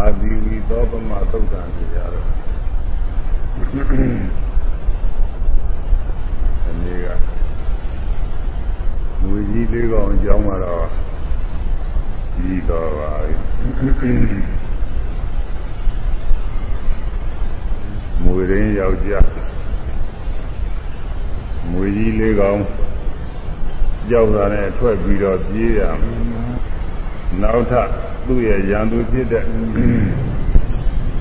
အာဒီဝီသောပမသုတ်တံကြရတော့အနေကငွေကြီးလေးကောင်အကြောင်းကတော့ကြီးတော့ပါပြီမွေရင်းယောက်ျားမွေကြီးလေးကောင်ကြောက်တာနဲ့ထွက်ပြီးတော့ပြေးရနောက်ထပ် သူ့ရဲ့ရန်သူဖြစ်တဲ့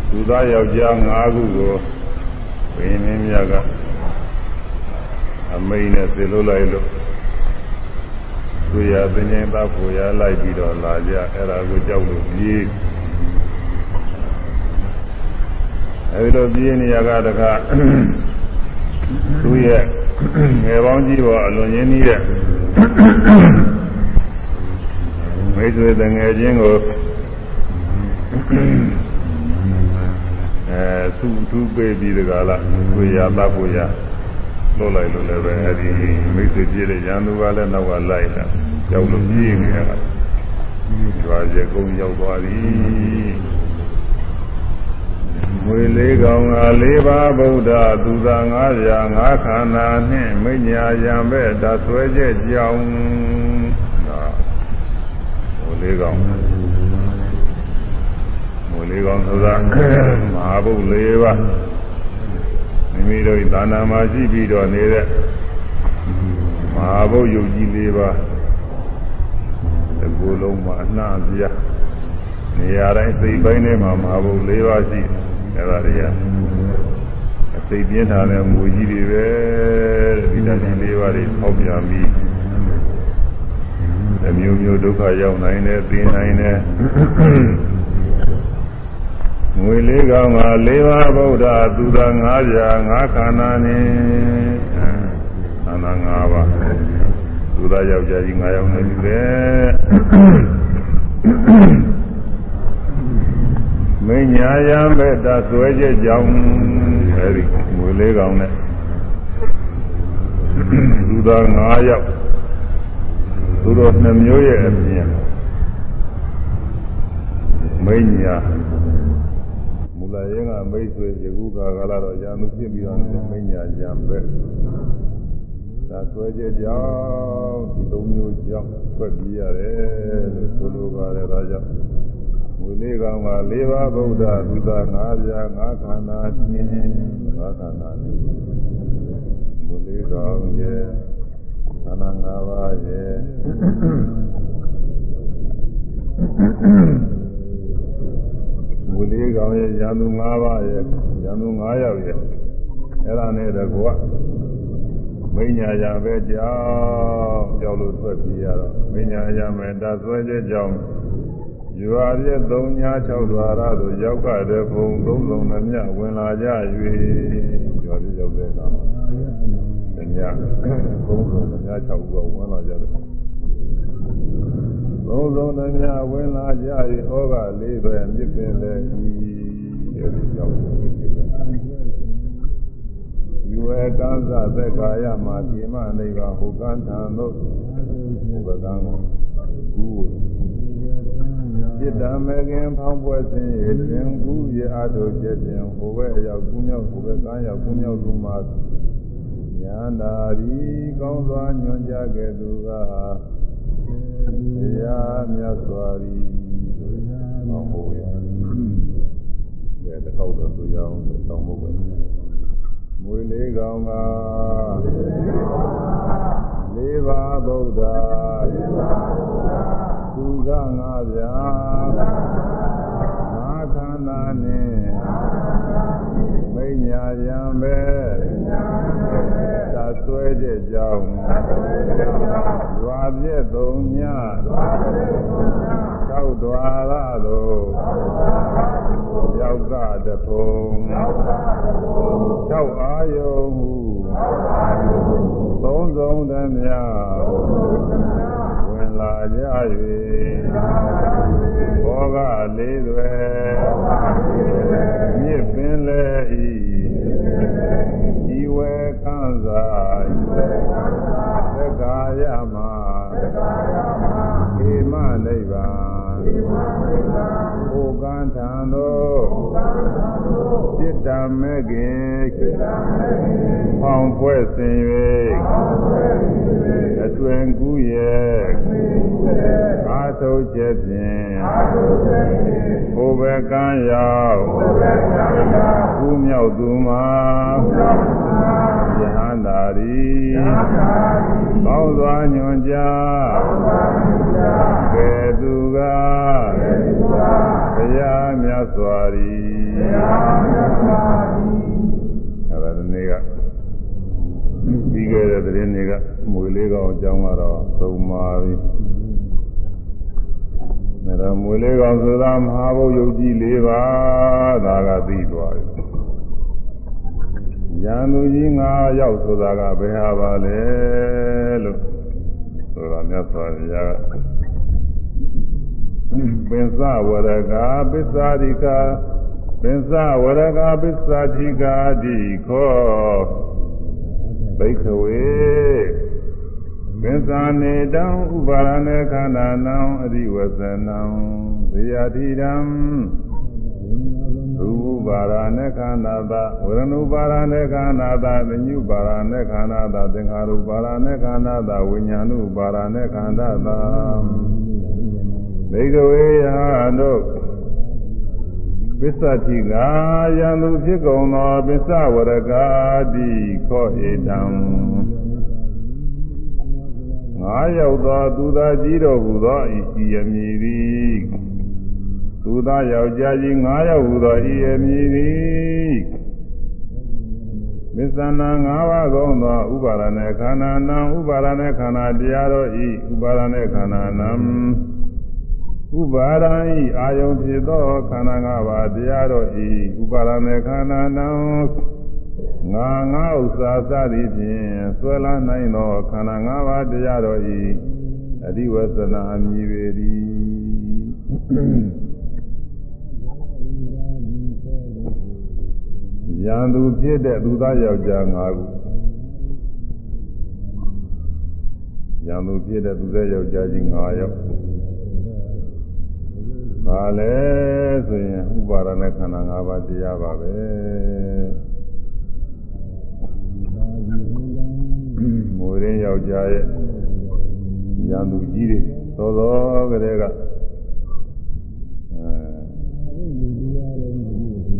သူသားယောက်ျား၅ခုကိုဘိင်းမင်းမြတ်ကအမိန်နဲ့သေလို့လိုက်လို့သူရသင်္ကြန်သဖို့ရလိုက်ပြီးတော့လာကြအဲ့ဒါကိုကြောက်လို့ပြေးအဲဒီလိုပြေးနေရကတခါသူရဲ့ငယ်ပေါင်းကြီးပေါ်အလွန်ရင်းနှီးတဲ့မိတ်ဆွေတငယ်ချင်းကို အဲသူ့သူပေးပြီးတကလားကိုရသဖို့ရလို့လိုက်လို့လည်းပဲအဲဒီမိတ်ဆွေပြည့်တဲ့ရန်သူကလည်းနောက်ကလိုက်တာရောက်လို့ပြေးနေရတာကျွာရေကုန်းရောက်သွားပြီငွေလေးကောင်ကလေးပါဗုဒ္ဓသူသာငါးရာငါးခန္ဓာနှင့်မိညာယံပဲ့ဓာဆွဲချက်ကြောင်းဒါငွေလေးကောင်ငွေ လေးကောင်ဆိုတာမဟာဘုတ်လေးပါမိမိတို့သာနာမှာရှိပြီးတော့နေတဲ့မဟာဘုတ်ယုတ်ကြီးလေးပါဒီကိုယ်လုံးမှာအနှံ့ပြနေရာတိုင်းစိတ်ပိုင်းထဲမှာမဟာဘုတ်လေးပါရှိတယ်အဲ့ဒါတွေကအစိတ်ပြင်းထားတဲ့မူကြီးတွေပဲဒီတန်လေးပါးတွေထောက်ပြန်ပြီးအမျိုးမျိုးဒုက္ခရောက်နိုင်တယ်သိနိုင်တယ် ငွေလေးကောင်ကလေးပါးဗုဒ္ဓသူသာငါးပြာငါးခန္ဓာနဲ့ခန္ဓာ၅ပါးသူသာယောက်ျားကြီး၅ယောက်နဲ့ယူတယ်မင်းညာယံဘက်တာဆွဲချက်ကြောင့်အဲဒီငွေလေးကောင်နဲ့လူသား9ယောက်သူတို့နှမျိုးရဲ့အမြင်မင်းညာ မူလရင်ကမိတ်ဆွေယခုကာကလာတော့ယာမှုဖြစ်ပြီးတော့မင်းညာယံဘက်ဒါဆွဲချက်ကြောင့်ဒီသုံးမျိုးကြောင့်ထွက်ပြေးရတယ်လို့ဆိုလိုပါတယ်ဒါကြောင့်ဝိလေးကောင်က၄ပါးဗုဒ္ဓသုဒ္ဓ၅ပြာ၅ခန္ဓာနှင်း၅ခန္ဓာနှင်းဝိလေးကောင်ရဲ့ခန္ဓာ၅ပါးရဲ့ ဝိလေးကောင်ရဲ့ရန်သူ၅ပါးရဲ့ရန်သူ၅ယောက်ရဲ့အဲ့ဒါနဲ့တကွာမိညာရာပဲကြောင်းကြောက်လို့ထွက်ပြေးရတော့မိညာရာမယ်တဆွဲခြင်းကြောင့်ယူအပြည့်၃ည6ဒွါရသို့ရောက်ကတဲ့ဘုံသုံးလုံးမမြဝင်လာကြ၍ယူအပြည့်ရောက်တဲ့အခါမှာတညဘုံလုံးမမြ6ခုကဝင်လာကြတယ် သုံးဆုံးသည်များဝင်လာကြ၏ဩဃလေးပဲမြစ်ပင်လည်းဤရဲ့ကြောင့်မြစ်ပင်ယဝကံသသက္ကာယမှာပြိမနိဗ္ဗာန်ဟူကံထံသို့ဘုဗကံကိုကူจิตတမေခင်ဖောင်းပွဲခြင်းရေတွင်ကူရအတုချက်ဖြင့်ဟိုဘက်ရောက်ကူးမြောက်ဟိုဘက်ကမ်းရောက်ကူးမြောက်သူမှာညာနာရီကောင်းစွာညွန်ကြခဲ့သူက တရားမြတ်စွာရီကောင်းဖို့ရတဲ့တစ်ခေါက်တော့ဆိုရအောင်တောင်းဖို့ပဲမွေလေးကောင်ကလေးပါးဗုဒ္ဓလေးပါးဗုဒ္ဓသူကငါဗျာငါခန္ဓာနဲ့မိညာယံပဲသာ ဆွဲတဲ့ကြောင်းရွာပြည့်သုံးညသောက်တော်ရသို့ရောက်ကတဖုံ၆အာယုံဟုသုံးဆုံးတည်းများဝင်လာကြ၍ဘောကလေးတွေမြစ်ပင်လေဤဤဝေ ကံစာသက္ကာယမဧမနိဗ္ဗာန်ဟို ကံထံသို့จิตတမဲ့ခင်ဖောင်ဖွဲ့ဆင်၍အတွင်ကူးရဲ့အာထုတ်ချက်ဖြင့်ဘုဘကံရောက်ကူးမြောက်သူမှာယဟ န္တာရီကောင်းစွာညွန်ကြားကဲသူကဘုရားမြတ်စွာရီအဲ့ဒါဒီနေ့ကပြီးခဲ့တဲ့သတင်းတွေကမွေလေးကောင်အကြောင်းကတော့သုံးပါပြီ။ဒါတော့မွေလေးကောင်ဆိုတာမဟာဘုတ်ယုတ်ကြီး၄ပါးဒါကသိသွားပြီ။ ရန်သူကြီး၅ယောက်ဆိုတာကဘယ်ဟာပါလဲလို့ဆိုတာမြတ်စွာဘုရားကပင်စဝရကပစ္စာရိကာပင်စဝရကပစ္စာတိကာတိခောဘိခဝေပင်စာနေတံဥပါရณေခန္ဓာနံအရိဝဇနံဇေယတိတံ ရူပပါရณေခန္ဓာသဝရဏုပါရณေခန္ဓာသသညုပါရณေခန္ဓာသသင်္ခါရုပါရณေခန္ဓာသဝိညာဏုပါရณေခန္ဓာသဘိကဝေယတို့ပစ္စတိကယံသူဖြစ်ကုန်သောပစ္စဝရကတိခောဧတံငါရောက်သောသူသာကြီးတော်ဟူသောဤယမည်သည် သူသာယောက်ျားကြီးငါရောက်ဟူသောဤယမည်သည်မစ္ဆနာ၅ပါးကုန်သောဥပါရณေခန္ဓာနံဥပါရณေခန္ဓာတရားတော်ဤဥပါရณေခန္ဓာနံဥပါရံဤအာယုံဖြစ်သောခန္ဓာ၅ပါးတရားတော်ဤဥပါရณေခန္ဓာနံငါငါဥစ္စာစသည်ဖြင့်ဆွဲလာနိုင်သောခန္ဓာ၅ပါးတရားတော်ဤအဓိဝဆနာအမည်ပေသည် ရန်သူဖြစ်တဲ့သူသားယောက်ျား၅ခုရန်သူဖြစ်တဲ့သူသားယောက်ျားကြီး၅ယောက်ပါလဲဆိုရင်ဥပါဒနဲ့ခန္ဓာ၅ပါးတရားပါပဲမွေရင်းယောက်ျားရဲ့ရန်သူကြီးတွေသောသောကလေးကအဲ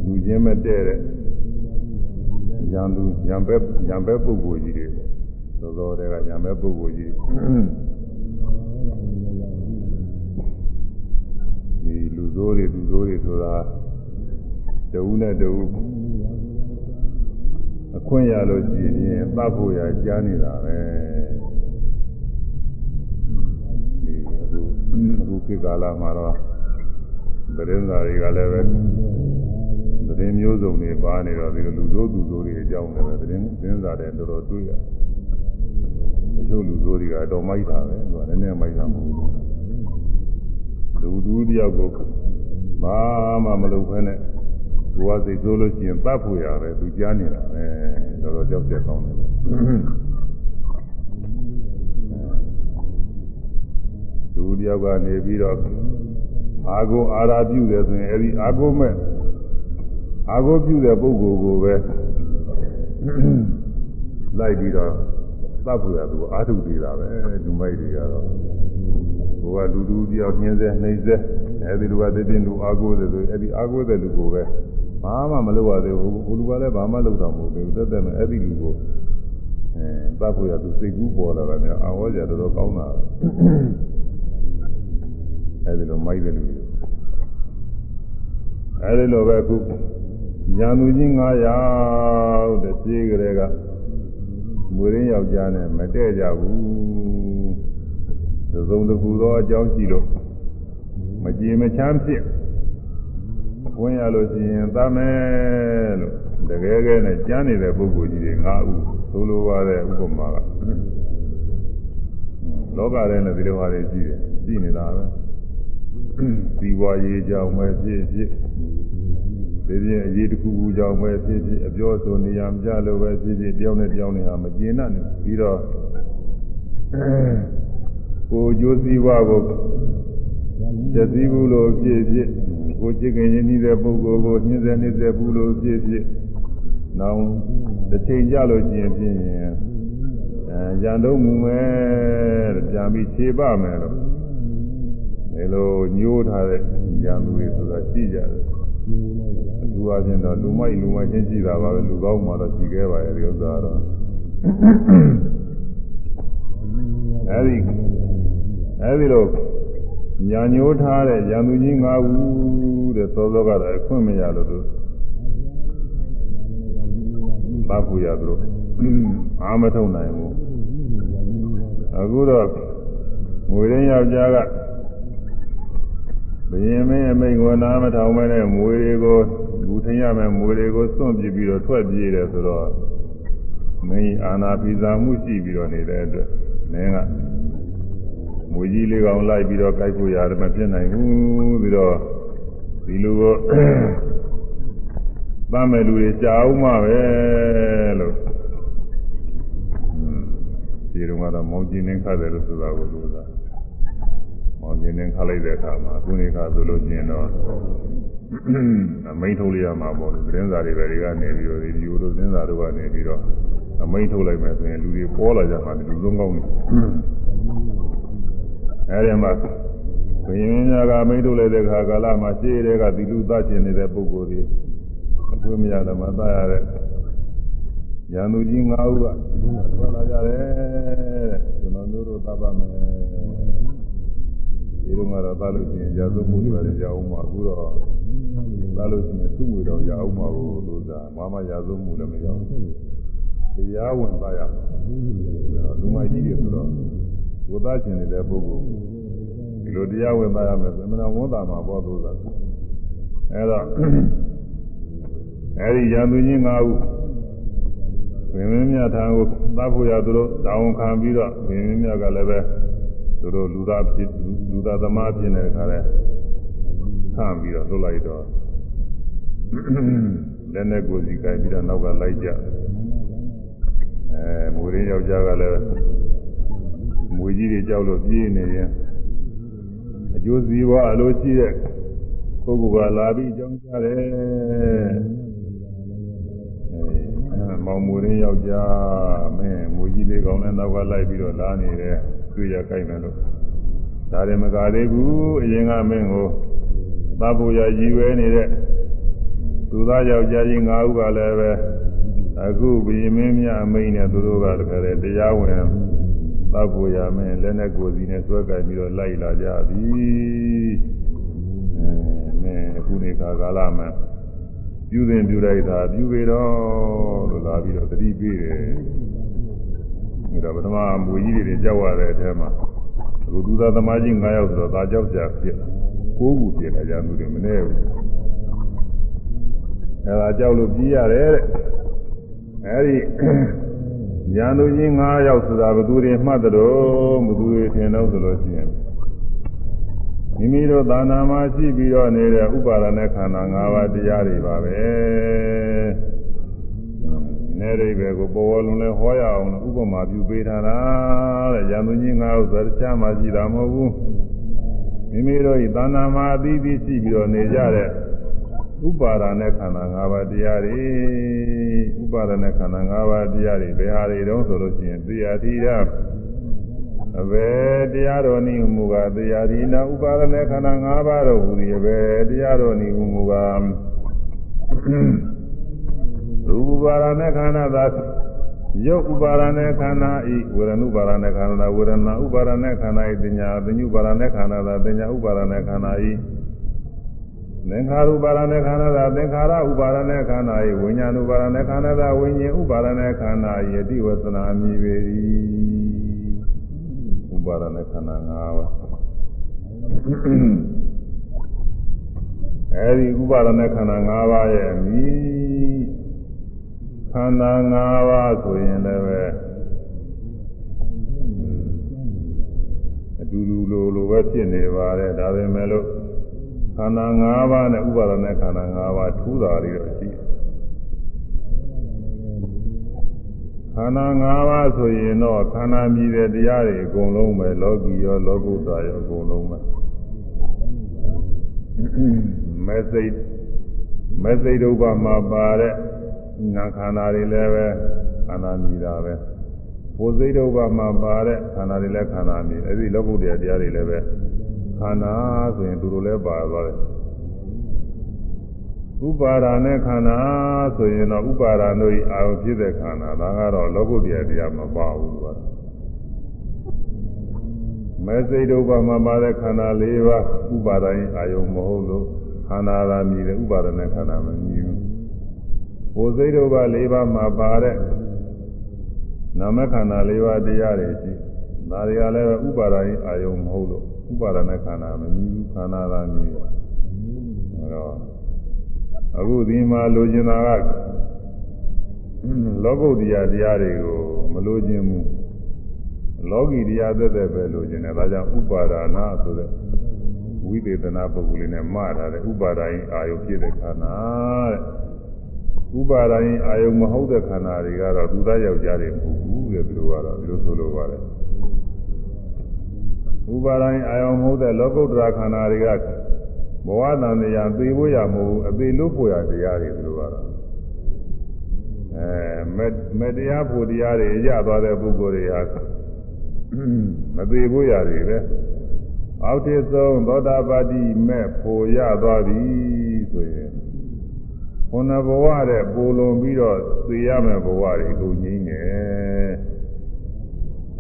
လူချင်းမတည့်တဲ့ ရန်သူရန်ဘက်ရန်ဘက်ပုဂ္ဂိုလ်ကြီးတွေသောသောတွေကရန်ဘက်ပုဂ္ဂိုလ်ကြီးဒီလူစိုးတွေလူစိုးတွေဆိုတာတဝူနဲ့တဝူအခွင့်ရလို့ရှိရင်သတ်ဖို့ရကြားနေတာပဲဒီအခုအခုခေတ်ကာလမှာတော့သတင်းစာတွေကလည်းပဲ သတင်းမျိုးစုံတွေပါနေတော့ဒီလူစိုးသူစိုးတွေအကြောင်းလည်းပဲသတင်းသတင်းစာတွေတော်တော်တွေ့ရအချို့လူစိုးတွေကတော့မိုက်တာပဲသူကလည်းနည်းနည်းမိုက်တာမဟုတ်ဘူးလူတူတယောက်ကိုဘာမှမလုပ်ဖ ೇನೆ ကိုယ်ကစိတ်ဆိုးလို့ရှိရင်တတ်ဖို့ရတယ်သူကြားနေတာပဲတော်တော်ကြောက်ကြကောင်းတယ်လူတယောက်ကနေပြီးတော့အာကိုအာရာပြုတယ်ဆိုရင်အဲဒီအာကိုမဲ့ အာကိုပြုတဲ့ပုဂ္ဂိုလ်ကိုပဲလိုက်ပြီးတော့တတ်ဖို့ရသူအာထုသေးတာပဲလူမိုက်တွေကတော့ဘုရားလူလူတယောက်ညင်းစေနှိမ့်စေအဲဒီလူကသိပြင်းလူအာကိုတယ်ဆိုအဲဒီအာကိုတဲ့လူကိုပဲဘာမှမလုပ်ရသေးဘူးဘုလူကလည်းဘာမှလုပ်တော့မဟုတ်ဘူးတက်တက်နဲ့အဲ့ဒီလူကိုအဲပတ်ဖို့ရသူစိတ်ကူးပေါ်လာတယ်အာဝေါ်ကြတော်တော်ကောင်းတာအဲ့ဒီလိုမိုက်တယ်လူတွေအဲ့ဒီလိုပဲအခု ညာသူကြီး900တဲ့ပြေးကြတဲ့ကမွေရင်းယောက်ျားနဲ့မတည့်ကြဘူးသုံးတခုသောအကြောင်းရှိလို့မကြည်မချမ်းဖြစ်ဝင်ရလို့ရှိရင်သမယ်လို့တကယ်ကဲနဲ့ကျမ်းနေတဲ့ပုဂ္ဂိုလ်ကြီးတွေ၅ဦးသို့လိုပါတဲ့ဥပမာကလောကထဲနဲ့ဒီလိုဟာတွေရှိတယ်ရှိနေတာပဲဒီဘွားရေးကြောင်ပဲဖြစ်ဖြစ် ဒီပြင်အရေးတစ်ခုခုကြောင်ပဲဖြစ်ဖြစ်အပြောဆိုနေရမကြလို့ပဲဖြစ်ဖြစ်တယောက်နဲ့တယောက်နဲ့ဟာမကျင်နဲ့ပြီးတော့ကိုကြိုးစည်းဝါကိုကျက်စည်းဘူးလို့ဖြစ်ဖြစ်ကိုကြည့်ခင်ရင်းနှီးတဲ့ပုဂ္ဂိုလ်ကိုညှင်းဆဲနှိမ့်ဆဲဘူးလို့ဖြစ်ဖြစ်နောင်တစ်ချိန်ကြလို့ကျင်ဖြစ်ရင်အဲရန်တော့မူမယ်တဲ့ပြန်ပြီးခြေပမယ်လို့ဒီလိုညှိုးထားတဲ့ရန်သူတွေဆိုတာရှိကြတယ် အထူးအချင်းတော့လူမိုက်လူမိုက်ချင်းရှိတာပါပဲလူကောင်းမှတော့ရှိခဲ့ပါရဲ့ဒီဥစ္စာတော့အဲဒီအဲဒီလိုညာညိုးထားတဲ့ရန်သူကြီး၅ဦးတဲ့သောသောကတော့အခွင့်မရလို့သူဘာဖို့ရသူတို့အာမထုံနိုင်ဘူးအခုတော့ငွေရင်းယောက်ျားကဘယင်မင်းအမိန်ကိုနားမထောင်မဲနဲ့မွေတွေကို လူထင်ရမယ်မွေတွေကိုစွန့်ပြပြီးတော့ထွက်ပြေးတယ်ဆိုတော့မင်းအာနာပိဇာမှုရှိပြီးတော့နေတဲ့အတွက်မင်းကမွေကြီးလေးကောင်လိုက်ပြီးတော့ကြိုက်ဖို့ရတယ်မဖြစ်နိုင်ဘူးပြီးတော့ဒီလိုကိုတမ်းမဲ့လူတွေကြာအောင်မှပဲလို့ဒီတော့ကတော့မောင်ကျင်းနေခတ်တယ်လို့ဆိုတာကိုလို့သာမောင်ကျင်းနေခတ်လိုက်တဲ့အခါမှာခုနေခါဆိုလို့ကျင်တော့ အမိန်ထုတ်လိုက်ရမှာပေါ့လေသတင်းစာတွေပဲတွေကနေပြီးတော့ဒီလိုလိုသတင်းစာတို့ကနေပြီးတော့အမိန်ထုတ်လိုက်မယ်ဆိုရင်လူတွေပေါ်လာကြမှာလူလုံးကောင်းနေအဲဒီမှာဘုရင်များကအမိန်ထုတ်လိုက်တဲ့ခါကာလမှာရှေးတဲ့ကဒီလူသားကျင်နေတဲ့ပုဂ္ဂိုလ်တွေအကွေးမရတယ်မသားရတဲ့ရန်သူကြီး၅ဦးကထွက်လာကြတယ်ကျွန်တော်တို့တို့သတ်ပါမယ် ဒီလိုမှတော့သားလို့ရှိရင်ရာဇဝမှုတွေပါလေရအောင်မှာအခုတော့သားလို့ရှိရင်သူ့ငွေတော့ရအောင်မှာကိုလို့သာမမရာဇဝမှုလည်းမရဘူးတရားဝင်သားရလူမကြီးတွေဆိုတော့ဝတ်သားကျင်နေတဲ့ပုဂ္ဂိုလ်ဒီလိုတရားဝင်သားရမယ်ဆိုရင်မနာဝန်တာမှာပေါ့လို့သာအဲတော့အဲဒီရန်သူကြီး၅ဦးဝိမင်းမြတ်ထံကိုသတ်ဖို့ရသူတို့တောင်းခံပြီးတော့ဝိမင်းမြတ်ကလည်းပဲ သူတို့လူသားဖြစ်လူသားသမားဖြစ်နေတဲ့ခါလဲခံပြီးတော့လွတ်လိုက်တော့လက်နဲ့ကိုယ်စီကင်ပြီးတော့နောက်ကလိုက်ကြအဲမူရင်းယောက်ျားကလည်းမွေကြီးတွေကြောက်လို့ပြေးနေရင်အကျိုးစီးပွားအလိုရှိတဲ့ပုဂ္ဂိုလ်ကလာပြီးအကြောင်းကြားတယ်မောင်မူရင်းယောက်ျားမင်းမူကြီးလေးကောင်းတဲ့နောက်ကလိုက်ပြီးတော့လာနေတယ် တွေ့ရကြိုက်မယ်လို့ဒါရင်မကသေးဘူးအရင်ကမင်းကိုသတ်ဖို့ရရည်ဝဲနေတဲ့သူသားယောက်ျားကြီး၅ဦးကလည်းပဲအခုဘီမင်းမြအမိန်နဲ့သူတို့ကတကယ်တရားဝင်သတ်ဖို့ရမင်းလက်နဲ့ကိုယ်စီနဲ့ဆွဲကြိုက်ပြီးတော့လိုက်လာကြသည်အဲမင်းအခုနေခါကာလမှာပြုရင်ပြုလိုက်တာပြုပေတော့လို့လာပြီးတော့သတိပေးတယ်။ ဒါပထမမွေကြီးတွေကြောက်ရတဲ့အထဲမှာအခုသူသားသမားကြီး9ယောက်ဆိုတော့ဒါကြောက်ကြဖြစ်တာ။ကိုးခုဖြစ်တာကြသူတွေမနေဘူး။အဲဒါကြောက်လို့ပြီးရတယ်တဲ့။အဲဒီညာသူကြီး9ယောက်ဆိုတာဘသူတွေမှတ်တယ်ဘသူတွေထင်တော့ဆိုလို့ရှိရင်မိမိတို့သာနာမှာရှိပြီးတော့နေတဲ့ဥပါဒณะခန္ဓာ၅ပါးတရားတွေပါပဲ။ နေရိပဲကိုပေါ်ဝလုံးလဲဟောရအောင်ဥပမာပြုပေးထားတာတဲ့ရံသူကြီးငါဥစ္စာတခြားမှရှိတာမဟုတ်ဘူးမိမိတို့ဤသဏ္ဍာန်မှာအသီးသီးရှိပြီးတော့နေကြတဲ့ဥပါဒာနဲ့ခန္ဓာ၅ပါးတရားတွေဥပါဒာနဲ့ခန္ဓာ၅ပါးတရားတွေဘယ်ဟာတွေတုံးဆိုလို့ရှိရင်တရားတိရအဘယ်တရားတော်နည်းမူကတရားတိနာဥပါဒာနဲ့ခန္ဓာ၅ပါးတို့ဟူသည်အဘယ်တရားတော်နည်းမူက ရူပပါဒณะခန္ဓာသာယုတ်ဥပါဒณะခန္ဓာဤဝေဒနုပါဒณะခန္ဓာဝေဒနာဥပါဒณะခန္ဓာဤပညာပညုပါဒณะခန္ဓာသာပညာဥပါဒณะခန္ဓာဤသင်္ခါရဥပါဒณะခန္ဓာသာသင်္ခါရဥပါဒณะခန္ဓာဤဝိညာဏဥပါဒณะခန္ဓာသာဝိညာဉ်ဥပါဒณะခန္ဓာဤအတိဝသနာမြည်ပေ၏ဥပါဒณะခန္ဓာ၅ပါးအဲဒီဥပါဒณะခန္ဓာ၅ပါးရဲ့အမြည် ခန္ဓာ၅ပါးဆိုရင်လည်းပဲအတူတူလိုလိုပဲဖြစ်နေပါတယ်ဒါပေမဲ့လို့ခန္ဓာ၅ပါးနဲ့ဥပါဒณะခန္ဓာ၅ပါးထူးတာလေးတော့ရှိခန္ဓာ၅ပါးဆိုရင်တော့ခန္ဓာမြည်တဲ့တရားတွေအကုန်လုံးပဲလောကီရောလောကုတ္တရာရောအကုန်လုံးပဲမမဲစိတ်မဲစိတ်ဒုပမှာပါတဲ့ နာခန္ဓာတွေလည်းပဲခန္ဓာမြည်တာပဲကိုယ်စိတ်ဒုပမှာပါတဲ့ခန္ဓာတွေလည်းခန္ဓာမြည်အဲဒီလောကုတ္တရာတရားတွေလည်းပဲခန္ဓာဆိုရင်သူတို့လည်းပါသွားတယ်ဥပါဒာနဲ့ခန္ဓာဆိုရင်တော့ဥပါဒာတို့ဤအာရုံဖြစ်တဲ့ခန္ဓာဒါကတော့လောကုတ္တရာတရားမပါဘူးလို့ကတော့မဲစိတ်ဒုပမှာပါတဲ့ခန္ဓာ၄ပါးဥပါဒာဤအာယုံမဟုတ်လို့ခန္ဓာသာမြည်တယ်ဥပါဒာနဲ့ခန္ဓာမမြည်ဘူး။ ကိုယ်စိတ်ဒုပ၄ပါးမှာပါတဲ့နာမခန္ဓာ၄ပါးတရားတွေရှိဒါတွေကလည်းဥပါဒာဤအာယုံမဟုတ်လို့ဥပါဒာနဲ့ခန္ဓာမမြည်ဘူးခန္ဓာသာမြည်တယ်။အဲတော့အခုဒီမှာလိုချင်တာကလောကုတ္တရာတရားတွေကိုမလိုချင်ဘူးလောကီတရားသက်သက်ပဲလိုချင်တယ်ဒါကြောင့်ဥပါဒါနာဆိုတဲ့ဝိသေသနာပုဂ္ဂိုလ်လေးနဲ့မှားထားတယ်ဥပါဒါရင်အာယုဖြစ်တဲ့ခန္ဓာတဲ့ ဥပါဒါရင်အာယုမဟုတ်တဲ့ခန္ဓာတွေကတော့သူသားယောက်ျားတွေမဟုတ်ဘူးတဲ့သူတို့ကတော့ဒီလိုဆိုလိုပါတယ်ဥပါဒါရင်အာယုမဟုတ်တဲ့လောကုတ္တရာခန္ဓာတွေကဘဝတန်တရားသိဖို့ရမဟုတ်ဘူးအသေးလို့ဖို့ရတရားတွေသူတို့ကတော့အဲမတရားဖို့တရားတွေရသွားတဲ့ပုဂ္ဂိုလ်တွေဟာမသေးဖို့ရတယ်ပဲအောက်တည်ဆုံးသောတာပတိမဲ့ဖို့ရသွားပြီဆိုရင် ခொနဘဝတဲ့ပူလွန်ပြီးတော့သိရမယ်ဘဝတွေကုန်ငိမ့်နေ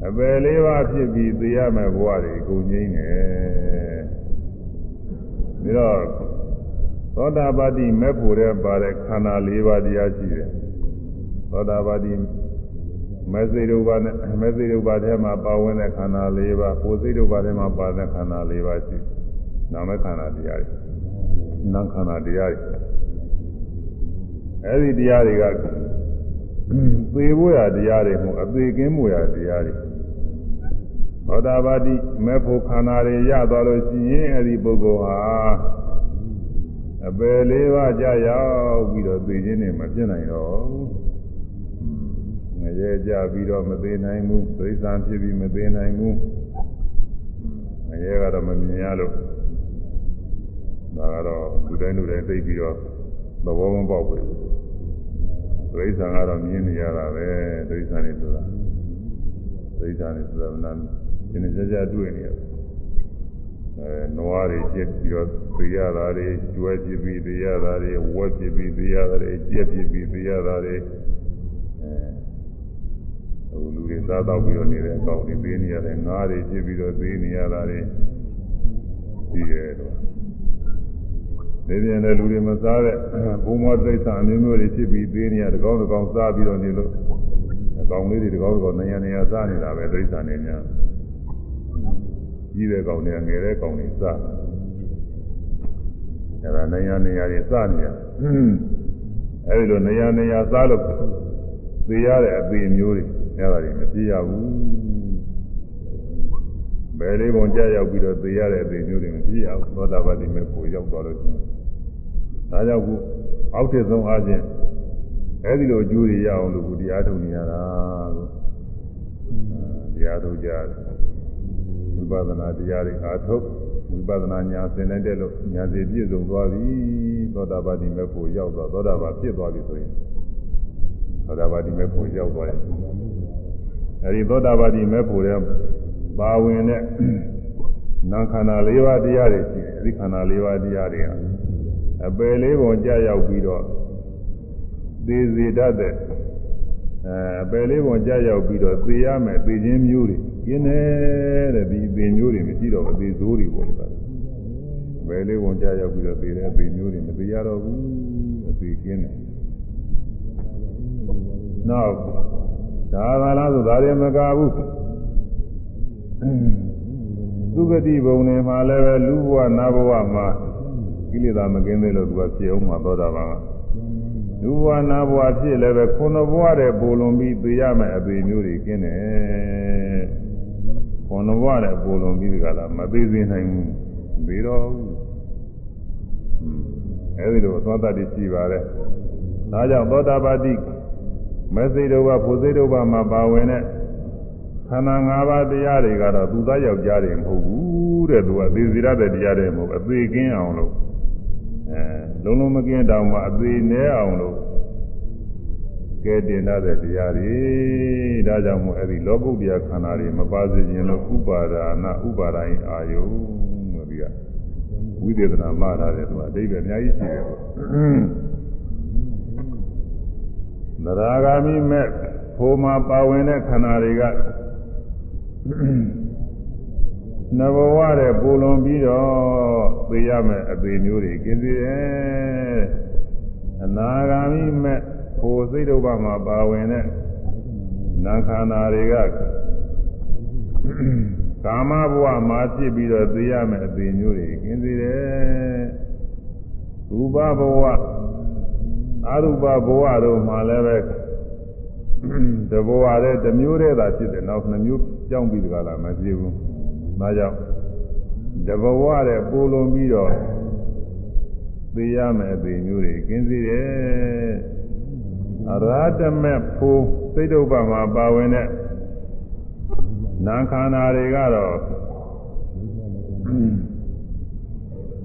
အပယ်လေးပါးဖြစ်ပြီးသိရမယ်ဘဝတွေကုန်ငိမ့်နေပြီးတော့သောတာပတိမဲ့ဖို့တဲ့ပါတဲ့ခန္ဓာ၄ပါးတရားရှိတယ်သောတာပတိမေစိတ်ဥပါနဲ့မေစိတ်ဥပါထဲမှာပါဝင်တဲ့ခန္ဓာ၄ပါးကိုယ်စိတ်ဥပါထဲမှာပါတဲ့ခန္ဓာ၄ပါးရှိနာမခန္ဓာတရားတွေနာခန္ဓာတရားတွေ အဲဒီတရားတွေကသေဖို့ရတရားတွေမဟုတ်အသေးကင်းဖို့ရတရားတွေသောတာပတိမေဖို့ခန္ဓာတွေရသွားလို့ရှိရင်အဲဒီပုဂ္ဂိုလ်ဟာအပယ်လေးပါးကြာရောက်ပြီးတော့သိခြင်းနဲ့မပြည့်နိုင်တော့ဘူးငရဲကြပြီးတော့မသေးနိုင်ဘူးသိစ္စာဖြစ်ပြီးမသေးနိုင်ဘူးငရဲကတော့မမြင်ရလို့ဒါကတော့လူတိုင်းလူတိုင်းသိပြီးတော့သဘောမပေါက်ဘူး သိစ္စာကတော့မြင်နေရတာပဲသိစ္စာနေဆိုတာသိစ္စာနေဆိုတာနာကျင်ကြကြတွေ့နေရတယ်အဲနွားတွေကျက်ပြီးတော့သိရတာတွေကျွဲဖြစ်ပြီးသိရတာတွေဝက်ဖြစ်ပြီးသိရတာတွေကြက်ဖြစ်ပြီးသိရတာတွေဟိုလူတွေစားတော့ပြီးတော့နေတဲ့အကောင်တွေပေးနေရတယ်ငါးတွေဖြစ်ပြီးတော့သေးနေရတာတွေရှိတ ယ်တော့ဒီပြန်လည်းလူတွေမစားတဲ့ဘုံမောသိစ္စာအမျိုးမျိုးတွေဖြစ်ပြီးသေးနေရတကောင်းတကောင်းစားပြီးတော့နေလို့အကောင်လေးတွေတကောင်းတကောင်းနေရနေရစားနေတာပဲသိစ္စာနေများကြီးတဲ့ကောင်တွေကငယ်တဲ့ကောင်တွေစားအဲ့ဒါနေရနေရတွေစားနေရအဲဒီလိုနေရနေရစားလို့သိရတဲ့အပေမျိုးတွေအဲ့ဒါတွေမကြည့်ရဘူးဘယ်လေးပုံကြရောက်ပြီးတော့သိရတဲ့အသေးမျိုးတွေမကြည့်ရဘူးသောတာပတိမေကိုရောက်သွားလို့ရှိရင် ဒါကြောင့်ခုအောက်ထစ်ဆုံးအားဖြင့်အဲ့ဒီလိုအကျိုးတွေရအောင်လို့ခုတရားထုတ်နေရတာလို့တရားထုတ်ကြဝိပဿနာတရားတွေအားထုတ်ဝိပဿနာညာသင်တဲ့လို့ညာစီပြည့်စုံသွားပြီသောတာပတိမေကိုရောက်သွားသောတာပန်ဖြစ်သွားပြီဆိုရင်သောတာပတိမေကိုရောက်သွားတယ်အဲဒီသောတာပတိမေဖို့တဲ့ပါဝင်တဲ့နာခန္ဓာ၄ပါးတရားတွေရှိတယ်အဲဒီခန္ဓာ၄ပါးတရားတွေဟာ အပယ်လေးပုံကြာရောက်ပြီးတော့သေစေတတ်တဲ့အဲအပယ်လေးပုံကြာရောက်ပြီးတော့သေရမယ်သေခြင်းမျိုးတွေကျင်းတယ်တဲ့ဒီသေမျိုးတွေမရှိတော့အသေးစိုးတွေပေါ့လေအပယ်လေးပုံကြာရောက်ပြီးတော့သေတဲ့အသေးမျိုးတွေမသေရတော့ဘူးအသေးကျင်းတယ်နောက်ဒါသာလားဆိုဒါတွေမကဘူးသုဂတိဘုံတွေမှာလည်းပဲလူဘဝနတ်ဘဝမှာ ကိလေသာမကင်းသေးလို့သူကဖြစ်အောင်မှာသောတာပန်ကလူဘဝနတ်ဘဝဖြစ်လည်းပဲခုနဘဝတဲ့ပိုလွန်ပြီးသိရမယ်အပေမျိုးတွေကင်းတယ်ခုနဘဝတဲ့ပိုလွန်ပြီးဒီကလာမသိသေးနိုင်ဘူးသေတော့အဲဒီလိုသောတာတိရှိပါတယ်ဒါကြောင့်သောတာပတိမေသိတုဘဖို့သိတုဘမှာပါဝင်တဲ့ခန္ဓာ၅ပါးတရားတွေကတော့သူသားယောက်ျားတွေမဟုတ်ဘူးတဲ့သူကသေစီရတဲ့တရားတွေမဟုတ်အသေးကင်းအောင်လို့အဲ လုံးလုံးမကင်းတောင်မှအသေးနဲအောင်လို့ကဲတင်ရတဲ့တရားတွေဒါကြောင့်မို့အဲ့ဒီလောကုတ္တရာခန္ဓာတွေမပါစေခြင်းလို့ဥပါဒါနာဥပါဒိုင်းအာယုလို့ဒီကဝိသေသနာမှားထားတယ်သူကအတိတ်ပဲအများကြီးရှိတယ်သရဂာမိမဲ့ဖိုးမှာပါဝင်တဲ့ခန္ဓာတွေက နဘဝတဲ့ပူလွန်ပြီးတော့သိရမယ်အသေးမျိုးတွေကင်းစေတယ်အနာဂါမိမဲ့ကိုယ်စိတ်ဒုက္ခမှာပါဝင်တဲ့နာခန္ဓာတွေကကာမဘဝမှာဖြစ်ပြီးတော့သိရမယ်အသေးမျိုးတွေကင်းစေတယ်ရူပဘဝအရူပဘဝတို့မှာလည်းပဲတဘဝတည်းတစ်မျိုးတည်းသာဖြစ်တယ်နောက်နှစ်မျိုးကြောင်းပြီးတကလားမဖြစ်ဘူး။ ဒါကြောင့်တဘဝတည်းပိုလွန်ပြီးတော့သိရမယ်အသေးမျိုးတွေကင်းစေတယ်။အရဟတမေဖို့စိတ်ဒုပ္ပမှာပါဝင်တဲ့နာခန္ဓာတွေကတော့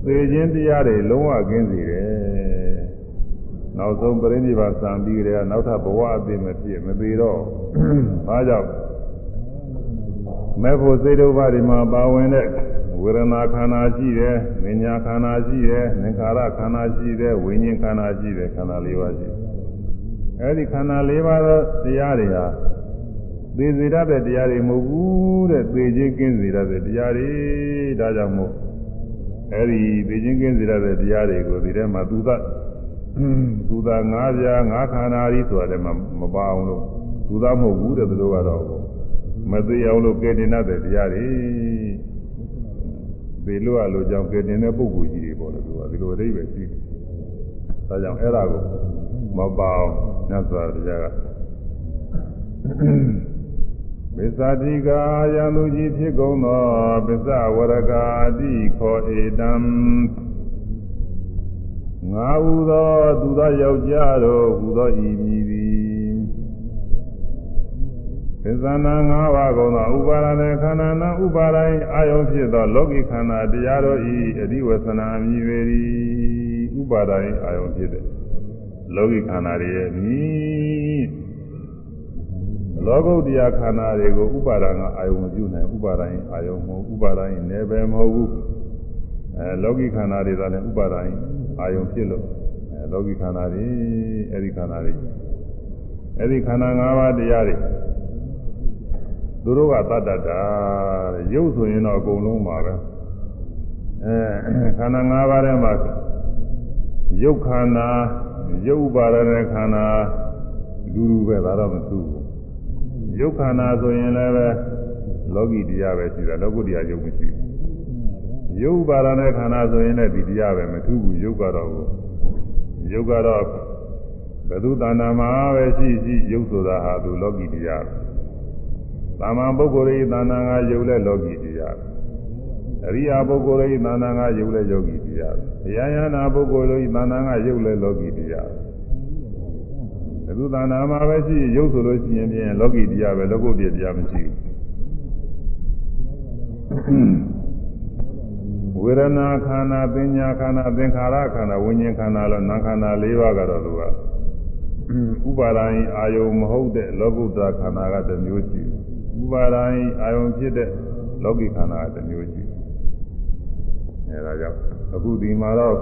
သေခြင်းတရားတွေလုံးဝကင်းစေတယ်။နောက်ဆုံးပြိဋိဘာစံပြီးကြတဲ့နောက်ထပ်ဘဝအသေးမဖြစ်မသေးတော့ဘာကြောင့် မဲ့ဖို့စိတ်ဒုပ္ပတွေမှာပါဝင်တဲ့ဝေဒနာခန္ဓာရှိတယ်၊ဉာဏ်ခန္ဓာရှိတယ်၊သင်္ခါရခန္ဓာရှိတယ်၊ဝိညာဉ်ခန္ဓာရှိတယ်ခန္ဓာ၄ပါးရှိတယ်။အဲဒီခန္ဓာ၄ပါးသောတရားတွေဟာသေစေတတ်တဲ့တရားတွေမဟုတ်ဘူးတဲ့သေခြင်းကင်းစေတတ်တဲ့တရားတွေဒါကြောင့်မို့အဲဒီသေခြင်းကင်းစေတတ်တဲ့တရားတွေကိုဒီထဲမှာသူသသူသာငါးပြားငါးခန္ဓာကြီးဆိုတာလည်းမပါအောင်လို့သူသာမဟုတ်ဘူးတဲ့သူတို့ကတော့ မသိအောင်လို့ကဲတင်တဲ့တရားတွေသေလို့အလိုကြောင့်ကဲတင်တဲ့ပုဂ္ဂိုလ်ကြီးတွေပေါ့လေသူကဒီလိုအဓိပ္ပာယ်ရှိတယ်။ဒါကြောင့်အဲ့ဒါကိုမပါအောင်ညစွာတရားကပစ္စာတိကာယံသူကြီးဖြစ်ကုန်သောပစ္စဝရကာတိခောဧတံငါဟုသောသူသောယောက်ျားတို့ဟူသောဤမည်သည် သစ္စာနာ၅ပါးကုန်သောဥပါဒณะခန္ဓာနာဥပါဒိုင်းအာယုံဖြစ်သောလောကီခန္ဓာတရားတို့ဤအဓိဝဆနာမြည်ပေ၏ဥပါဒိုင်းအာယုံဖြစ်တဲ့လောကီခန္ဓာတွေရဲ့မြည်လောကုတ္တရာခန္ဓာတွေကိုဥပါဒနာအာယုံမပြုနိုင်ဥပါဒိုင်းအာယုံမဟုတ်ဥပါဒိုင်းနယ်ပယ်မဟုတ်ဘူးအဲလောကီခန္ဓာတွေသာလည်းဥပါဒိုင်းအာယုံဖြစ်လို့အဲလောကီခန္ဓာတွေအဲဒီခန္ဓာတွေအဲဒီခန္ဓာ၅ပါးတရားတွေ သူတို့ကတတ္တတာတဲ့ရုပ်ဆိုရင်တော့အကုန်လုံးပါပဲအဲခန္ဓာ၅ပါးထဲမှာရုပ်ခန္ဓာရုပ်ဥပါဒနဲ့ခန္ဓာလူလူပဲဒါတော့မသူဘူးရုပ်ခန္ဓာဆိုရင်လည်းပဲလောကီတရားပဲရှိတာလောကုတ္တရာရုပ်မရှိဘူးရုပ်ပါဒနဲ့ခန္ဓာဆိုရင်လည်းဒီတရားပဲမထူးဘူးရုပ်ကတော့ရုပ်ကတော့ဘယ်သူတဏ္ဍာမှာပဲရှိရှိရုပ်ဆိုတာဟာသူလောကီတရားပဲ သာမန်ပုဂ္ဂိုလ်ရဲ့တဏ္ဍာငါရုပ်လည်းလောကီတရားပဲအရိယာပုဂ္ဂိုလ်ရဲ့တဏ္ဍာငါရုပ်လည်းယောဂီတရားပဲဘုရားယနာပုဂ္ဂိုလ်ရဲ့တဏ္ဍာငါရုပ်လည်းလောကီတရားပဲဘယ်သူတဏ္ဍာမှာပဲရှိရုပ်ဆိုလို့ရှိရင်ဖြင့်လောကီတရားပဲလောကုတ္တရာတရားမရှိဘူးဝေဒနာခန္ဓာပညာခန္ဓာသင်္ခါရခန္ဓာဝိညာဉ်ခန္ဓာလို့နာခန္ဓာ၄ပါးကတော့သူကဥပါဒိုင်းအာယုံမဟုတ်တဲ့လောကုတ္တခန္ဓာကတစ်မျိုးရှိတယ် ဥပါဒိုင်းအာယုံဖြစ်တဲ့လောကီခန္ဓာကတစ်မျိုးရှိတယ်အဲဒါကြောင့်အခုဒီမှာတော့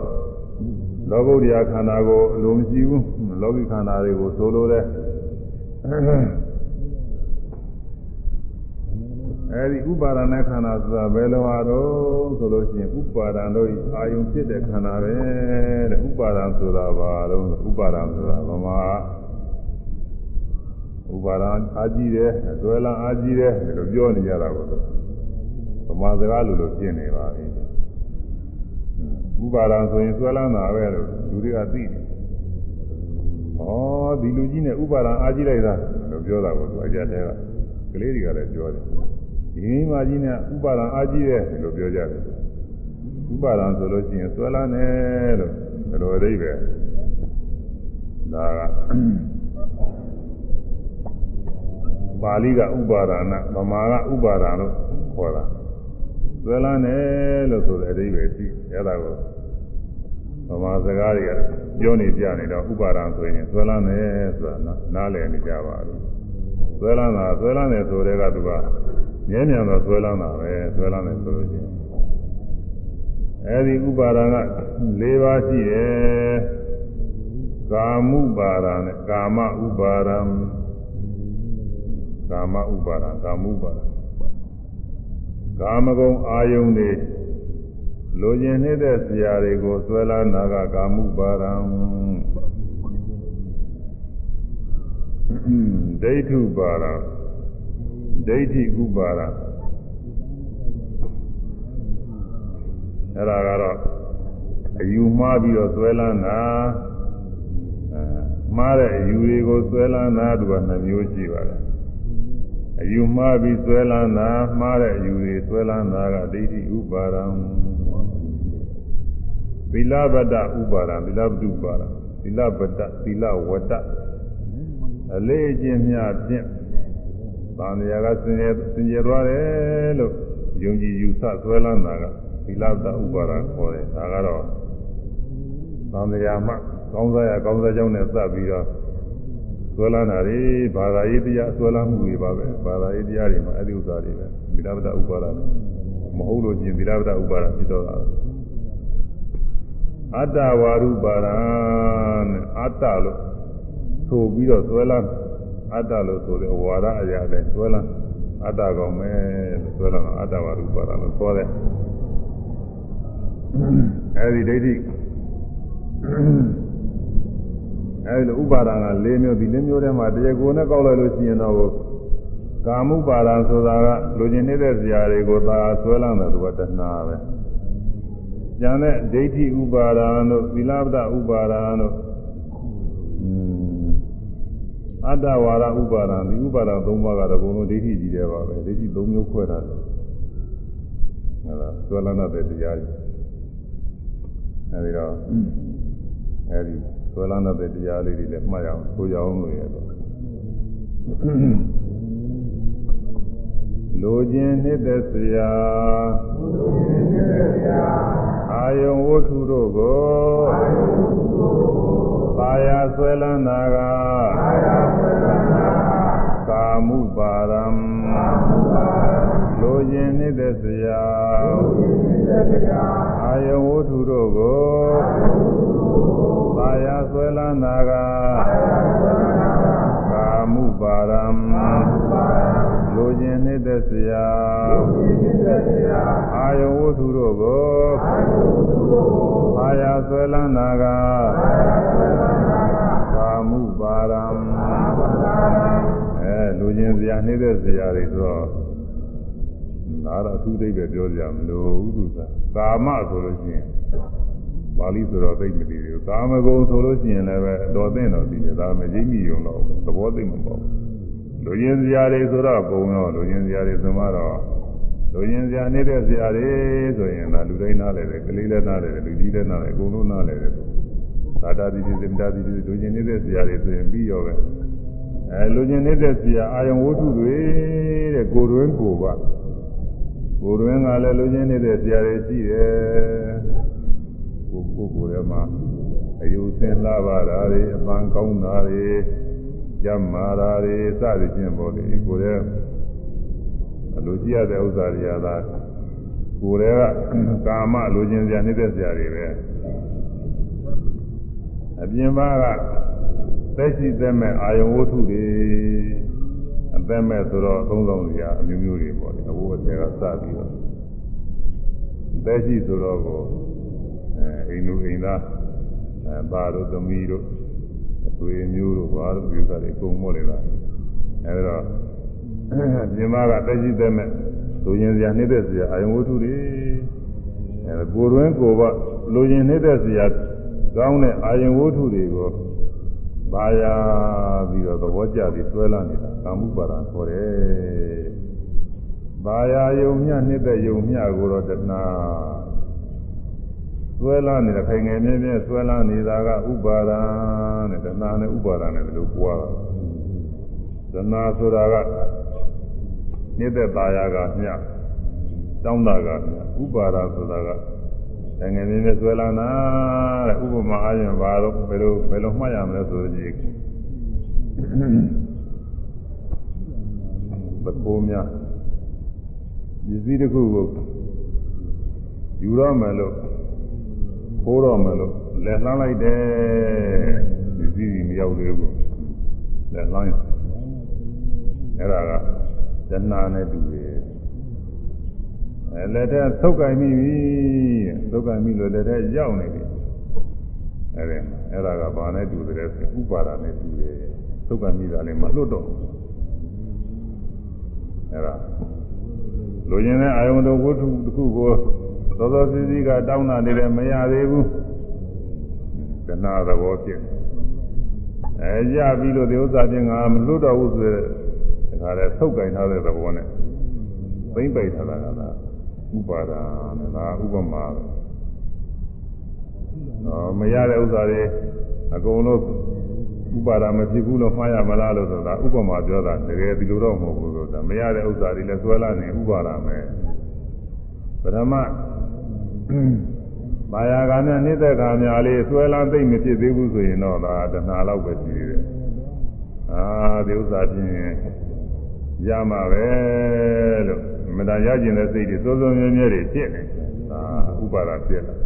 လောကုတ္တရာခန္ဓာကိုအလိုမရှိဘူးလောကီခန္ဓာတွေကိုဆိုလိုတဲ့အဲဒီဥပါဒณะခန္ဓာဆိုတာဘယ်လိုဟာတော့ဆိုလို့ရှိရင်ဥပါဒံတို့အာယုံဖြစ်တဲ့ခန္ဓာပဲတဲ့ဥပါဒံဆိုတာဘာလို့ဥပါဒံဆိုတာဗမာ ဥပါဒံအာကြည့်တယ်ဇွဲလံအာကြည့်တယ်ဒီလိုပြောနေကြတာကိုဗမာစကားလိုလိုပြင်းနေပါပြီဥပါဒံဆိုရင်ဇွဲလံတာပဲလို့လူတွေကသိတယ်ဩဒီလူကြီးနဲ့ဥပါဒံအာကြည့်လိုက်တာလို့ပြောတာကိုသူအကြတဲ့ကကလေးတွေကလည်းပြောတယ်ဒီမိမကြီးနဲ့ဥပါဒံအာကြည့်တယ်လို့ပြောကြတယ်ဥပါဒံဆိုလို့ရှိရင်ဆွဲလာတယ်လို့ဘယ်လိုအဓိပ္ပာယ်ဒါက ပါဠိကဥပါဒနာဗမာကဥပါဒံလို့ခေါ်တာဆွဲလာတယ်လို့ဆိုတဲ့အဓိပ္ပာယ်ရှိအဲ့ဒါကိုဗမာစကားတွေကပြောနေကြနေတော့ဥပါဒံဆိုရင်ဆွဲလန်းတယ်ဆိုတာနားလည်နေကြပါလို့ဆွဲလန်းတာဆွဲလန်းတယ်ဆိုတဲ့ကသူကမြဲမြံတော့ဆွဲလန်းတာပဲဆွဲလန်းတယ်ဆိုလို့ချင်းအဲဒီဥပါဒံက၄ပါးရှိတယ်ကာမှုပါဒံနဲ့ကာမဥပါဒံ ကာမဥပါဒံကာမှုပါဒံကာမဂုဏ်အာယုန်တွေလိုချင်နေတဲ့ဆရာတွေကိုဆွဲလာနာကကာမှုပါရံဒိဋ္ဌုပါရံဒိဋ္ဌိဥပါရံအဲ့ဒါကတော့အယူမှားပြီးတော့ဆွဲလန်းတာအဲမှားတဲ့အယူတွေကိုဆွဲလန်းတာသူကနှမျိုးရှိပါတယ် အယူမှားပြီးဆွဲလန်းတာမှားတဲ့အယူတွေဆွဲလန်းတာကဒိဋ္ဌိဥပါရံသီလဗတ္တဥပါဒံသီလဗတ္တုပါဒံသီလဗတ္တသီလဝတ္တအလေးအကျင့်များဖြင့်သံဃာကစင်ကြယ်စင်ကြယ်သွားတယ်လို့ယုံကြည်ယူဆဆွဲလန်းတာကသီလဗတ္တဥပါဒံခေါ်တယ်ဒါကတော့သံဃာမှကောင်းစားရကောင်းစားကြောင်းနဲ့စပ်ပြီးတော့ ဆွဲလန်းတာတွေဘာသာရေးတရားဆွဲလန်းမှုတွေပါပဲဘာသာရေးတရားတွေမှာအဲ့ဒီဥစ္စာတွေပဲသီလဗတ္တဥပါဒံမဟုတ်လို့ချင်းသီလဗတ္တဥပါဒံဖြစ်တော့တာအတ္တဝါရုပါဒံနဲ့အတ္တလို့ဆိုပြီးတော့ဆွဲလန်းအတ္တလို့ဆိုတဲ့ဝါဒအရာနဲ့ဆွဲလန်းအတ္တကောင်ပဲလို့ဆွဲလန်းအတ္တဝါရုပါဒံလို့ခေါ်တယ်အဲဒီဒိဋ္ဌိ အဲဒီလိုဥပါဒံက၄မျိုးဒီ၄မျိုးထဲမှာတရားကိုယ်နဲ့ကောက်လိုက်လို့ရှိရင်တော့ကာမှုပါဒံဆိုတာကလူကျင်နေတဲ့ဇာတွေကိုသာဆွဲလန်းတယ်သူကတဏှာပဲကျန်တဲ့ဒိဋ္ဌိဥပါဒာတို့သီလပဒဥပါဒာတို့အတ္တဝါဒဥပါဒာဒီဥပါဒာ၃ပါးကတော့အကုန်လုံးဒိဋ္ဌိကြီးတယ်ပါပဲဒိဋ္ဌိ၃မျိုးခွဲထားတယ်ဟုတ်လားသွလနာတဲ့တရားကြီးအဲဒီတော့အဲဒီ သွလနာတဲ့တရားလေးတွေလည်းမှတ်ရအောင်ဆိုရအောင်လို့ရတော့လိုခြင်းနှစ်သက်စရာအာယုံဝတ္ထုတို့ကိုသာယာဆွဲလန်းတာကကာမှုပါရံလိုခြင်းနှစ်သက်စရာအာယုံဝတ္ထုတို့ကို သာယာဆွဲလန်းတာကကာမှုပါရံလိုခြင်းနှိမ့်သက်စရာအာယဝတ္ထုတို့ကိုအာယဆွဲလန်းနာကကာမှုပါရံအဲလိုခြင်းစရာနှိမ့်သက်စရာတွေဆိုတော့ဒါတော့အထူးသိပဲပြောကြမလို့ဥဒုသာကာမဆိုလို့ရှိရင် ပါဠိဆိုတော့သိမသိဘူးကာမဂုဏ်ဆိုလို့ရှိရင်လည်းပဲတော်သိတော့သိတယ်ဒါမှမရိပ်မိုံတော့သဘောသိမပေါ့လူရင်းစရာတွေဆိုတော့ပုံရောလူရင်းစရာတွေဆိုမှတော့လူရင်းစရာနေတဲ့စရာတွေဆိုရင်ဒါလူတိုင်းနားလဲတယ်ကလေးလည်းနားလဲတယ်လူကြီးလည်းနားလဲအကုန်လုံးနားလဲတယ်သာတာတိတိစင်တာတိတိလူရင်းနေတဲ့စရာတွေဆိုရင်ပြီးရောပဲအဲလူရင်းနေတဲ့စရာအာယုံဝတ္ထုတွေတဲ့ကိုယ်တွင်းကိုပါကိုယ်တွင်းကလည်းလူရင်းနေတဲ့စရာတွေရှိတယ် ကိုကိုကိုယ်ထဲမှာအယုစင်လာပါတာတွေအပန်းကောင်းတာတွေကြမ်းမာတာတွေစသည်ဖြင့်ပေါ့လေကိုယ်ရဲ့အလိုကြည့်ရတဲ့ဥစ္စာတွေကသာကိုယ်ရဲ့ကာမလိုချင်စရာနှိမ့်သက်စရာတွေပဲအပြင်ပါကသက်ရှိသက်မဲ့အာယုံဝတ္ထုတွေအသက်မဲ့ဆိုတော့သုံးဆောင်စရာအမျိုးမျိုးတွေပေါ့လေအဘိုးအဆယ်ကစပြီးတော့သက်ရှိဆိုတော့ကို အဲအိမ်လူအိမ်သားအဲပါတို့သမီးတို့သွေမျိုးတို့ဘာလို့ပြုတာတွေကုန်မောလေလားအဲဒါတော့ပြင်မကတက်ရှိတဲ့မဲ့လူရင်စရာနှိမ့်တဲ့စရာအာယုံဝတ္ထုတွေအဲကိုယ်တွင်ကိုယ်ကလူရင်နှိမ့်တဲ့စရာကောင်းတဲ့အာယုံဝတ္ထုတွေကိုဘာယာပြီးတော့သဘောကျပြီးဆွဲလာနေတာကာမှုပါဒခေါ်တယ်ဘာယာယုံမြနှိမ့်တဲ့ယုံမြကိုတော့တဏှာ ဆွဲလာနေတဲ့ခိုင်ငယ်မြဲမြဲဆွဲလာနေတာကဥပါဒံတဲ့တဏှာနဲ့ဥပါဒံနဲ့ဘယ်လိုပွားတာတဏှာဆိုတာကနေတဲ့ตาယာကမြတောင်းတာကမြဥပါဒဆိုတာကအငယ်လေးနဲ့ဆွဲလာတာတဲ့ဥပမာအားဖြင့်ဘာလို့ဘယ်လိုဘယ်လိုမှတ်ရမလဲဆိုတော့ဒီဘကိုးများပစ္စည်းတစ်ခုကိုယူတော့မယ်လို့ ခိုးတော့မယ်လို့လက်လှမ်းလိုက်တယ်ပစ္စည်းကြီးမရောက်သေးဘူးလက်လှမ်းအဲ့ဒါကဇဏနဲ့တူတယ်အဲလက်ထဲသုတ်ကင်မိပြီသုတ်ကင်မိလို့လက်ထဲရောက်နေပြီအဲ့ဒါအဲ့ဒါကဘာနဲ့တူတယ်ဆိုဥပါဒာနဲ့တူတယ်သုတ်ကင်မိတာလည်းမလွတ်တော့အဲ့ဒါလူကျင်တဲ့အာယုံတော်ဝတ္ထုတစ်ခုကို သောသောစီစီကတောင်းတာနေတယ်မရသေးဘူးတဏှာသဘောဖြစ်အဲရပြီလို့ဒီဥစ္စာချင်းငါမလွတ်တော့ဘူးဆိုတဲ့ဒါကလည်းသုတ်ကင်ထားတဲ့သဘောနဲ့သိမ့်ပိတ်ထားတာကလားဥပါဒာနဲ့ဒါဥပမာပဲနော်မရတဲ့ဥစ္စာတွေအကုန်လုံးဥပါဒာမဖြစ်ဘူးလို့မှားရမလားလို့ဆိုတာဥပမာပြောတာတကယ်ဒီလိုတော့မဟုတ်ဘူးဆိုတာမရတဲ့ဥစ္စာတွေလည်းဆွဲလာနေဥပါဒာမယ်ပထမ မာယာကနဲ့နေတဲ့ခါများလေးဆွဲလာသိမ့်မဖြစ်သေးဘူးဆိုရင်တော့ဒါတဏှာလောက်ပဲရှိသေးတယ်အာဒီဥစ္စာချင်းရမှာပဲလို့မတန်ရကျင်တဲ့စိတ်တွေစိုးစိုးမြဲမြဲတွေဖြစ်နေဒါဥပါဒာဖြစ်လာ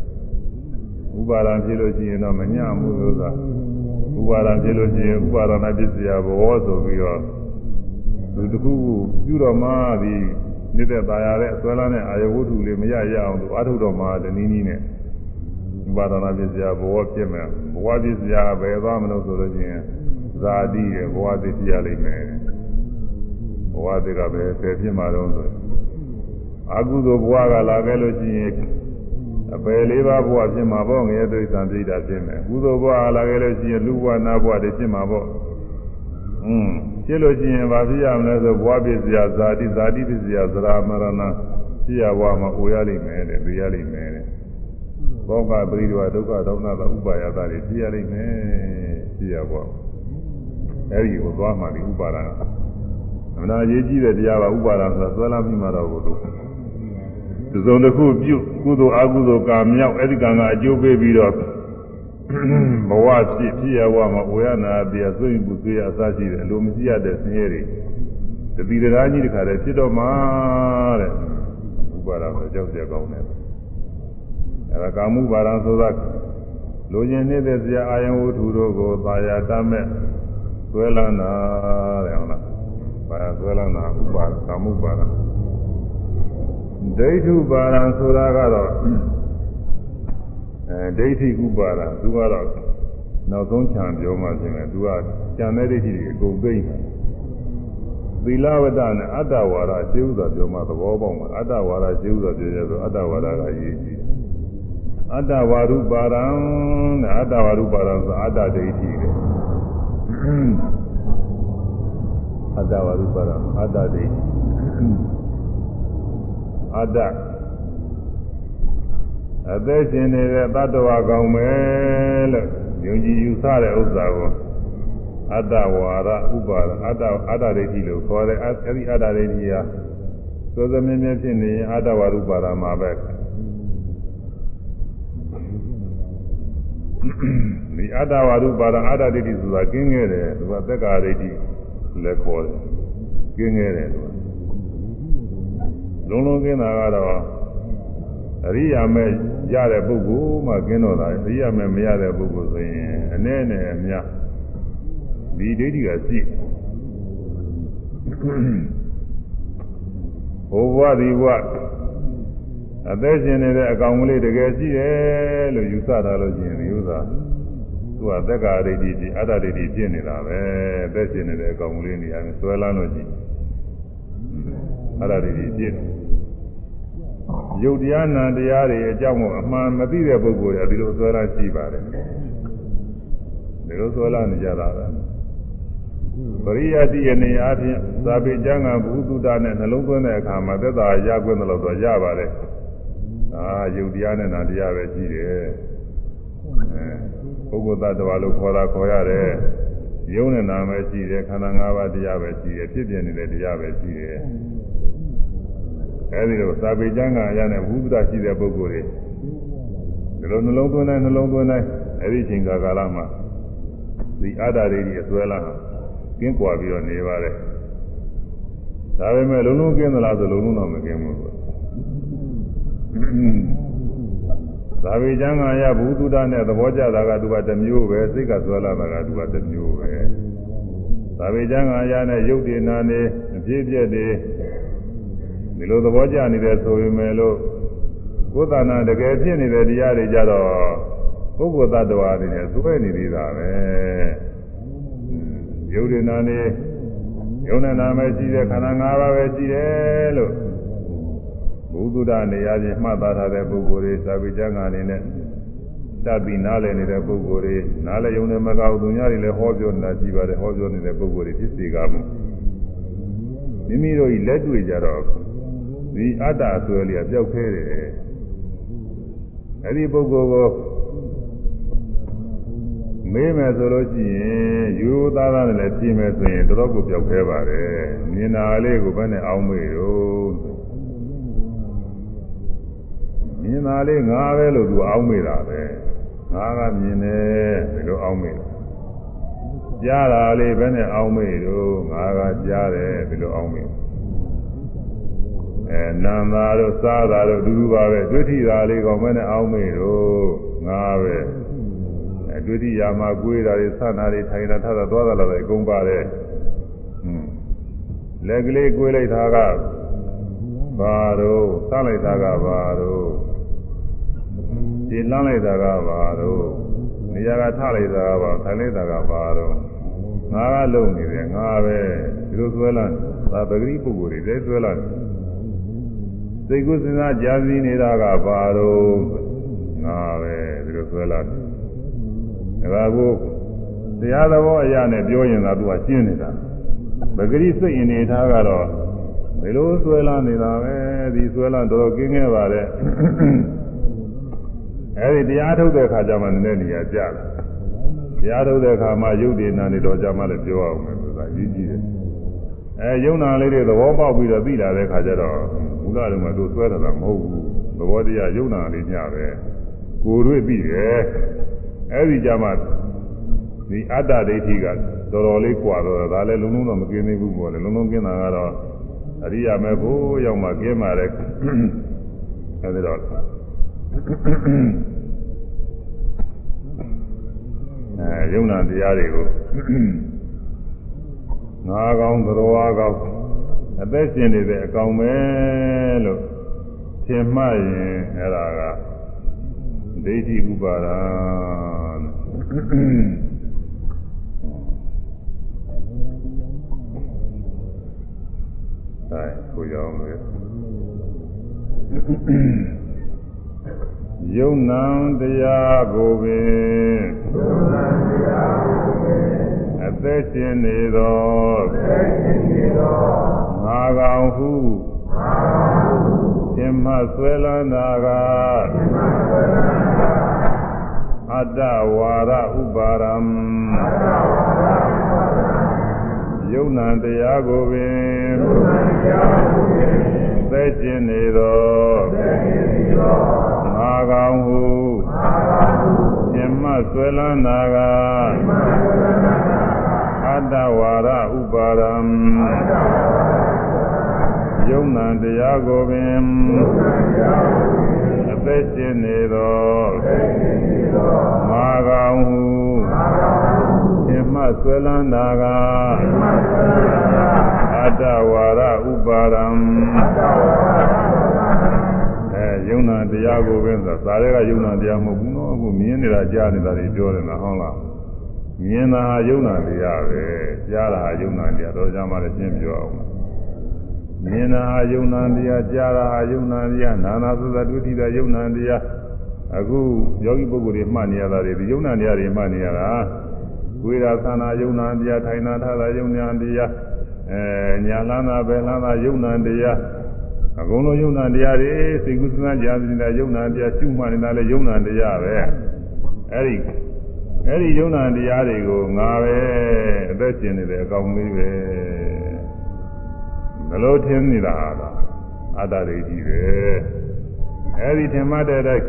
ဥပါဒာဖြစ်လို့ရှိရင်တော့မညမှုလို့သာဥပါဒာဖြစ်လို့ရှိရင်ဥပါဒနာပစ္စယဘောဆိုပြီးတော့သူတခုခုပြုတော်မှာဒီ နေတဲ့ตาရတဲ့အစွဲလာနဲ့အာယဝတ္ထုလေးမရရအောင်သူအထုတော်မှာတနည်းနည်းနဲ့ဥပါဒနာပစ္စယဘဝဖြစ်မယ်ဘဝပစ္စယဘယ်သွားမလို့ဆိုလို့ချင်းဇာတိရဲ့ဘဝသစ္စယလိမ့်မယ်ဘဝသစ်ကပဲဆယ်ဖြစ်မှာတော့ဆိုအကုသိုလ်ဘဝကလာခဲ့လို့ရှိရင်အပယ်လေးပါးဘဝဖြစ်မှာပေါ့ငရဲဒိဋ္ဌံပြိတာဖြစ်မယ်ကုသိုလ်ဘဝလာခဲ့လို့ရှိရင်လူဘဝနာဘဝတွေဖြစ်မှာပေါ့ อืมဖြစ်လို့ရှိရင်ဘာဖြစ်ရမလဲဆိုဘဝပစ္စယဇာတိဇာတိပစ္စယသရမရဏဖြစ်ရဘဝမှာအိုရလိမ့်မယ်တဲ့သိရလိမ့်မယ်တဲ့ဘောကပရိဒဝဒုက္ခဒေါမနတာဥပါယတာတွေဖြစ်ရလိမ့်မယ်ဖြစ်ရဘဝအဲဒီကိုသွားမှဒီဥပါဒနာအမှန်အရေးကြီးတဲ့တရားပါဥပါဒနာဆိုတာသွဲလာပြီးမှတော့ဘုလို့ဒီစုံတစ်ခုပြုကုသိုလ်အကုသိုလ်ကံမြောက်အဲ့ဒီကံကအကျိုးပေးပြီးတော့ ဘဝဖြစ်ဖြစ်ရဘဝမှာဝေယနာတရားစွန့်ယူဆွေးရအစရှိတယ်အလိုမရှိရတဲ့ဆင်းရဲတွေတတိတရားကြီးတခါတည်းဖြစ်တော့မှာတဲ့ဥပါဒနာကြောက်ကြကောင်းတယ်အဲ့ဒါကာမှုပါဒံဆိုတာလူကျင်နေတဲ့ဇာအာယဝတ္ထုတို့ကိုသာယာတတ်မဲ့သွဲလန်းတာတဲ့ဟုတ်လားပါသွဲလန်းတာဥပါဒကာမှုပါဒံဒိဋ္ဌုပါဒံဆိုတာကတော့ အဲဒိဋ္ဌိဥပါဒံသူကတော့နောက်ဆုံးခြံပြောမှရှင်တယ်သူကခြံတဲ့ဒိဋ္ဌိတွေအကုန်သိမ့်တယ်သီလဝတ္တနဲ့အတ္တဝါဒရှင်းဥစွာပြောမှသဘောပေါက်မှာအတ္တဝါဒရှင်းဥစွာပြောရဆိုအတ္တဝါဒကရေးကြည့်အတ္တဝါရုပါဒံနဲ့အတ္တဝါရုပါဒံဆိုအတ္တဒိဋ္ဌိတယ်အတ္တဝါရုပါဒံအတ္တဒိဋ္ဌိအတ္တ အသက်ရှင်နေတဲ့တ attva ကောင်းမယ်လို့ယုံကြည်ယူဆတဲ့ဥစ္စာကိုအတ္တဝါရဥပါဒအတ္တအတ္တဒိဋ္ဌိလို့ခေါ်တယ်အဲဒီအတ္တဒိဋ္ဌိဟာသောသမင်းမျိုးဖြစ်နေရင်အတ္တဝါရုပါဒမှာပဲဒီအတ္တဝါရုပါဒအတ္တဒိဋ္ဌိဆိုတာကျင်းခဲ့တယ်သူကသက်္ကာဒိဋ္ဌိလည်းခေါ်တယ်ကျင်းခဲ့တယ်သူကလုံးလုံးကျင်းတာကတော့ အရိယာမဲ့ရတဲ့ပုဂ္ဂိုလ်မှကျင်းတော့တာအရိယာမဲ့မရတဲ့ပုဂ္ဂိုလ်ဆိုရင်အနည်းနဲ့အများဒီဒိဋ္ဌိကရှိဘုဘဝဒီဘဝအသက်ရှင်နေတဲ့အကောင်ကလေးတကယ်ရှိတယ်လို့ယူဆတာလို့ရှိရင်ဒီဥစ္စာသူကသက်္ကာဒိဋ္ဌိကြီးအတ္တဒိဋ္ဌိဖြစ်နေတာပဲအသက်ရှင်နေတဲ့အကောင်ကလေးနေရာနဲ့ဆွဲလန်းလို့ရှိရင်အတ္တဒိဋ္ဌိဖြစ် ရုပ်တရားနာတရားတွေအကြောင်းကိုအမှန်မသိတဲ့ပုဂ္ဂိုလ်တွေဒီလိုဆွဲလန်းရှိပါတယ်ဒီလိုဆွဲလန်းနေကြတာပဲပရိယတိယနေအားဖြင့်သာပေကျမ်းကဘုသူတနဲ့နှလုံးသွင်းတဲ့အခါမှာသက်သာရခွင့်လို့တော့ရပါတယ်အာယုတ်တရားနဲ့နာတရားပဲရှိတယ်အဲပုဂ္ဂိုလ်သတ္တဝါလို့ခေါ်တာခေါ်ရတယ်ယုံနဲ့နာပဲရှိတယ်ခန္ဓာ၅ပါးတရားပဲရှိတယ်ဖြစ်ပြနေတဲ့တရားပဲရှိတယ် အဲဒီလိုသာပေကျမ်းကအရာနဲ့ဘုဒ္ဓရှိတဲ့ပုဂ္ဂိုလ်တွေဒီလိုနှလုံးသွင်းတိုင်းနှလုံးသွင်းတိုင်းအဲ့ဒီချိန်ကာလမှာဒီအတ္တတွေကြီးအစွဲလာကင်းကွာပြီးတော့နေပါတယ်ဒါပေမဲ့လုံးလုံးကင်းသလားဆိုလုံးလုံးတော့မကင်းဘူးသာဝေကျမ်းဂန်ရဘုသူဒ္ဓနဲ့သဘောကျတာကသူကတစ်မျိုးပဲစိတ်ကဆွဲလာတာကသူကတစ်မျိုးပဲသာဝေကျမ်းဂန်ရနဲ့ရုပ်တည်နာနေအပြည့်ပြည့်တွေ ဒီလိုသဘောကျနေတယ်ဆိုရင်ပဲလို့ကိုယ်တဏ္ဍတကယ်ဖြစ်နေတဲ့တရားတွေကြတော့ပုဂ္ဂိုလ်သတ္တဝါတွေနဲ့စွဲနေသေးတာပဲရုပ်တည်နာနေယုံနဲ့နာမဲရှိတဲ့ခန္ဓာ၅ပါးပဲရှိတယ်လို့ဘုသူဒ္ဓနေရာချင်းမှတ်သားထားတဲ့ပုဂ္ဂိုလ်တွေသာဝိကျမ်းဂန်နေနဲ့တတ်ပြီးနားလည်နေတဲ့ပုဂ္ဂိုလ်တွေနားလည်ယုံနဲ့မကောက်သူများတွေလည်းဟောပြောနေတာရှိပါတယ်ဟောပြောနေတဲ့ပုဂ္ဂိုလ်တွေဖြစ်စေကမှုမိမိတို့ဤလက်တွေ့ကြတော့ ဒီအတ္တအစွဲလေးကပျောက်ခဲတယ်အဲ့ဒီပုဂ္ဂိုလ်ကိုမေးမယ်ဆိုလို့ရှိရင်ယူသားသားနဲ့လည်းပြင်မယ်ဆိုရင်တော်တော်ကိုပျောက်ခဲပါတယ်မြင်တာလေးကိုဘယ်နဲ့အောင်းမေးတော့မြင်တာလေးငါပဲလို့သူအောင်းမေးတာပဲငါကမြင်တယ်ဒီလိုအောင်းမေးတာကြားတာလေးဘယ်နဲ့အောင်းမေးတော့ငါကကြားတယ်ဒီလိုအောင်းမေး အဲနန္တာတို့စားတာတို့ဒူးဒူးပါပဲဒွဋ္ဌိတာလေးကောင်ဘယ်နဲ့အောင်းမေးတော့ငါပဲဒုတိယမှာကိုွေးတာတွေဆန္ဒတွေထိုင်တာထတာသွားတာလည်းအကုန်ပါတယ်ဟွန်းလက်ကလေးကိုွေးလိုက်တာကဘာတော့ဆန့်လိုက်တာကဘာတော့ခြေလမ်းလိုက်တာကဘာတော့နေရာကထလိုက်တာကဘာထိုင်လိုက်တာကဘာတော့ငါကလုံနေတယ်ငါပဲဒီလိုဆွဲလာဒါပဂရိပုဂ္ဂိုလ်တွေလည်းဆွဲလာ စိတ်ကူးစဉ်းစားကြာစီနေတာကဘာတော့ငါပဲဒီလိုဆွဲလာတယ်ဒါကိုတရားသဘောအရာနဲ့ပြောရင်သာသူကရှင်းနေတာပဂရိစိတ်အနေထားကတော့ဘယ်လိုဆွဲလာနေတာပဲဒီဆွဲလာတော့ကင်းခဲ့ပါတဲ့အဲဒီတရားထုတ်တဲ့အခါကျမှနည်းနည်းနေရာကျလာတရားထုတ်တဲ့အခါမှာယုတ်ဒီနာနေတော့ကြမှလည်းပြောအောင်မယ်ဆိုတာကြီးကြီးတယ်အဲယုံနာလေးတွေသဘောပေါက်ပြီးတော့သိလာတဲ့အခါကျတော့ ဘုရားလုံးကသူဆွဲတာမဟုတ်ဘူးသဘောတရားယုံနာလေးညပဲကိုယ်တွေ့ပြီးတယ်အဲ့ဒီကြမှာဒီအတ္တဒိဋ္ဌိကတော်တော်လေးကွာတော့ဒါလည်းလုံးလုံးတော့မกินသေးဘူးပေါ့လေလုံးလုံးกินတာကတော့အရိယာမေဖို့ရောက်မှกินมาတဲ့အဲဒီတော့အဲယုံနာတရားတွေကိုငါကောင်သရောအားကောင် အသက်ရှင်နေတဲ့အကောင်ပဲလို့ထင်မှတ်ရင်အဲ့ဒါကဒိဋ္ဌိဥပါဒာအဲကိုရောင်းမယ်ယုံနံတရားကိုပင်ယုံနံတရားကိုပင်အသက်ရှင်နေသောအသက်ရှင်နေသောငါ ကောင်ဟုငါကောင်ဟုရှင်မဆွဲလန်းတာကရှင်မဆွဲလန်းတာအတ္တဝါရဥပါရံအတ္တဝါရဥပါရံယုံနာတရားကိုပင်ယုံနာတရားကိုပင်သိကျင်နေသောသိကျင်နေသောငါကောင်ဟုငါကောင်ဟုရှင်မဆွဲလန်းတာကရှင်မဆွဲလန်းတာကအတ္တဝါရဥပါရံအတ္တဝါရ ယုံနာတရားကိုပင်ယုံနာတရားကိုပင်အသက်ရှင်နေသောအသက်ရှင်နေသောမာကောင်ဟုမာကောင်ဟုရှင်မဆွဲလန်းတာကရှင်မဆွဲလန်းတာအတ္တဝါရဥပါရံအတ္တဝါရအဲယုံနာတရားကိုပင်ဆိုသာရဲကယုံနာတရားမဟုတ်ဘူးနော်အခုမြင်နေတာကြားနေတာတွေပြောတယ်လားဟုတ်လားမြင်တာဟာယုံနာတရားပဲကြားတာဟာယုံနာတရားတော့ကြမှာလည်းရှင်းပြောအောင် မြင်တာဟာယုံနာတရားကြားတာဟာယုံနာတရားနာနာသုသဒုတိယယုံနာတရားအခုယောဂီပုဂ္ဂိုလ်တွေမှတ်နေရတာတွေဒီယုံနာတရားတွေမှတ်နေရတာဝေဒသနာယုံနာတရားထိုင်နာထတာယုံနာတရားအဲညာလန်းတာပဲလန်းတာယုံနာတရားအကုန်လုံးယုံနာတရားတွေစိတ်ကူးစဉ်းစားကြတဲ့ယုံနာတရားရှုမှတ်နေတာလည်းယုံနာတရားပဲအဲဒီအဲ့ဒီယုံနာတရားတွေကိုငါပဲအသက်ရှင်နေတယ်အကောင်လေးပဲဘ လို့ထင်နေတာလားအတ္တဒိဋ္ဌိပဲအဲ့ဒီထင်မှတ်တဲ့အတိုင်း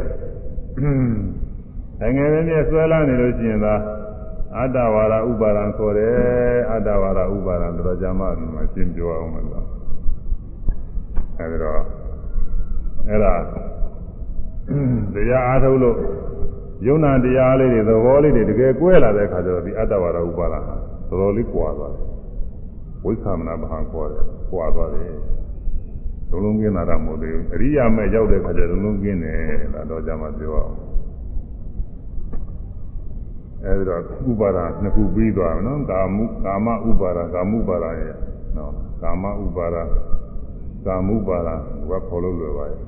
အငယ်လေးနဲ့ဆွဲလာနေလို့ရှိရင်သာအတ္တဝါဒဥပါဒံခေါ်တယ်အတ္တဝါဒဥပါဒံတော်ကြမှာဒီမှာရှင်းပြောအောင်မလားအဲဒီတော့အဲ့ဒါတရားအားထုတ်လို့ယုံနာတရားလေးတွေသဘောလေးတွေတကယ်ကွဲလာတဲ့အခါကျတော့ဒီအတ္တဝါဒဥပါဒံဟာတော်တော်လေးကွာသွားတယ်ဝိသမနာဘာခေါ်တယ် ကွာသွားတယ်လုံးလုံးကင်းလာတာမဟုတ်သေးဘူးအရိယာမဲ့ရောက်တဲ့အခါကျလုံးလုံးကင်းတယ်ဒါတော့ကြမှာပြောအောင်အဲဒီတော့ဥပါဒနှစ်ခုပြီးသွားပြီနော်ကာမကာမဥပါဒကာမှုပါဒရဲ့နော်ကာမဥပါဒကာမှုပါဒကခေါ်လို့လွယ်ပါရဲ့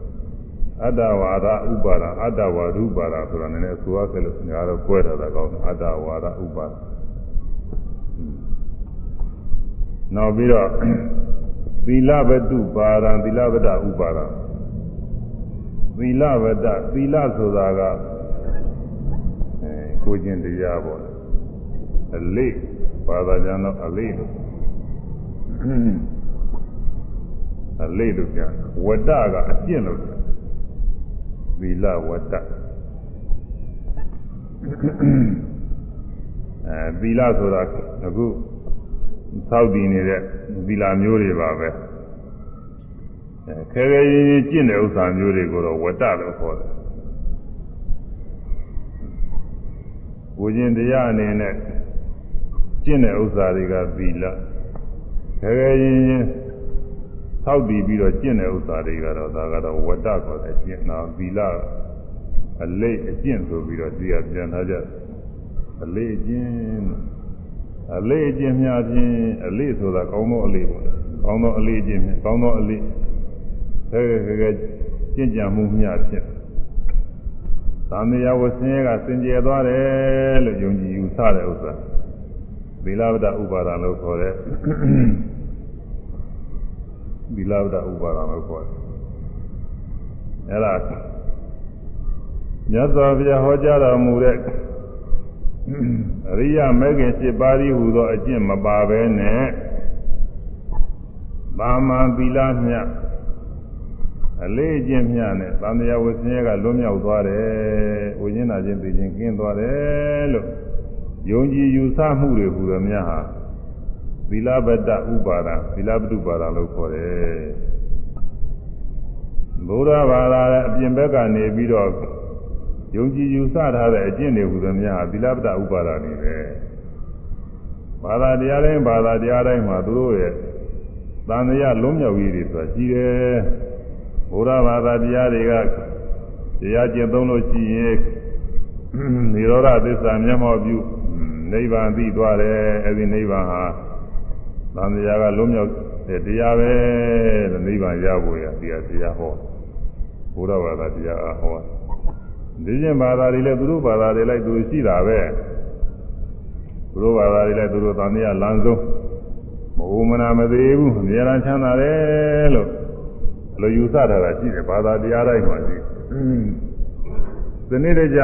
အတ္တဝါဒဥပါဒအတ္တဝါဒဥပါဒဆိုတာနည်းနည်းဆိုရခဲ့လို့ညာတော့ကွဲတာကောင်းအတ္တဝါဒဥပါဒနောက်ပြီးတော့သီ လဝတ္တုပါဒံသီလဝတ္တဥပါဒံသီလဝတ္တသီလဆိုတာကအဲကိုကျင့်တရားပေါ့အလေးဘာသာကျမ်းတော့အလေးလို့အလေးလို့ပြန်ဝတ္တကအကျင့်လို့ပြန်သီလဝတ္တအဲသီလဆိုတာအခု စောက်တည်နေတဲ့သီလမျိုးတွေပါပဲအဲခဲခဲရင်းရင်းကျင့်တဲ့ဥစ္စာမျိုးတွေကိုတော့ဝတ္တလို့ခေါ်တယ်ဝိဉ္ဇဉ်တရားအနေနဲ့ကျင့်တဲ့ဥစ္စာတွေကသီလခဲခဲရင်းရင်းစောက်တည်ပြီးတော့ကျင့်တဲ့ဥစ္စာတွေကတော့ဒါကတော့ဝတ္တခေါ်တယ်ကျင့်တော့သီလအလေးအကျင့်ဆိုပြီးတော့ဒီကပြန်ထားကြအလေးအကျင့် အလေးအကျင့်များဖြင့်အလေးဆိုတာကောင်းသောအလေးပေါ့ကောင်းသောအလေးအကျင့်ဖြင့်ကောင်းသောအလေးခဲခဲခဲကျင့်ကြံမှုများဖြင့်သံဃာဝဆင်းရဲကစင်ကြယ်သွားတယ်လို့ယုံကြည်ယူဆတဲ့ဥစ္စာသီလဝတ္တဥပါဒံလို့ခေါ်တဲ့သီလဝတ္တဥပါဒံလို့ခေါ်တယ်အဲ့ဒါမြတ်စွာဘုရားဟောကြားတော်မူတဲ့ အရိယမဲခင်7ပါးဤဟူသောအကျင့်မပါဘဲနဲ့ဘာမှသီလမြတ်အလေးအကျင့်မြတ်နဲ့သံဃာဝဆင်းရဲကလွတ်မြောက်သွားတယ်။ဝိညာဉ်နာခြင်းသိခြင်းကင်းသွားတယ်လို့ယုံကြည်ယူဆမှုတွေဟူသောများဟာသီလဗတ္တဥပါဒသီလပတုပါဒလို့ခေါ်တယ်။ဘုရားဘာသာရဲ့အပြင်ဘက်ကနေပြီးတော့ ယုံကြည်ယူဆထားတဲ့အကျင့်တွေဟူသမျှသီလပတ္တဥပါဒနေပဲဘာသာတရားတိုင်းဘာသာတရားတိုင်းမှာသူတို့ရဲ့သံဃာလုံးမြောက်ရေးတွေဆိုတာရှိတယ်ဘုရားဘာသာတရားတွေကတရားကျင့်သုံးလို့ရှိရင်និရောဓသစ္စာမျက်မှောက်ပြုနိဗ္ဗာန်သိသွားတယ်အဲဒီနိဗ္ဗာန်ဟာသံဃာကလုံးမြောက်တဲ့တရားပဲတဲ့နိဗ္ဗာန်ရဖို့ရတရားတရားဟောဘုရားဘာသာတရားဟော ဒီကျင့်ဘာသာတွေလည်းသူတို့ဘာသာတွေလိုက်သူတို့ရှိတာပဲသူတို့ဘာသာတွေလည်းသူတို့သံဃာလမ်းဆုံးမဟုတ်မနာမသေးဘူးအများအားချမ်းသာတယ်လို့အလိုယူဆတာကရှိတယ်ဘာသာတရားတိုင်းမှာရှိဒီနေ့တည်းကျ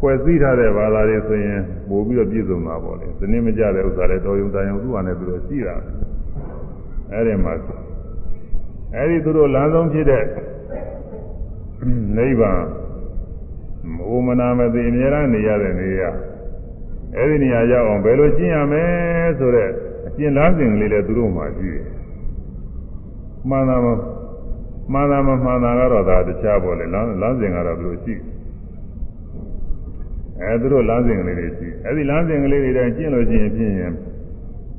ဖွဲ့စည်းထားတဲ့ဘာသာတွေဆိုရင်ပို့ပြီးတော့ပြည့်စုံမှာပေါ့လေဒီနေ့မကြတဲ့ဥစ္စာတွေတော်ယုံတန်ယုံသူ့ဟာနဲ့သူတို့ရှိတာအဲ့ဒီမှာအဲ့ဒီသူတို့လမ်းဆုံးဖြစ်တဲ့နိဗ္ဗာန် မုံမနာမသိအများအားနေရတဲ့နေရာအဲ့ဒီနေရာရောက်အောင်ဘယ်လိုကျင့်ရမလဲဆိုတော့အကျင့်လားစဉ်လေးလည်းသူတို့မှရှိတယ်မှန်တာမမှန်တာမမှန်တာကတော့ဒါတခြားပေါ့လေလမ်းလမ်းစဉ်ကတော့ဘယ်လိုရှိအဲသူတို့လမ်းစဉ်ကလေးတွေရှိအဲ့ဒီလမ်းစဉ်ကလေးတွေတိုင်းကျင့်လို့ရှိရင်ဖြင့်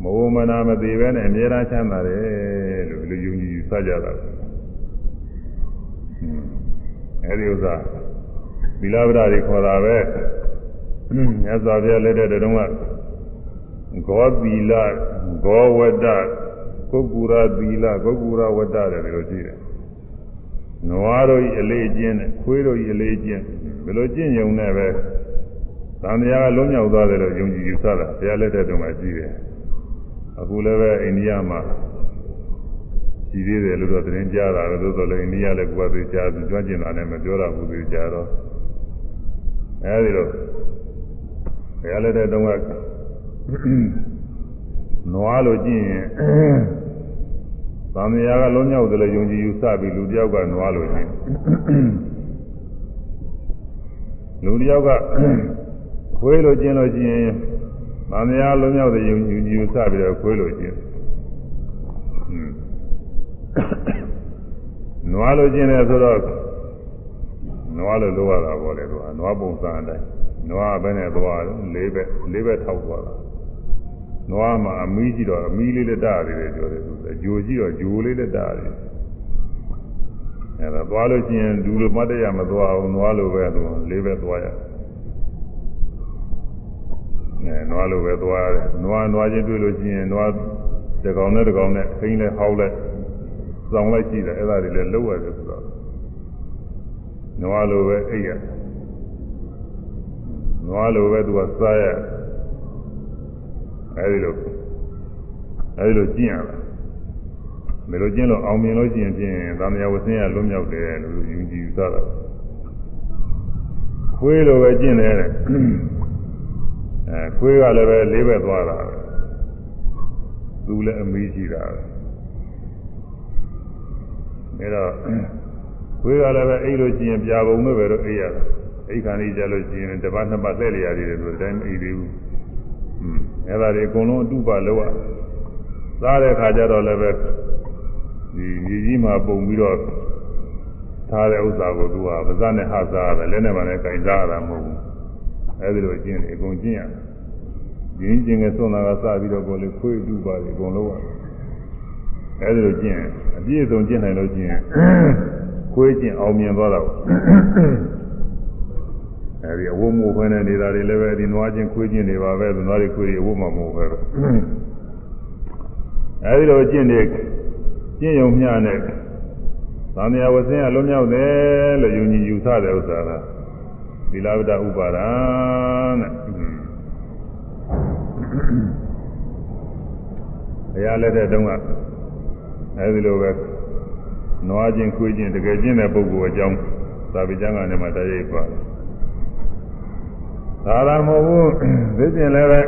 မုံမနာမသိပဲနဲ့အများအားချမ်းသာတယ်လို့လူယုံကြည်ယူဆကြတာအဲ့ဒီဥစ္စာ သီလဗဒတွေခေါ်တာပဲမြတ်စွာဘုရားလက်ထက်တုန်းကဂောသီလဂောဝတ္တကုက္ကူရသီလကုက္ကူရဝတ္တတယ်ဒီလိုရှိတယ်နွားတို့ဤအလေးကျင့်နဲ့ခွေးတို့ဤအလေးကျင့်ဘယ်လိုကျင့်ကြုံနဲ့ပဲသံဃာကလုံးမြောက်သွားတယ်လို့ယုံကြည်ယူဆတာဘုရားလက်ထက်တုန်းကရှိတယ်အခုလည်းပဲအိန္ဒိယမှာရှိသေးတယ်လို့တော့သတင်းကြားတာပဲသို့တော်လည်းအိန္ဒိယလည်းကိုယ်ကသိကြားသူကြွကျင်တာနဲ့မပြောတာဘူးသိကြားတော့ အဲဒီတော့ဘယ်လည်းတဲ့တုန်းကနွားလို့ကြည့်ရင်သံဃာကလုံးမြောက်တယ်လို့ယုံကြည်ယူဆပြီးလူတယောက်ကနွားလို့ရှင်လူတယောက်ကခွေးလို့ကျင်းလို့ရှိရင်မမယာလုံးရောက်တဲ့ယုံကြည်ယူစပြီးတော့ခွေးလို့ကျင်းနွားလို့ကျင်းတယ်ဆိုတော့ နွားလို့လိုရတာပေါ့လေသူကနွားပုံစံအတိုင်းနွားဘယ်နဲ့သွားလဲလေးဘက်လေးဘက်ထောက်သွားတာနွားမှာအမီးကြည့်တော့အမီးလေးလက်တာလေးတွေပြောတယ်သူအဂျိုကြည့်တော့ဂျိုလေးလက်တာလေးအဲဒါသွားလို့ရှိရင်ဒူလိုမတ်တရမသွားဘူးနွားလိုပဲသူလေးဘက်သွားရတယ်အဲနွားလိုပဲသွားရတယ်နွားနွားချင်းတွေ့လို့ရှိရင်နွားတကောင်နဲ့တကောင်နဲ့ခိန်းလဲဟောက်လဲစောင်းလိုက်ကြည့်တယ်အဲ့ဒါတွေလည်းလောက်ရတယ်ဆိုတော့ နွားလိုပဲအိပ်ရနွားလိုပဲသူကစားရအဲဒီလိုအဲဒီလိုကျင့်ရတာဘယ်လိုကျင့်လို့အောင်မြင်လို့ရှိရင်ဖြင့်သာမယဝဆင်းရလွတ်မြောက်တယ်လို့ယူကြည်ယူဆတာခွေးလိုပဲကျင့်တယ်တဲ့အဲခွေးကလည်းပဲလေးဘက်သွားတာသူလည်းအမေးရှိတာပဲဒါတော့ ခွေးကလည်းပဲအိတ်လို့ရှိရင်ပြာပုံနဲ့ပဲတော့အိတ်ရတာအိတ်ခံနေကြလို့ရှိရင်တစ်ပတ်နှစ်ပတ်သက်လျာသေးတယ်ဆိုတဲ့အတိုင်းအိတ်သေးဘူးอืมအဲ့ဒါတွေအကုန်လုံးအတုပါလောက်ရစားတဲ့ခါကျတော့လည်းပဲဒီမြေကြီးမှာပုံပြီးတော့ထားတဲ့ဥစ္စာကိုသူကပါးစပ်နဲ့ဟစားရတယ်လက်နဲ့မှလည်းကင်စားရတာမဟုတ်ဘူးအဲဒီလိုကျင့်တယ်အကုန်ကျင့်ရတယ်ရင်းကျင်ကစွန့်တာကစပြီးတော့ကိုယ်လေခွေးတူပါလေအကုန်လုံးရတယ်အဲဒီလိုကျင့်အပြည့်အစုံကျင့်နိုင်လို့ကျင့် ခွေးကျင့်အောင်မြင်သွားတာပေါ့အဲဒီအဝတ်မို့ခွင်းတဲ့နေတာတွေလည်းပဲဒီနွားချင်းခွေးချင်းတွေပါပဲဒီနွားတွေခွေးတွေအဝတ်မှမဟုတ်ပဲအဲဒီလိုကျင့်တဲ့ကျင့်ယုံမျှနဲ့သံဃာဝဆင်းရလွတ်မြောက်တယ်လို့ယုံကြည်ယူဆတဲ့ဥစ္စာကသီလဝတ္တဥပါဒံတဲ့ဘုရားလက်ထက်တုန်းကအဲဒီလိုပဲ နွားချင်းခွေးချင်းတကယ်ကျင့်တဲ့ပုဂ္ဂိုလ်အကြောင်းသာဝိကျမ်းကနေမှတရိပ်ပါတယ်သာသာမဟုတ်ဘူးသိကျင်လည်းပဲ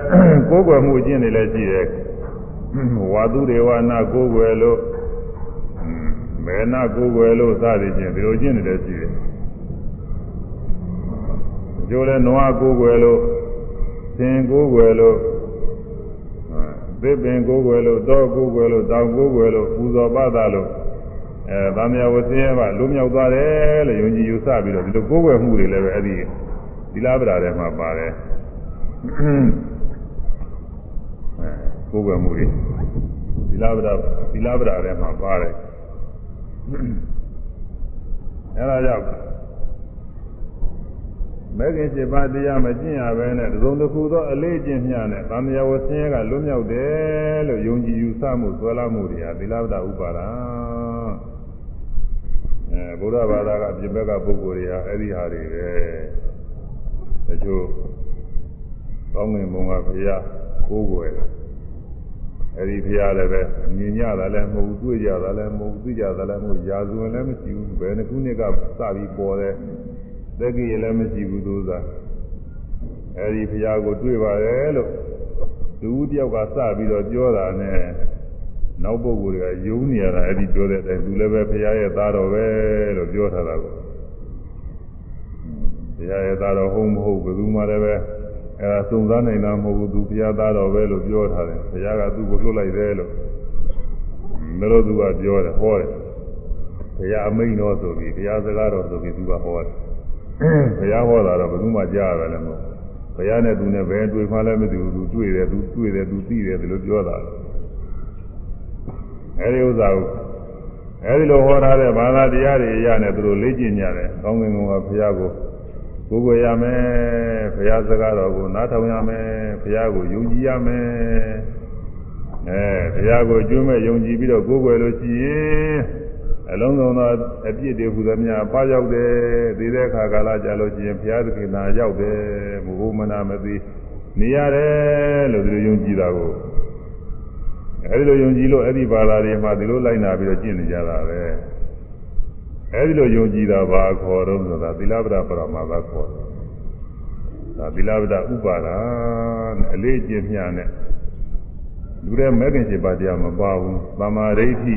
ကိုယ်ွယ်မှုအကျင့်တွေလည်းရှိတယ်ဝါသူတွေဝါနာကိုယ်ွယ်လို့မေနာကိုယ်ွယ်လို့စသည်ချင်းဒီလိုကျင့်နေတယ်ရှိတယ်ကျိုးလဲနွားကိုယ်ွယ်လို့သင်ကိုယ်ွယ်လို့သစ်ပင်ကိုယ်ွယ်လို့တောကိုယ်ွယ်လို့တောင်ကိုယ်ွယ်လို့ပူဇော်ပသလို့ အဲဗာမယဝဆင်းရဲကလွမြောက်သွားတယ်လို့ယုံကြည်ယူဆပြီးတော့ဒီလိုကိုယ်ွယ်မှုတွေလည်းပဲအဲ့ဒီသီလပဒါထဲမှာပါတယ်အဲကိုယ်ွယ်မှုတွေသီလပဒါသီလပဒါထဲမှာပါတယ်အဲဒါကြောင့်မဲခင်7ပါးတရားမကျင့်ရဘဲနဲ့သုံးတစ်ခုသောအလေးကျင့်မျှနဲ့သံဃာဝဆင်းရဲကလွတ်မြောက်တယ်လို့ယုံကြည်ယူဆမှုဆွဲလာမှုတွေဟာသီလပဒဥပါဒံ အဲဘုရားဘာသာကပြင်ဘက်ကပုဂ္ဂိုလ်တွေဟာအဲ့ဒီဟာတွေပဲတချို့ကောင်းငင်ဘုံကဘုရားကိုးကွယ်အဲ့ဒီဘုရားလည်းပဲမြင်ကြတာလည်းမဟုတ်တွေ့ကြတာလည်းမဟုတ်သိကြတာလည်းမဟုတ်ရာဇဝင်လည်းမရှိဘူးဘယ်နှခုနှစ်ကစပြီးပေါ်တဲ့သက္ကိရလည်းမရှိဘူးသူသာအဲ့ဒီဘုရားကိုတွေ့ပါတယ်လို့လူတယောက်ကစပြီးတော့ပြောတာနဲ့ နောက်ပုဂ္ဂိုလ်တွေကယုံနေရတာအဲ့ဒီပြောတဲ့အတိုင်းသူလည်းပဲဘုရားရဲ့သားတော်ပဲလို့ပြောထားတာကိုဘုရားရဲ့သားတော်ဟုတ်မဟုတ်ဘယ်သူမှလည်းပဲအဲဒါစုံစမ်းနိုင်တာမဟုတ်ဘူးသူဘုရားသားတော်ပဲလို့ပြောထားတယ်ဘုရားကသူ့ကိုလွတ်လိုက်တယ်လို့မလို့သူကပြောတယ်ဟောတယ်ဘုရားအမိန့်တော်ဆိုပြီးဘုရားစကားတော်ဆိုပြီးသူကဟောတယ်ဘုရားဟောတာတော့ဘယ်သူမှကြားရတယ်လည်းမဟုတ်ဘုရားနဲ့သူနဲ့ဘယ်တွေ့မှလည်းမသိဘူးသူတွေ့တယ်သူတွေ့တယ်သူသိတယ်ဒီလိုပြောတာ အဲဒီဥစ္စာကိုအဲဒီလိုဟောထားတဲ့ဘာသာတရားတွေအရနဲ့သူတို့လေ့ကျင့်ကြတယ်ကောင်းကင်ကောင်ကဘုရားကိုကိုယ်ကိုရမယ်ဘုရားစကားတော်ကိုနားထောင်ရမယ်ဘုရားကိုယုံကြည်ရမယ်အဲဘုရားကိုကျွမ်းမဲ့ယုံကြည်ပြီးတော့ကိုယ်ကိုယ်လို့ရှိရင်အလုံးစုံသောအပြစ်တွေဟူသမျှပါရောက်တယ်ဒီတဲ့အခါကာလကြာလို့ရှိရင်ဘုရားသခင်နာရောက်တယ်မဟုတ်မနာမသိနေရတယ်လို့ဒီလိုယုံကြည်တာကို အဲဒီလိုယုံကြည်လို့အဲ့ဒီဘာသာတွေမှာဒီလိုလိုက်နာပြီးတော့ကျင့်နေကြတာပဲအဲဒီလိုယုံကြည်တာဘာခေါ်တော့ဆိုတာသီလပဒပရမသာခေါ်တယ်ဒါသီလပဒဥပါဒာအလေးကျင့်မျှနဲ့လူတဲ့မဲခင်7ပါးတရားမပါဘူးသမာဓိဋ္ဌိ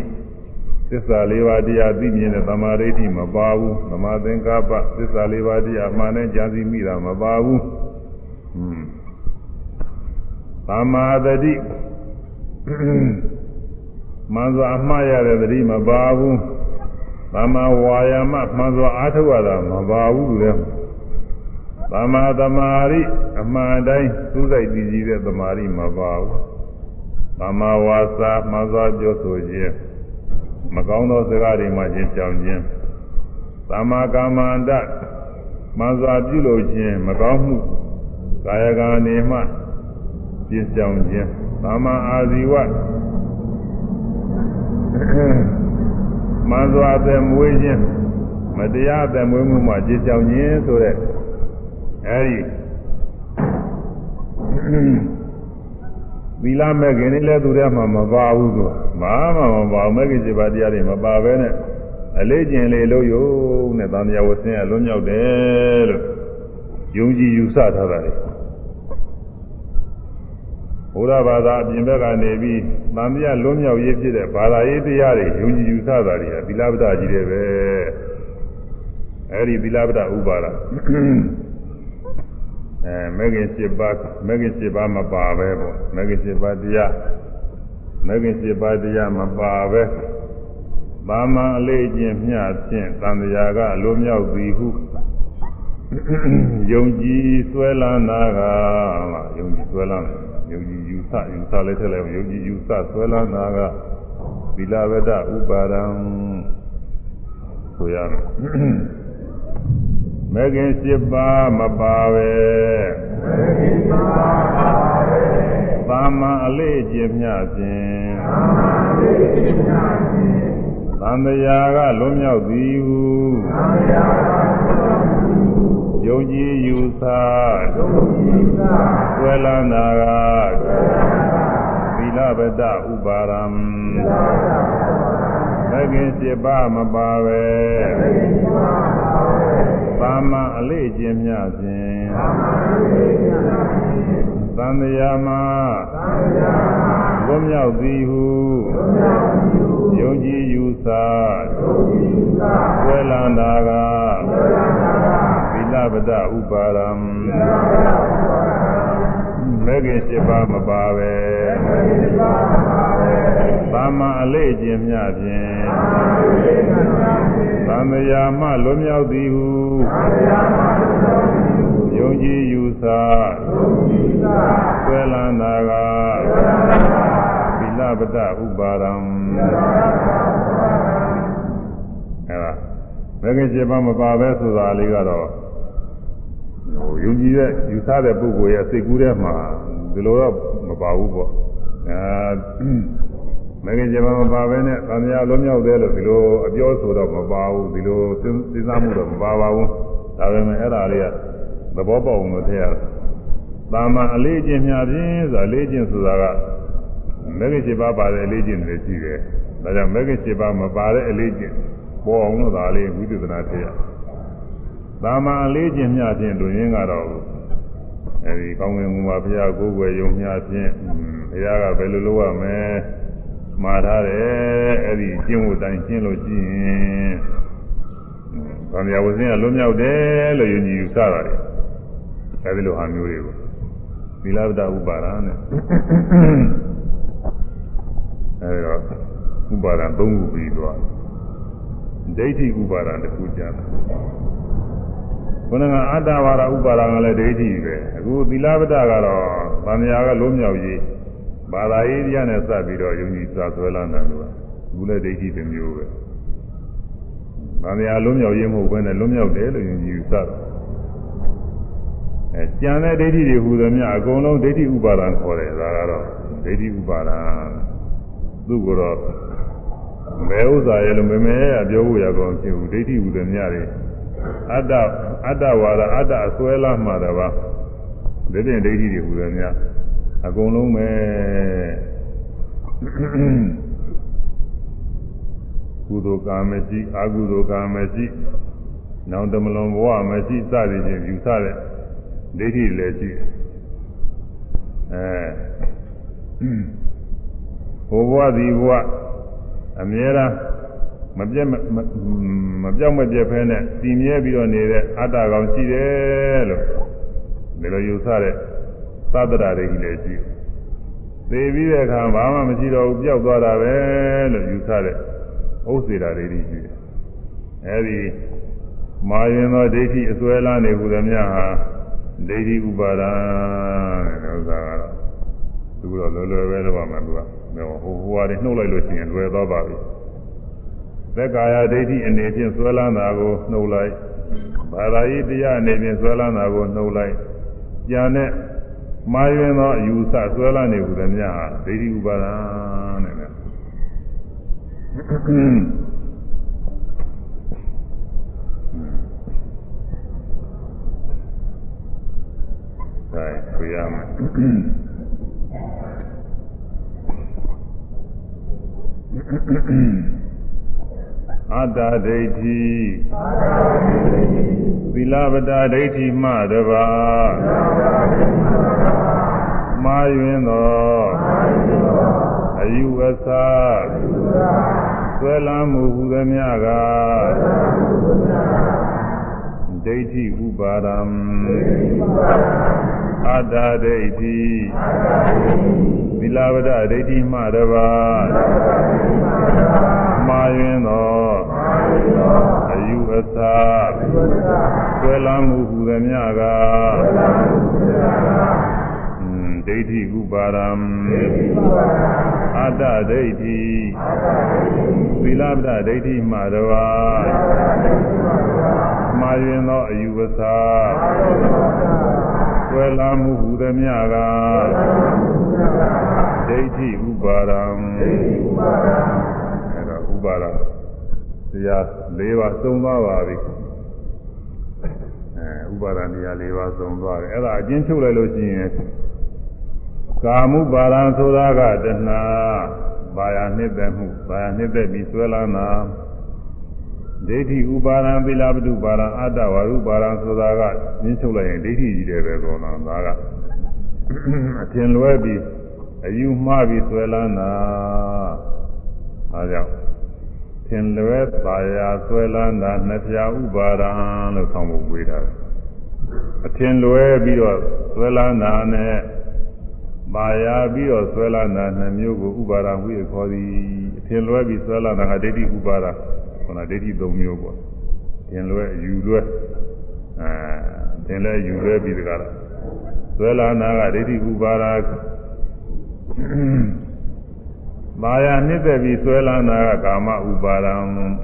သစ္စာလေးပါးတရားသိမြင်တဲ့သမာဓိဋ္ဌိမပါဘူးသမာသင်္ကပ္ပသစ္စာလေးပါးတရားမှန်တဲ့ဉာဏ်စီမိတာမပါဘူးဟွန်းသမာဓိ မှန်စွာအမှားရတဲ့သတိမပါဘူးသမာဝါယာမမှန်စွာအားထုတ်ရတာမပါဘူးလူလည်းသမာသမာဓိအမှန်တိုင်းသုစိတ်တည်ကြည်တဲ့သမာဓိမပါဘူးသမာဝါစာမှန်စွာပြောဆိုခြင်းမကောင်းသောစကားတွေမှချင်းကြောင်ခြင်းသမာကာမန္တမှန်စွာပြုလို့ခြင်းမကောင်းမှုကာယကံနေမှပြည့်စုံခြင်း သမာအာဇီဝမှန်စွာသက်မွေးခြင်းမတရားသက်မွေးမှုမှပြည့်စုံခြင်းဆိုတဲ့အဲဒီသီလမဲ့ခင်လေးလည်းသူထဲမှာမပါဘူးသူဘာမှမပါဘူးမဲ့ခင်7ပါးတရားတွေမပါဘဲနဲ့အလေးကျင်လေးလို့ယုံနဲ့သံဃာဝဆင်းရလွံ့မြောက်တယ်လို့ယုံကြည်ယူဆထားတာလေ ဘုရားဘာသာအပြင်ဘက်ကနေပြီးသံဃာလွံ့မြောက်ရေးဖြစ်တဲ့ဘာသာရေးတရားတွေယုံကြည်ယူဆတာတွေကသီလပဒကြီးတွေပဲအဲဒီသီလပဒဥပါဒအဲမဂ္ဂင်7ပါးမဂ္ဂင်7ပါးမပါပဲပေါ့မဂ္ဂင်7ပါးတရားမဂ္ဂင်7ပါးတရားမပါပဲသာမန်အလေးချင်းမျှဖြင့်သံဃာကအလိုမြောက်သည်ဟုယုံကြည်ဆွဲလန်းနာကလားယုံကြည်ဆွဲလန်းယုံကြည်ယူ ဆယူဆလည်းထက်လည်းယုံကြည်ယူဆဆွဲလန်းနာကသီလဝဒဥပါဒံဆိုရမယ်မဂ္ဂင်7ပါးမပါပဲမဂ္ဂင်7ပါးပါပဲသာမန်အလေးကျင့်မြဖြင့်သာမန်အလေးကျင့်မြဖြင့်သံတရားကလွန်မြောက်သည်ဟုသံတရားကလွန်မြောက်သည်ဟု ယုံကြည်ယူဆယုံကြည်ယူဆဆွဲလန်းတာကဆွဲလန်းတာသီလဗဒဥပါရံသီလဗဒဥပါရံမဂ္ဂင်7ပါးမပါပဲမဂ္ဂင်7ပါးမပါပဲသာမန်အလေးကျင့်မြဖြင့်သာမန်အလေးကျင့်မြဖြင့်သံဃာမှာသံဃာမှာဘုံမြောက်သည်ဟုဘုံမြောက်သည်ဟုယုံကြည်ယူဆယုံကြည်ယူဆဝေလန္တာက ဝေလန္တာကသီလပဒဥပါရံသီလပဒဥပါရံမဂ္ဂင်7ပါးမပါပဲမဂ္ဂင်7ပါးမပါပဲသာမန်အလေးကျင့်မြဖြင့်သာမန်အလေးကျင့်မြဖြင့်သံဃာမှလွန်မြောက်သည်ဟုသံဃာမှလွန်မြောက်သည်ဟုယုံကြည်ယူဆယုံကြည်ဆဆွဲလန်းတာကဆွဲလန်းတာကသီလပဒဥပါရံသီလပဒဥပါရံအဲဒါမဂ္ဂင်7ပါးမပါပဲဆိုတာလေးကတော့ ဟိုယုံကြည်တဲ့ယူဆတဲ့ပုဂ္ဂိုလ်ရဲ့စိတ်ကူးထဲမှာဒီလိုတော့မပါဘူးပေါ့အဲမဂ္ဂင်7ပါးမပါပဲနဲ့သံဃာလုံးမြောက်တယ်လို့ဒီလိုအပြောဆိုတော့မပါဘူးဒီလိုစဉ်းစားမှုတော့မပါပါဘူးဒါပေမဲ့အဲ့ဒါလေးကသဘောပေါက်အောင်လို့ထည့်ရတာမာအလေးချင်းများဖြင့်ဆိုတာအလေးချင်းဆိုတာကမဂ္ဂင်7ပါးပါတဲ့အလေးချင်းတွေရှိတယ်ဒါကြောင့်မဂ္ဂင်7ပါးမပါတဲ့အလေးချင်းပေါ်အောင်လို့ဒါလေးဝိသုဒနာထည့်ရ သာမန်အလေးချင်းများဖြင့်လူရင်းကတော့အဲဒီကောင်းဝင်မူပါဘုရားကိုယ်ွယ်ယုံများဖြင့်ဘုရားကဘယ်လိုလုပ်ရမလဲမှာထားတယ်အဲ့ဒီကျင့်ဝတ်တိုင်းကျင့်လို့ရှိရင်ဗန္ဓရာဝဇင်းကလွတ်မြောက်တယ်လို့ယုံကြည်ယူဆတာတယ်အဲ့ဒီလိုဟာမျိုးတွေကိုသီလဝတ္တဥပါဒနဲ့အဲ့တော့ဥပါဒ၃ခုပြီးသွားဒိဋ္ဌိဥပါဒတစ်ခုကြာတယ် ခုနကအတ္တဝါဒဥပါဒကလည်းဒိဋ္ဌိပဲအခုသီလဝတ္တကတော့ဗန္ဓရာကလွတ်မြောက်ရေးဘာသာရေးတရားနဲ့စပ်ပြီးတော့ယုံကြည်စွာဆွဲလန်းတယ်လို့ကဘူးလည်းဒိဋ္ဌိတစ်မျိုးပဲ။ဗာမယာလုံးမြောက်ရေးမဟုတ်ဘဲနဲ့လုံးမြောက်တယ်လို့ယုံကြည်စွာအဲကြံတဲ့ဒိဋ္ဌိတွေဟူသည်များအကုန်လုံးဒိဋ္ဌိဥပါဒံခေါ်တယ်ဒါကတော့ဒိဋ္ဌိဥပါဒံသူ့ကိုတော့ဘယ်ဥစ္စာရဲ့လို့မမဲရပြောဖို့ရကောင်းဖြစ်ဘူးဒိဋ္ဌိဟူသည်များတွေ အတ္တအတ္တဝါဒအတ္တအစွဲလာမှတပါဒီပြင်ဒိဋ္ဌိတွေဟူသည်များအကုန်လုံးပဲကုသိုလ်ကာမရှိအကုသိုလ်ကာမရှိနောင်တမလွန်ဘဝမရှိစသည်ဖြင့်ယူဆတဲ့ဒိဋ္ဌိလည်းရှိအဲဟိုဘဝဒီဘဝအမြဲတမ်း မပြတ်မမပြောက်မပြတ်ဖဲနဲ့တည်မြဲပြီးတော့နေတဲ့အတ္တကောင်ရှိတယ်လို့ဒီလိုယူဆတဲ့သတ္တရာတွေကြီးလည်းရှိသိပြီးတဲ့အခါဘာမှမရှိတော့ဘူးပျောက်သွားတာပဲလို့ယူဆတဲ့ဥစ္စေတာတွေကြီးရှိတယ်အဲဒီမာရင်သောဒိဋ္ဌိအစွဲလာနေဟုသမျှဟာဒိဋ္ဌိဥပါဒံတဲ့ဥစ္စာကတော့သူကတော့လွယ်လွယ်ပဲတော့မှသူကဟိုဟိုဟာတွေနှုတ်လိုက်လို့ရှိရင်လွယ်သွားပါပြီ သက်ကာယဒိဋ္ဌိအနေဖြင့်ဆွဲလန်းတာကိုနှုတ်လိုက်ဘာသာရေးတရားအနေဖြင့်ဆွဲလန်းတာကိုနှုတ်လိုက်ကြံတဲ့မာယွင်သောအယူဆဆွဲလန်းနေဟုသမျှဟာဒိဋ္ဌိဥပါဒံတဲ့နဲ့ဒါဆိုရမယ်အ တ္တဒိဋ္ဌိသီလပတဒိဋ္ဌိမှတပါမာယွင်သောအယူအဆဆွဲလမ်းမှုဟူသည်များကဒိဋ္ဌိဥပါဒံအတ္တဒိဋ္ဌိသီလဝဒဒိဋ္ဌိမှတပါ မာယွင်သောအယူအဆဆွဲလမ်းမှုဟူသည်များကဒိဋ္ဌိဥပါဒံအတ္တဒိဋ္ဌိသီလပဒဒိဋ္ဌိမှတပါမာယွင်သောအယူအဆဆွဲလာမှုဟူသည်များကဒိဋ္ဌိဥပါဒံအဲဒါဥပါဒ တရား၄ပါးသုံးသွားပါပြီအဲဥပါဒတရား၄ပါးသုံးသွားတယ်အဲ့ဒါအကျဉ်းချုပ်လိုက်လို့ရှိရင်ကာမှုပါဒံဆိုတာကတဏှာဘာယာနှစ်သက်မှုဘာယာနှစ်သက်ပြီးဆွဲလာတာဒိဋ္ဌိဥပါဒံသီလပတုပါဒံအတ္တဝါရုပါဒံဆိုတာကညှင်းချုပ်လိုက်ရင်ဒိဋ္ဌိကြီးတယ်ပဲကောနော်ဒါကအထင်လွဲပြီးအယူမှားပြီးဆွဲလန်းတာဒါကြောင့် ထင်လွဲပါရာဆွဲလန်းတာနှစ်ပြာဥပါဒံလို့ဆောင်းဖို့ဝေးတာအထင်လွဲပြီးတော့ဆွဲလန်းတာနဲ့ပါရာပြီးတော့ဆွဲလန်းတာနှစ်မျိုးကိုဥပါဒံဝိခေါ်သည်အထင်လွဲပြီးဆွဲလန်းတာကဒိဋ္ဌိဥပါဒံခန္ဓာဒိဋ္ဌိ၃မျိုးပေါ့သင်လွဲယူလွဲအဲသင်လဲယူလွဲပြီးတကားလားဇွဲလာနာကဒိဋ္ဌိဥပါဒ မာယာနှစ်သက်ပြီးဇွဲလာနာကကာမဥပါဒံ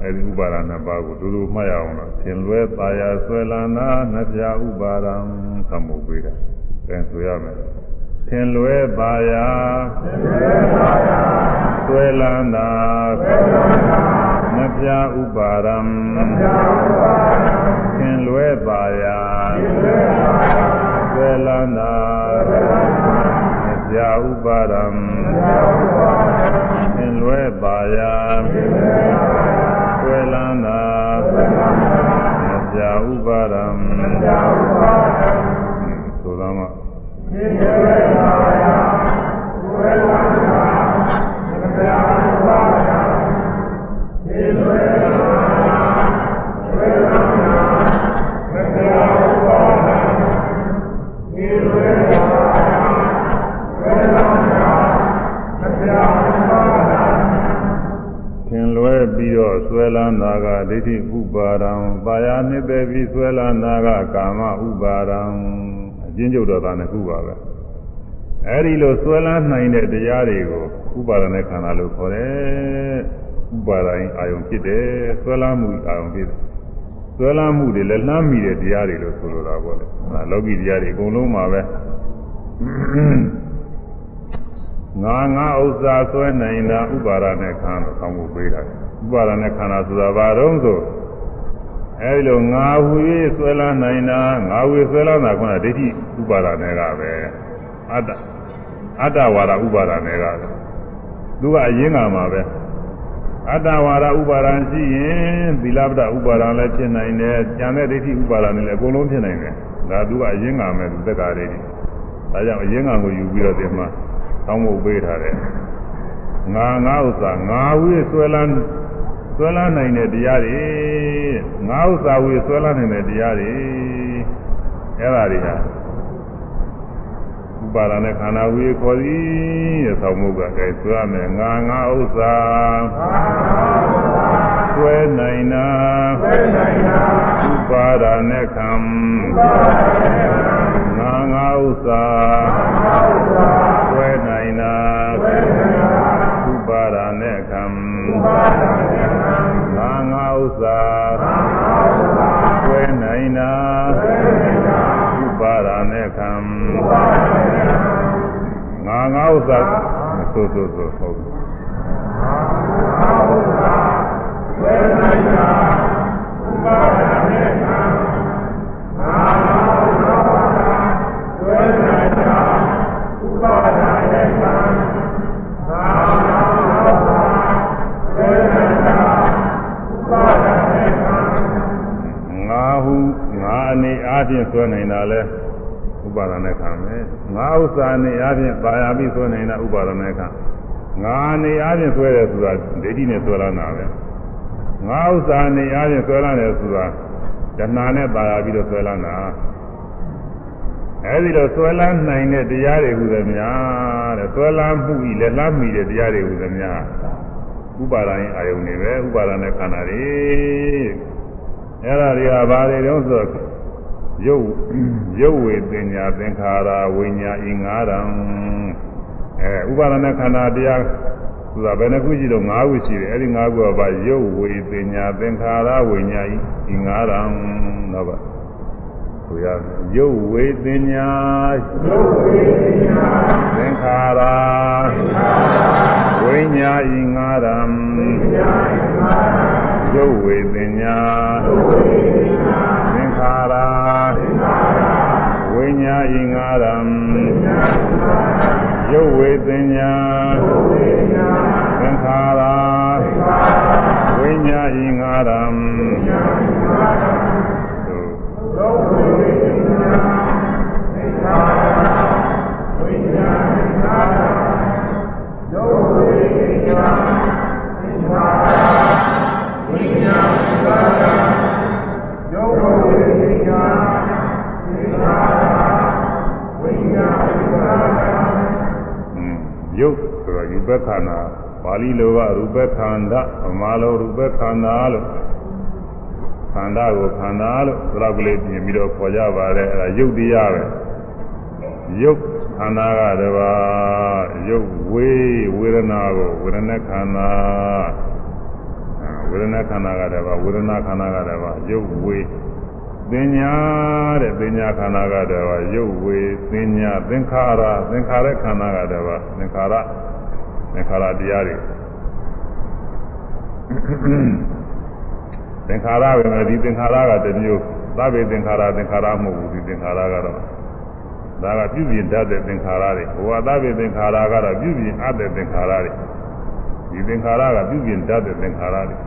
အဲဒီဥပါဒနှစ်ပါးကိုတူတူမှတ်ရအောင်လို့သင်လွဲပါယာဇွဲလာနာနှစ်ပြာဥပါဒံသမုတ်ပေးတာအဲဆိုရမယ်သင်လွဲပါယာသင်လွဲပါယာဇွဲလာနာဇွဲလာနာမပြဥပါရံသင်လွဲပါရာသေလနာမပြဥပါရံသင် လွဲပါရာသေလနာမပြဥပါရံဆိုတော့မှ လန်းတာကဒိဋ္ဌိဥပါဒံပါယာနှစ်သက်ပြီးဆွဲလန်းတာကကာမဥပါဒံအကျဉ်းချုပ်တော့တာနှစ်ခုပါပဲအဲဒီလိုဆွဲလန်းနိုင်တဲ့တရားတွေကိုဥပါဒနဲ့ခန္ဓာလို့ခေါ်တယ်ဥပါဒိုင်းအာယုံဖြစ်တယ်ဆွဲလန်းမှုအာယုံဖြစ်တယ်ဆွဲလန်းမှုတွေလည်းလှမ်းမိတဲ့တရားတွေလို့ဆိုလိုတာပေါ့လေအဲလောကီတရားတွေအကုန်လုံးမှာပဲ ငါငါဥစ္စာဆွဲနိုင်တာဥပါဒနဲ့ခန္ဓာဆောင်းဖို့ပေးတာဥပါဒနဲ့ခန္ဓာဆိုတာဘာတော့ဆိုအဲဒီလိုငါဟူ၍ဆွဲလန်းနိုင်တာငါဟူ၍ဆွဲလန်းတာကဒိဋ္ဌိဥပါဒနဲ့ကပဲအတ္တအတ္တဝါဒဥပါဒနဲ့ကပဲသူကအရင်းကမှာပဲအတ္တဝါဒဥပါဒံရှိရင်သီလပဒဥပါဒံလည်းဖြစ်နိုင်တယ်။ဉာဏ်နဲ့ဒိဋ္ဌိဥပါဒံလည်းအကုန်လုံးဖြစ်နိုင်တယ်။ဒါသူကအရင်းကမယ်သူသက်္ကာတွေ။ဒါကြောင့်အရင်းကကိုယူပြီးတော့ဒီမှာ တောင်းဖို့ပေးထားတယ်။ငါငါဥစ္စာငါဝိဆွဲလန်းဆွဲလန်းနိုင်တဲ့တရားတွေငါးဥစ္စာဝေဆွဲလန်းနိုင်တဲ့တရားတွေအဲ့ဒါတွေဟာဥပါဒနဲ့ခန္ဓာဝေခေါ်သည်တဲ့ဆောင်းမှုကအဲဆွဲရမယ်ငါငါဥစ္စာဆွဲနိုင်တာဥပါဒနဲ့ခံငါငါဥစ္စာဆွဲနိုင် တာဥပါဒနဲ့ခံငါငါဥစ္စာဆွဲနိုင်တာဥပါဒနဲ့ခံငါငါဥစ္စာဆိုဆိုဆိုဟုတ်ဆွဲနိုင်တာ အနေအားဖြင့်ဆွဲနိုင်တာလဲဥပါဒနဲ့ခံမယ်ငါဥစ္စာအနေအားဖြင့်ပါရပြီးဆွဲနိုင်တာဥပါဒနဲ့ခံငါအနေအားဖြင့်ဆွဲတယ်ဆိုတာဒိဋ္ဌိနဲ့ဆွဲလာတာပဲငါဥစ္စာအနေအားဖြင့်ဆွဲလာတယ်ဆိုတာတဏှာနဲ့ပါရပြီးတော့ဆွဲလာတာအဲဒီတော့ဆွဲလန်းနိုင်တဲ့တရားတွေဟူသည်များတဲ့ဆွဲလန်းမှုဤလက်လန်းမိတဲ့တရားတွေဟူသည်များဥပါဒာရင်အာယုန်တွေပဲဥပါဒာနဲ့ခန္ဓာတွေအဲ့ဒါတွေကဘာတွေတုံးဆို ရုပ်ရုပ်ဝေပညာသင်္ခါရဝိညာဉ်ဤငါးတံအဲဥပါဒနာခန္ဓာတရားဆိုတာဘယ်နှခုရှိတော့၅ခုရှိတယ်အဲ့ဒီ၅ခုကဘာရုပ်ဝေပညာသင်္ခါရဝိညာဉ်ဤငါးတံတော့ပါဆိုရရုပ်ဝေပညာရုပ်ဝေပညာသင်္ခါရဝိညာဉ်ဤငါးတံရုပ်ဝေပညာသင်္ခါ ရဝိညာဉ်ဤငါးတံရုပ်ဝေပညာသင်္ခါရဝိညာဉ်ဤငါးတံရုပ်ဝေ ပခန္ဓာပါဠိလိုကရူပခန္ဓာဗမာလိုရူပခန္ဓာလို့ခန္ဓာကိုခန္ဓာလို့သရောက်ကလေးပြင်ပြီးတော့ခေါ်ကြပါတယ်အဲဒါယုတ်တရားပဲယုတ်ခန္ဓာကတပါယုတ်ဝေဝေဒနာကိုဝေဒနာခန္ဓာဝေဒနာခန္ဓာကတပါဝေဒနာခန္ဓာကတပါယုတ်ဝေသင်ညာတဲ့သင်ညာခန္ဓာကတည်းကရုပ်ဝေသင်ညာသင်္ခါရသင်္ခါရခန္ဓာကတည်းကသင်္ခါရ သင်္ခါရတရားတွေသင်္ခါရပဲမယ်ဒီသင်္ခါရကတစ်မျိုးသဗ္ဗေသင်္ခါရသင်္ခါရမဟုတ်ဘူးဒီသင်္ခါရကတော့ဒါကပြုပြင်တတ်တဲ့သင်္ခါရတွေဘဝသဗ္ဗေသင်္ခါရကတော့ပြုပြင်အပ်တဲ့သင်္ခါရတွေဒီသင်္ခါရကပြုပြင်တတ်တဲ့သင်္ခါရတွေ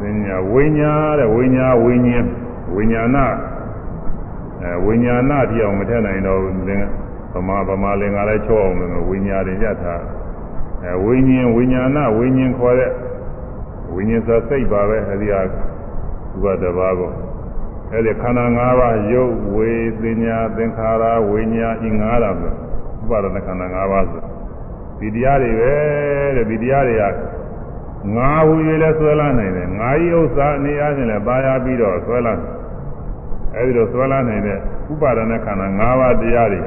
ဝိညာဝိညာတဲ့ဝိညာဝိညာဉ်ဝိညာဏအဲဝိညာဏတိအောင်မထက်နိုင်တော့လင် ဗမာဗမာလင်္ကာလည်းချောအောင်လို့ဝိညာတွေရထားအဲဝိညာဉ်ဝိညာဏဝိညာဉ်ခေါ်တဲ့ဝိညာဉ်ဆိုစိတ်ပါပဲအဲဒီဟာသူကတပါးကိုအဲဒီခန္ဓာ၅ပါးရုပ်ဝေသညာသင်္ခါရဝိညာဉ်ဤ၅ပါးဆိုဥပါဒနာခန္ဓာ၅ပါးဆိုဒီတရားတွေပဲတဲ့ဒီတရားတွေကငါဟူ၍လည်းဆွဲလာနိုင်တယ်ငါဤဥစ္စာအနေအားဖြင့်လည်းပါရပြီးတော့ဆွဲလာအဲဒီလိုဆွဲလာနိုင်တဲ့ဥပါဒณะခန္ဓာ၅ပါးတရားတွေ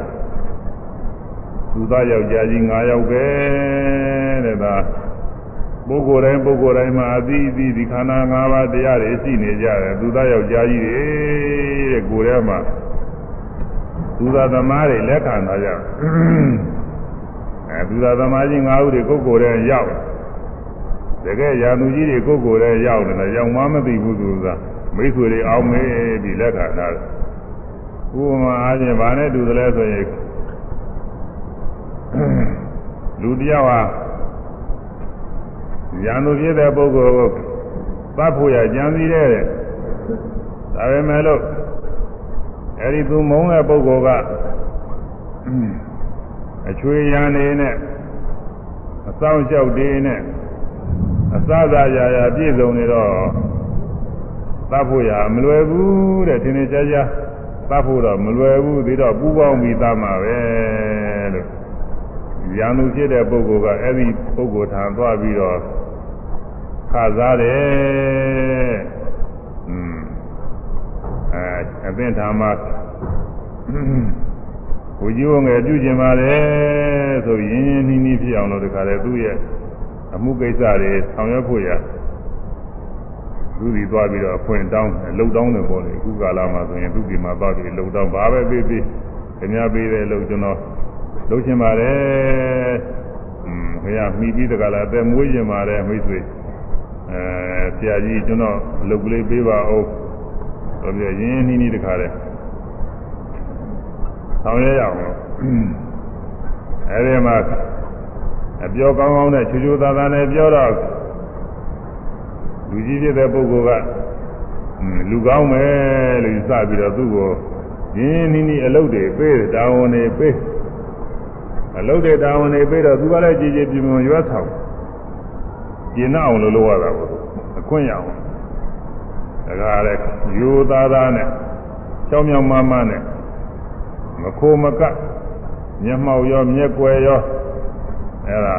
သူသားယောက်ျားကြီး၅ယောက်ပဲတဲ့ဒါပုဂ္ဂိုလ်တိုင်းပုဂ္ဂိုလ်တိုင်းမှာအသီးအသီးဒီခန္ဓာ၅ပါးတရားတွေရှိနေကြတယ်သူသားယောက်ျားကြီးတွေတဲ့ကိုယ်ထဲမှာသူသားသမားတွေလက်ခံထားကြအဲသူသားသမားကြီး၅ဦးတွေကိုယ်ကိုယ်ထဲရောက်တကယ်ရာသူကြီးတွေကိုယ်ကိုယ်ထဲရောက်တယ်ရောက်မှမသိဘူးသူကမိတ်ဆွေတွေအောင်မေးပြီးလက်ခံထားတယ်ဥပမာအားဖြင့်ဗာနဲ့တူတယ်လဲဆိုရင် လူတယောက်ဟာရာသူဖြစ်တဲ့ပုဂ္ဂိုလ်ကိုသတ်ဖို့ရကြံစည်တဲ့ဒါပေမဲ့လို့အဲဒီသူမုန်းတဲ့ပုဂ္ဂိုလ်ကအချွေရံနေနဲ့အဆောင်လျှောက်တေးနဲ့အအစသာရာရာပြည့်စုံနေတော့သတ်ဖို့ရမလွယ်ဘူးတဲ့ထင်ထင်ရှားရှားသတ်ဖို့တော့မလွယ်ဘူးပြီးတော့ပူပေါင်းပြီးသတ်မှာပဲလို့ ရန်သူဖြစ်တဲ့ပုဂ္ဂိုလ်ကအဲ့ဒီပုဂ္ဂိုလ်ထံသွားပြီးတော့ခစားတယ်อืมအဲအသင်္ထာမဘုရားငယ်ပြုကျင်ပါတယ်ဆိုရင်ရင်းနှီးနှီးဖြစ်အောင်လို့တခါလေသူ့ရဲ့အမှုကိစ္စတွေဆောင်ရွက်ဖို့ရသူဒီသွားပြီးတော့အခွင့်တောင်းလှုပ်တောင်းတယ်ပေါ့လေအခုကာလမှာဆိုရင်သူဒီမှာသွားပြီးလှုပ်တောင်းဘာပဲပေးပေးခင်ဗျားပေးတဲ့လှုပ်ကျွန်တော် လှုပ်ရှင်ပါတယ်อืมခင်ဗျားမိပြီးတကလားအသက်မွေးရှင်ပါတယ်မိတ်ဆွေအဲဆရာကြီးကျွန်တော်လှုပ်ကလေးပေးပါဦးဆိုပြီးရင်းနှီးနှီးတခါလေဆောင်ရွက်ရအောင်လို့အဲဒီမှာအပြောကောင်းကောင်းနဲ့ချူချူသားသားနဲ့ပြောတော့လူကြီးဖြစ်တဲ့ပုဂ္ဂိုလ်ကလူကောင်းမယ်လို့စပြီးတော့သူ့ကိုရင်းနှီးနှီးအလုပ်တွေပေးတာဝန်တွေပေး အလုပ်တွေတာဝန်တွေပေးတော့သူကလည်းကြည်ကြည်ပြင်းပြင်းရွက်ဆောင်ကျင်အောင်လို့လုပ်ရတာပေါ့အခွင့်ရအောင်ဒါကလည်းယူသားသားနဲ့ချောင်းမြောင်မမနဲ့မခိုးမကမျက်မှောက်ရောမျက်ွယ်ရောအဲ့ဒါ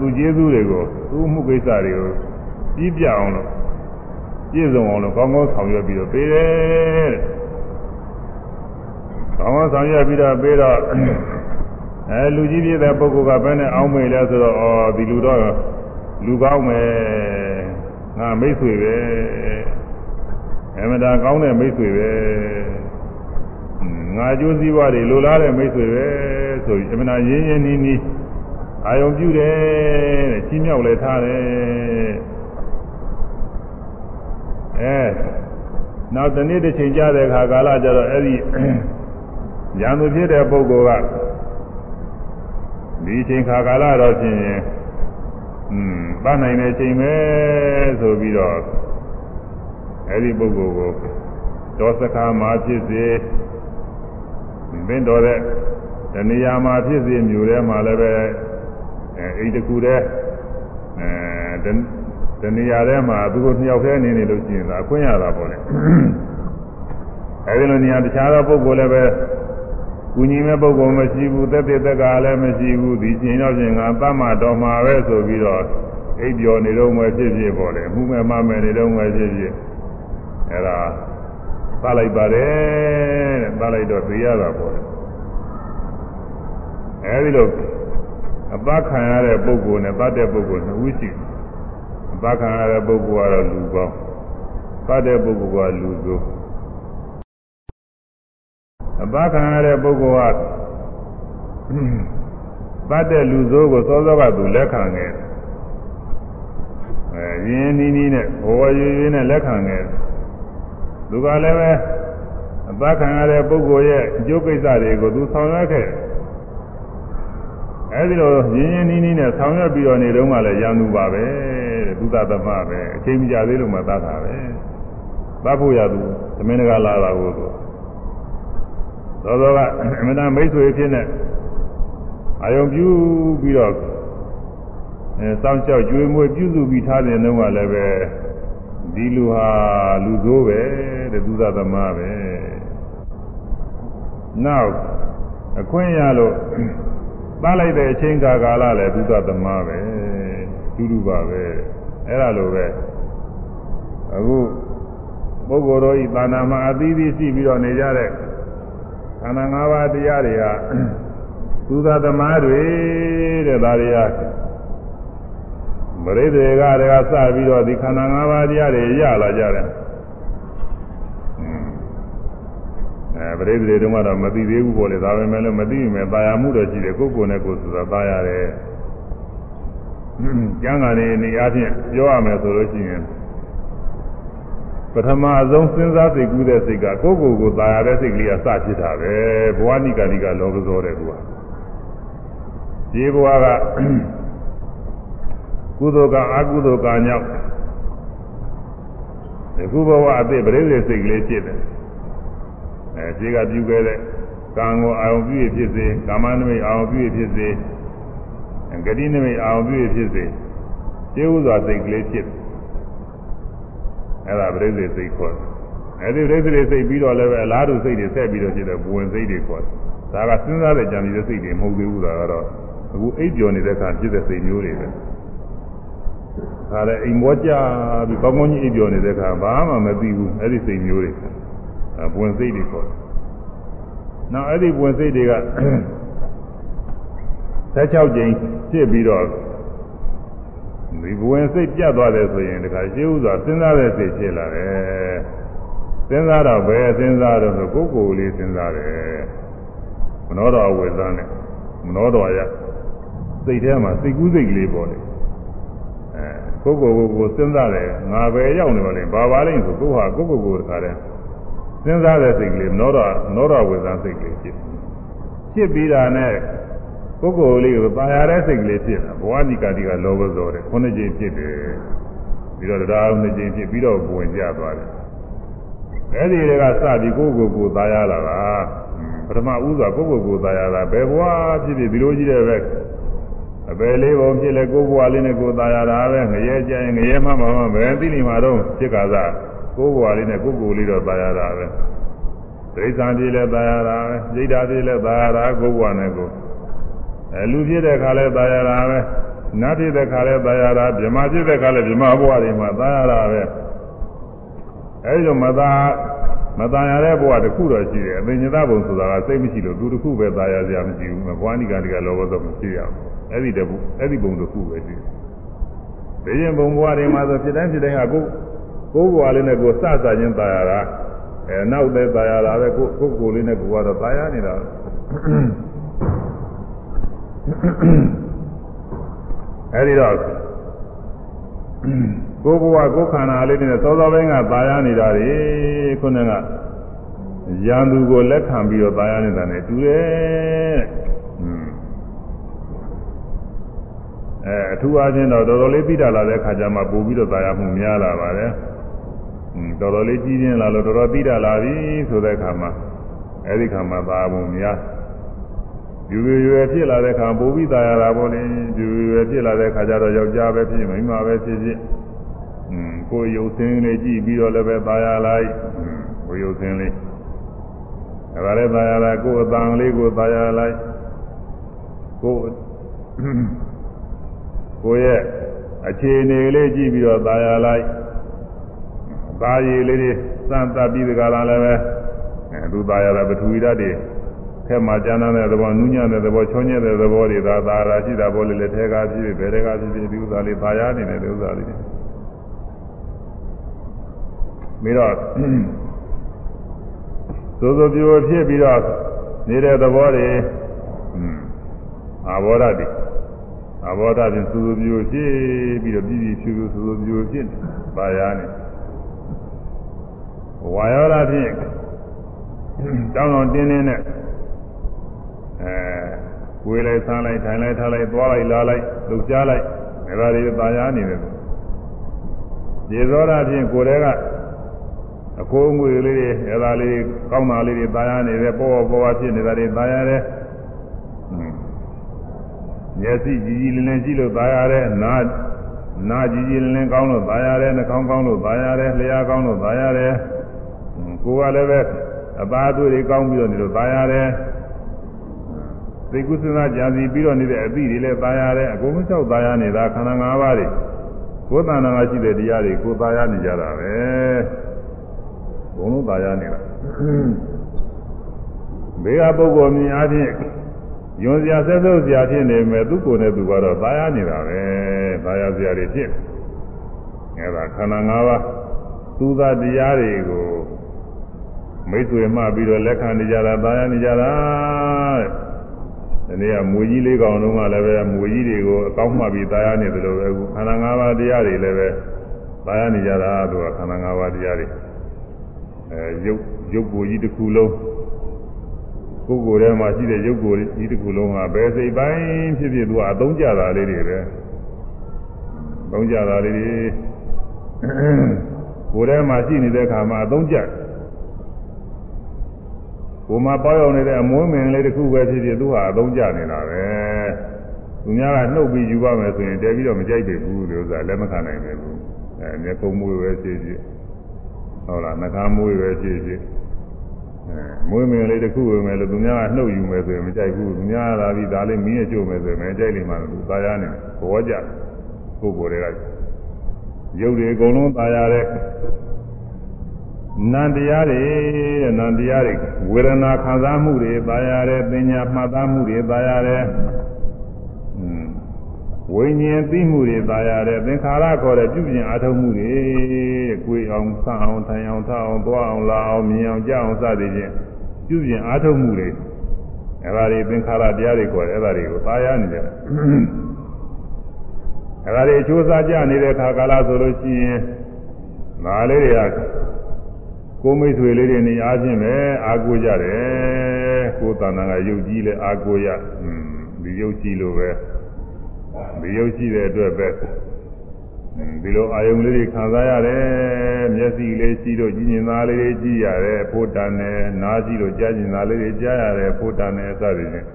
သူကျေးဇူးတွေကိုသူ့မှုကိစ္စတွေကိုပြီးပြအောင်လို့ပြည့်စုံအောင်လို့ကောင်းကောင်းဆောင်ရွက်ပြီးတော့ပေးတယ်တဲ့ကောင်းကောင်းဆောင်ရွက်ပြီးတော့ပေးတော့ အဲလူကြီးပြည့်တဲ့ပုဂ္ဂိုလ်ကဘယ်နဲ့အောင်းမေလဲဆိုတော့အော်ဒီလူတော့လူကောင်းမယ်ငါမိတ်ဆွေပဲအမတာကောင်းတဲ့မိတ်ဆွေပဲငါကြိုးစည်းဝါးတွေလိုလားတဲ့မိတ်ဆွေပဲဆိုပြီးအမနာရင်းရင်းနှီးနှီးအာယုံပြုတယ်တဲ့ချင်းမြောက်လည်းထားတယ်အဲနောက်တနေ့တစ်ချိန်ကြာတဲ့အခါကာလကျတော့အဲ့ဒီရံသူဖြစ်တဲ့ပုဂ္ဂိုလ်က ဒီချိန်ခါကာလတော့ချင်းရင်อืมပတ်နိုင်တဲ့ချိန်ပဲဆိုပြီးတော့အဲ့ဒီပုဂ္ဂိုလ်ကိုတောစခါမှာဖြစ်စေဘင်းတော်တဲ့တဏှာမှာဖြစ်စေမြို့ထဲမှာလည်းပဲအဲအိမ်တကူတဲ့အဲတဏှာထဲမှာသူတို့နှစ်ယောက်တည်းနေနေလို့ရှိရင်သာအခွင့်ရတာပေါ့လေအဲဒီလိုနေရာတခြားသောပုဂ္ဂိုလ်လည်းပဲ ကုညီမဲ့ပုဂ္ဂိုလ်မရှိဘူးသက်သက်သက်ကလည်းမရှိဘူးဒီချိန်တော့ချင်းငါသမ္မာတော်မှာပဲဆိုပြီးတော့အိပ်ပျော်နေတော့မှဖြစ်ဖြစ်ပေါ့လေမှုမဲ့မမဲ့နေတော့မှဖြစ်ဖြစ်အဲဒါသလိုက်ပါတယ်တဲ့သလိုက်တော့သိရတာပေါ့လေအဲဒီလိုအပခံရတဲ့ပုဂ္ဂိုလ်နဲ့တတ်တဲ့ပုဂ္ဂိုလ်နှစ်ဦးရှိအပခံရတဲ့ပုဂ္ဂိုလ်ကတော့လူကောင်းတတ်တဲ့ပုဂ္ဂိုလ်ကလူဆိုး အပခံရတဲ့ပုဂ္ဂိုလ်ကတတ်တဲ့လူဆိုးကိုစောစောကသူလက်ခံခဲ့အဲရင်းနီးနီးနဲ့ဘဝရွရွနဲ့လက်ခံခဲ့သူကလည်းပဲအပခံရတဲ့ပုဂ္ဂိုလ်ရဲ့အကျိုးကိစ္စတွေကိုသူဆောင်ရွက်ခဲ့အဲဒီလိုရင်းရင်းနှီးနှီးနဲ့ဆောင်ရွက်ပြီးတော့နေတော့မှလည်းရန်သူပါပဲတဲ့သုသသမပဲအချိန်မကြသေးလို့မှသတ်တာပဲသတ်ဖို့ရသူသမင်းတကာလာတာကို သူသောသောကအမနာမိတ်ဆွေဖြစ်နေအာယုံပြုပြီးတော့အဲစောင့်ရှောက်ကြွေးမွေးပြုစုပြီးထားတဲ့နှုန်းကလည်းပဲဒီလူဟာလူဆိုးပဲတဲ့သုသသမပဲနောက်အခွင့်ရလို့သားလိုက်တဲ့အချိန်ကာကာလလည်းသုသသမပဲဒုဒုပါပဲအဲ့ဒါလိုပဲအခုပုဂ္ဂိုလ်တို့ဤသာနာမှာအသီးသီးရှိပြီးတော့နေကြတဲ့ခ န္ဓာ၅ပါးတရားတွေကသုသသမတွေတဲ့ဒါတွေကပရိသေကတွေကစပြီးတော့ဒီခန္ဓာ၅ပါးတရားတွေရလာကြတယ်အဲပရိသေတွေတုန်းကတော့မသိသေးဘူးပေါ့လေဒါပေမဲ့လည်းမသိရင်လည်းตายမှုတော့ရှိတယ်ကိုယ်ကိုယ်နဲ့ကိုယ်ဆိုတာตายရတယ်ကျမ်းဂန်နေနေအချင်းပြောရမယ်ဆိုလို့ရှိရင် ပထမဆုံးစဉ်းစားသိကူးတဲ့စိတ်ကကိုယ့်ကိုယ်ကိုသာယာတဲ့စိတ်ကလေးကစဖြစ်တာပဲဘဝနိကာတိကလောကဇောတဲ့ကူကဒီဘဝကကုသိုလ်ကအကုသိုလ်ကညောက်ဒီခုဘဝအသည့်ပရိသေစိတ်ကလေးဖြစ်တယ်အဲဒီကပြုခဲ့တဲ့ကံကိုအာရုံပြုဖြစ်စေကာမနမိတ်အာရုံပြုဖြစ်စေဂတိနမိတ်အာရုံပြုဖြစ်စေကျေဥစွာစိတ်ကလေးဖြစ်တယ် အဲ့ဒါပရိသေစိတ်ခေါ်တယ်အဲ့ဒီပရိသေစိတ်ပြီးတော့လည်းပဲအလားတူစိတ်တွေဆက်ပြီးတော့ဖြစ်တဲ့ဘဝင်စိတ်တွေခေါ်တယ်ဒါကစဉ်းစားတဲ့ကြံနေတဲ့စိတ်တွေမဟုတ်သေးဘူးဒါကတော့အခုအိပ်ပျော်နေတဲ့အခါဖြစ်တဲ့စိတ်မျိုးတွေပဲဒါလည်းအိမ်မောကြပြီးကောင်းကောင်းကြီးအိပ်ပျော်နေတဲ့အခါဘာမှမသိဘူးအဲ့ဒီစိတ်မျိုးတွေဘဝင်စိတ်တွေခေါ်တယ်နောက်အဲ့ဒီဘဝင်စိတ်တွေက16ကြိမ်ဖြစ်ပြီးတော့ ဒီဘဝင်စိတ်ပြတ်သွားတယ်ဆိုရင်တခါရှင်းဥစွာစဉ်းစားတဲ့စိတ်ဖြစ်လာတယ်စဉ်းစားတော့ဘယ်စဉ်းစားတော့ဆိုကိုယ်ကိုယ်လေးစဉ်းစားတယ်မနောတော်ဝေသန်းနဲ့မနောတော်ရစိတ်ထဲမှာစိတ်ကူးစိတ်ကလေးပေါ်တယ်အဲကိုယ်ကိုယ်ကိုစဉ်းစားတယ်ငါပဲရောက်နေပါလိမ့်ဘာပါလိမ့်ဆိုကိုယ်ဟာကိုယ်ကိုယ်ကိုတခါတည်းစဉ်းစားတဲ့စိတ်ကလေးမနောတော်မနောတော်ဝေသန်းစိတ်ကလေးဖြစ်ဖြစ်ပြီးတာနဲ့ ပုဂ္ဂိုလ်လေးကိုပါရတဲ့စိတ်ကလေးဖြစ်တာဘဝနိကာတိကလောဘဇောတယ်ခုနှစ်ကြိမ်ဖြစ်တယ်ပြီးတော့တရားနှစ်ကြိမ်ဖြစ်ပြီးတော့ဝင်ကြသွားတယ်အဲဒီတွေကစပြီးကိုယ့်ကိုယ်ကိုသာရလာတာပထမဥစွာကိုယ့်ကိုယ်ကိုသာရတာဘယ်ဘဝဖြစ်ဖြစ်ဒီလိုကြီးတဲ့ပဲအပယ်လေးပုံဖြစ်လဲကိုယ်ဘဝလေးနဲ့ကိုယ်သာရတာပဲငရဲကြရင်ငရဲမှမမှဘယ်သိနေမှာတော့ဖြစ်ကားကိုယ်ဘဝလေးနဲ့ကိုယ်ကိုယ်လေးတော့သာရတာပဲဒိဋ္ဌာန်ပြေလဲသာရတာပဲစိတ်ဓာတ်ပြေလဲသာရတာကိုယ်ဘဝနဲ့ကိုယ် အဲလူဖြစ်တဲ့ခါလဲตายရတာပဲနတ်ဖြစ်တဲ့ခါလဲตายရတာဗြဟ္မာဖြစ်တဲ့ခါလဲဗြဟ္မာဘဝတွေမှာตายရတာပဲအဲဒီလိုမသာမตายရတဲ့ဘဝတစ်ခုတော့ရှိတယ်အသိဉာဏ်ဘုံဆိုတာကစိတ်မရှိလို့သူတစ်ခုပဲตายရစရာမရှိဘူးဘဝနိကတိကလောဘသောမရှိရဘူးအဲဒီတဘူးအဲဒီဘုံတစ်ခုပဲရှိတယ်ဘယ်ရင်ဘုံဘဝတွေမှာဆိုဖြစ်တိုင်းဖြစ်တိုင်းကကိုကိုဘဝလေးနဲ့ကိုစစချင်းตายရတာအဲနောက်တဲ့ตายရတာပဲကိုကိုကိုလေးနဲ့ကိုကတော့ตายရနေတာ အဲဒီတော့ကိုယ်ဘဝကိုယ်ခန္ဓာလေးတွေနဲ့သောသောပိုင်းကသာယာနေတာတွေခုနကရန်သူကိုလက်ခံပြီးတော့သာယာနေတာ ਨੇ တူတယ်အဲအထူးအားဖြင့်တော့တော်တော်လေးပြီးတာလာတဲ့ခါကျမှပို့ပြီးတော့သာယာမှုများလာပါတယ်တော်တော်လေးကြီးချင်းလာလို့တော်တော်ပြီးတာလာပြီဆိုတဲ့ခါမှာအဲဒီခါမှာသာယာမှုများ ယူရရွယ်ဖြစ်လာတဲ့ခါပိုပြီးตายရတာပေါ့လေယူရရွယ်ဖြစ်လာတဲ့ခါကျတော့ယောက်ျားပဲဖြစ်မိန်းမပဲဖြစ်ဖြစ်อืมကိုယ်ရုပ်ဆင်းလေးကြည့်ပြီးတော့လည်းပဲตายရလိုက်อืมကိုယ်ရုပ်ဆင်းလေးဒါကြလည်းตายရတာကိုယ်အတန်လေးကိုตายရလိုက်ကိုယ်ကိုယ်ရဲ့အခြေအနေလေးကြည့်ပြီးတော့ตายရလိုက်ตายရည်လေးတွေစမ်းသပ်ပြီးဒီကလာလည်းပဲအဲသူตายရတာပထဝီဓာတ်တွေ ထဲမှာကျမ်းတဲ့သဘောနူးညံ့တဲ့သဘောချောညက်တဲ့သဘောတွေသာသာရာရှိတာဘောလေးလက်ထဲကားဖြစ်ဖြစ်ဘယ်ထဲကားဖြစ်ဖြစ်ဒီဥစ္စာလေးပါရနေတဲ့ဥစ္စာလေးပြီးတော့သို့သောပြိုဖြစ်ပြီးတော့နေတဲ့သဘောတွေအာဘောဓတိအာဘောဓဖြင့်သို့သောပြိုဖြစ်ပြီးတော့ပြည်ပြည်ဖြူဖြူသို့သောပြိုဖြစ်ပါရနေဝါယောဓဖြင့်တောင်းတော်တင်းတင်းနဲ့ အဲဝေးလိုက်ဆန်းလိုက်ထိုင်လိုက်ထားလိုက်သွားလိုက်လာလိုက်လှုပ်ရှားလိုက်ဒါတွေပါရနေတယ်ဒီသောတာဖြင့်ကိုယ်တည်းကအကိုးငွေလေးတွေအဲဒါလေးကောင်းတာလေးတွေပါရနေတယ်ပေါ်ပေါ်ပေါ်ဖြစ်နေတာတွေပါရတယ်မျက်စိကြည်ကြည်လင်းလင်းကြည့်လို့ပါရတယ်နားနားကြည်ကြည်လင်းလင်းကောင်းလို့ပါရတယ်နှာခေါင်းကောင်းလို့ပါရတယ်လျှာကောင်းလို့ပါရတယ်ကိုယ်ကလည်းပဲအသားအသွေးတွေကောင်းပြီးတော့နေလို့ပါရတယ် သိကုသနာကြာစီပြီးတော့နေတဲ့အသည့်တွေလည်းသာရတယ်အကုန်လုံးလျှောက်သာရနေတာခန္ဓာ၅ပါးတွေကိုယ်တဏ္ဍာရှိတဲ့တရားတွေကိုသာရနေကြတာပဲဘုံလုံးသာရနေတာဘေးကပုဂ္ဂိုလ်မြင်အားဖြင့်ယွန်စရာဆက်ဆုပ်စရာဖြစ်နေမယ်သူကိုယ်နဲ့သူကတော့သာရနေတာပဲသာရစရာတွေဖြစ်အဲဒါခန္ဓာ၅ပါးသူသာတရားတွေကိုမိတ်ဆွေမှပြီးတော့လက်ခံနေကြတာသာရနေကြတာတဲ့ ဒီနေ့ကမွေကြီးလေးကောင်လုံးကလည်းပဲမွေကြီးတွေကိုအကောင်းမှပြီးသားရနေတယ်လို့ပဲအခုခန္ဓာ၅ပါးတရားတွေလည်းပဲသားရနေကြတာသူကခန္ဓာ၅ပါးတရားတွေအဲရုပ်ရုပ်ကိုယ်ကြီးတစ်ခုလုံးကိုယ်ကိုယ်ထဲမှာရှိတဲ့ရုပ်ကိုယ်ကြီးတစ်ခုလုံးကဘယ်စိတ်ပိုင်းဖြစ်ဖြစ်သူကအသုံးကျတာလေးတွေပဲသုံးကျတာလေးတွေကိုယ်ထဲမှာရှိနေတဲ့အခါမှာအသုံးကျတယ် ကိုမပေါရောက်နေတဲ့အမွှေးမင်လေးတစ်ခုပဲဖြစ်ဖြစ်သူဟာအသုံးကျနေတာပဲသူများကနှုတ်ပြီးယူပါမယ်ဆိုရင်တဲပြီးတော့မကြိုက်တယ်ဘူးလို့ဆိုတာလက်မခံနိုင်တယ်ဘူးအဲမျက်ခုံးမွေးပဲဖြစ်ဖြစ်ဟုတ်လားနှာခမ်းမွေးပဲဖြစ်ဖြစ်အဲမွေးမင်းလေးတစ်ခုဝင်မယ်လို့သူများကနှုတ်ယူမယ်ဆိုရင်မကြိုက်ဘူးသူများကလာပြီးဒါလေးမင်းရဲ့ကျို့မယ်ဆိုရင်မကြိုက်လိမ့်မှာလို့သာယာနေဘောကြပုဂ္ဂိုလ်တွေကရုပ်တွေအကုန်လုံးသာယာတဲ့ နန္တရားတွေတဲ့နန္တရားတွေဝေဒနာခံစားမှုတွေသာယာတဲ့ပညာမှတ်သားမှုတွေသာယာတဲ့ဝိညာဉ်သိမှုတွေသာရတယ်သင်္ခါရခေါ်တဲ့ပြုပြင်အားထုတ်မှုတွေကိုယ်အောင်ဆအောင်ထိုင်အောင်ထအောင်သွားအောင်လာအောင်မြင်အောင်ကြားအောင်စသည်ဖြင့်ပြုပြင်အားထုတ်မှုတွေအဲဒါတွေသင်္ခါရတရားတွေခေါ်တယ်အဲဒါတွေကိုသာရနေတယ်အဲဒါတွေအကျိုးစားကြနေတဲ့ခါကာလဆိုလို့ရှိရင်ဒါလေးတွေက ကိုမိတ်ဆွေလေးတွေနေအားဖြင့်ပဲအားကိုးကြတယ်ကိုယ်တဏ္ဍာကယုတ်ကြီးလဲအားကိုးရဒီယုတ်ကြီးလိုပဲဒီရုပ်ရှိတဲ့အတွက်ပဲဒီလိုအာယုံလေးတွေခံစားရတယ်မျက်စိလေးရှိတော့ကြည်ညင်သားလေးတွေကြည့်ရတယ်ဖို့တန်တယ်နားရှိတော့ကြားကျင်သားလေးတွေကြားရတယ်ဖို့တန်တယ်စသည်ဖြင့်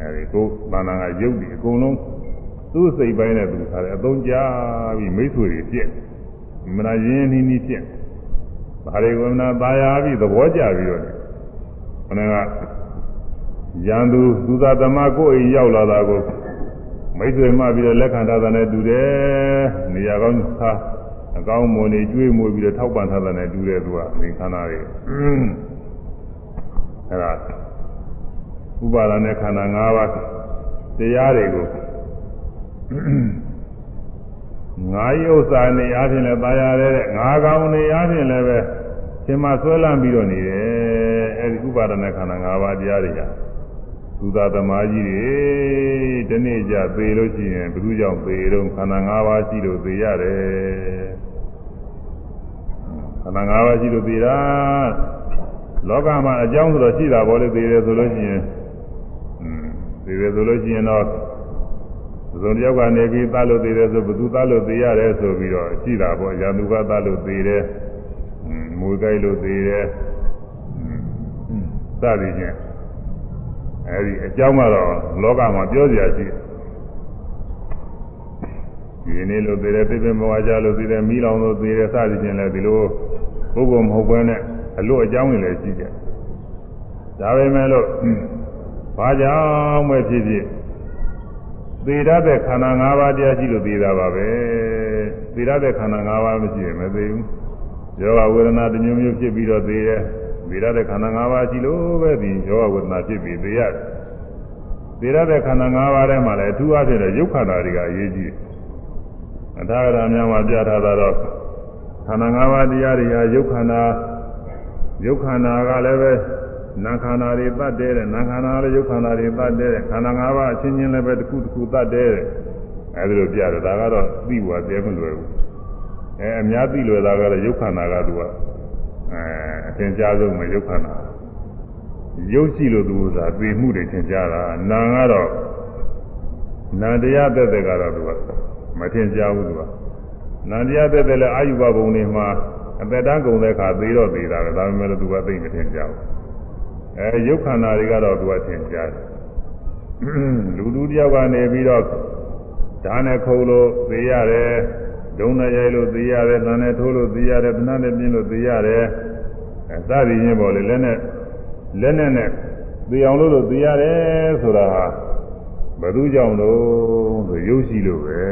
အဲဒီကိုယ်တဏ္ဍာကရုပ်ဒီအကုန်လုံးသူ့စိတ်ပိုင်းနဲ့သူထားတယ်အသုံးကြပြီးမိတ်ဆွေတွေပြည့်မနာရင်းနှီးနှီးပြည့် ။ဘာရိဝမနာပါရပြီသဘောကျပြီးတော့ခဏကရန်သူသူသာသမားကိုအိမ်ရောက်လာတာကိုမိတ်ဆွေမှပြီးတော့လက်ခံထားတာနဲ့တူတယ်။နေရာကောင်းသာအကောင်းမွန်နေကျွေးမွေးပြီးတော့ထောက်ပံ့ထားတာနဲ့တူတယ်သူကနေခန္ဓာတွေ။အဲဒါဥပါဒณะခန္ဓာ၅ပါးတရားတွေကို ငါးဥစ္စာနေအားဖြင့်လည်းပါရတယ်တဲ့ငါးကောင်းနေအားဖြင့်လည်းပဲသင်မဆွဲလန့်ပြီးတော့နေတယ်အဲဒီဥပါဒနာခန္ဓာ၅ပါးတရားတွေကသုသာသမားကြီးတွေဒီနေ့ကြသေလို့ရှိရင်ဘုသူကြောင့်သေတော့ခန္ဓာ၅ပါးရှိလို့သေရတယ်ခန္ဓာ၅ပါးရှိလို့သေတာလောကမှာအကြောင်းဆိုတော့ရှိတာပေါ့လေသေတယ်ဆိုလို့ရှိရင်သေတယ်ဆိုလို့ရှိရင်တော့ စုံတယောက်ကနေပြီးသတ်လို့သေးတယ်ဆိုဘသူသတ်လို့သေးရတယ်ဆိုပြီးတော့ရှိတာပေါ့ရန်သူကသတ်လို့သေးတယ်မူကြိုက်လို့သေးတယ်စသည်ဖြင့်အဲဒီအကြောင်းကတော့လောကမှာပြောစရာရှိတယ်ဒီနေ့လို့သေးတယ်ပြပြမဝါကြလို့သေးတယ်မိလောင်လို့သေးတယ်စသည်ဖြင့်လည်းဒီလိုပုဂ္ဂိုလ်မဟုတ်ဘဲနဲ့အလို့အကြောင်းတွေလည်းရှိကြဒါပေမဲ့လို့ဘာကြောင့်ပဲဖြစ်ဖြစ် သေရတဲ့ခန္ဓာ၅ပါးတရားရှိလို့သေတာပါပဲသေရတဲ့ခန္ဓာ၅ပါးမရှိရင်မသေဘူးယောဂဝေဒနာတစ်မျိုးမျိုးဖြစ်ပြီးတော့သေတယ်သေရတဲ့ခန္ဓာ၅ပါးရှိလို့ပဲဒီယောဂဝေဒနာဖြစ်ပြီးသေရတယ်သေရတဲ့ခန္ဓာ၅ပါးထဲမှာလည်းအထူးအဖြင့်ရုပ်ခန္ဓာတွေကအရေးကြီးအထာဂရများမှာပြထားတာတော့ခန္ဓာ၅ပါးတရားတွေဟာရုပ်ခန္ဓာရုပ်ခန္ဓာကလည်းပဲ နာခန္ဓာတွေတတ်တဲ့နာခန္ဓာလည်းရုပ်ခန္ဓာတွေတတ်တဲ့ခန္ဓာ၅ပါးအချင်းချင်းလည်းပဲတစ်ခုတစ်ခုတတ်တဲ့အဲဒီလိုပြတယ်ဒါကတော့သိဖို့အသေးမလွယ်ဘူးအဲအများသိလွယ်တာကတော့ရုပ်ခန္ဓာကသူကအဲအသင်ကြားဆုံးမရုပ်ခန္ဓာရုပ်ရှိလို့သူကသိမှုတွေသင်ကြားတာနာကတော့နာတရားသက်သက်ကတော့သူကမသင်ကြားဘူးသူကနာတရားသက်သက်လည်းအာယုဘဘုံတွေမှာအသက်တန်းကုန်တဲ့အခါသေတော့သေတာပဲဒါပေမဲ့သူကသိမသင်ကြားဘူး အဲရုပ်ခန္ဓာတွေကတော့သူကသင်ကြားတယ်လူလူတယောက်ကနေပြီးတော့ဓာတ်နဲ့ခုံလို့သေရတယ်ဒုံနဲ့ရိုက်လို့သေရတယ်သံနဲ့ထိုးလို့သေရတယ်သနာနဲ့ပြင်းလို့သေရတယ်အဲစသည်ချင်းပေါ်လေလက်နဲ့လက်နဲ့နဲ့သေအောင်လို့လို့သေရတယ်ဆိုတာဟာဘယ်သူကြောင့်လို့ဆိုရုပ်ရှိလို့ပဲ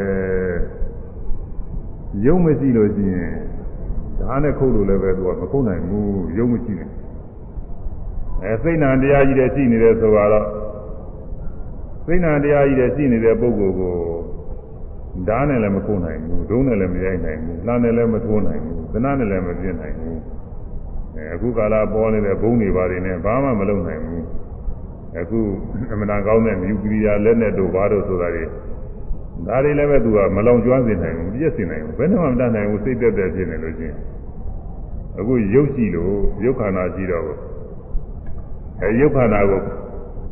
ရုပ်မရှိလို့ရှိရင်ဓာတ်နဲ့ခုတ်လို့လည်းပဲသူကမခုတ်နိုင်ဘူးရုပ်မရှိနဲ့ အဲစိတ်နာတရားကြီးတဲ့ရှိနေတယ်ဆိုတော့စိတ်နာတရားကြီးတဲ့ရှိနေတဲ့ပုဂ္ဂိုလ်ကိုဓာတ်နဲ့လည်းမခုတ်နိုင်ဘူးဒုံးနဲ့လည်းမရိုက်နိုင်ဘူးလှမ်းနဲ့လည်းမထိုးနိုင်ဘူးသနာနဲ့လည်းမပြင်းနိုင်ဘူးအဲအခုကာလပေါ်နေတဲ့ဘုံတွေပါတယ်နဲ့ဘာမှမလုပ်နိုင်ဘူးအခုအမှန်တန်ကောင်းတဲ့မြူကလီယာလက်နဲ့တို့ဘာတို့ဆိုတာတွေဒါတွေလည်းပဲသူကမလောင်ကျွမ်းစေနိုင်ဘူးပြည့်စင်နိုင်ဘူးဘယ်နှမှမတတ်နိုင်ဘူးစိတ်သက်သက်ဖြစ်နေလို့ချင်းအခုရုပ်ရှိလို့ရုပ်ခန္ဓာရှိတော့ အဲရုပ်ခန္ဓာကို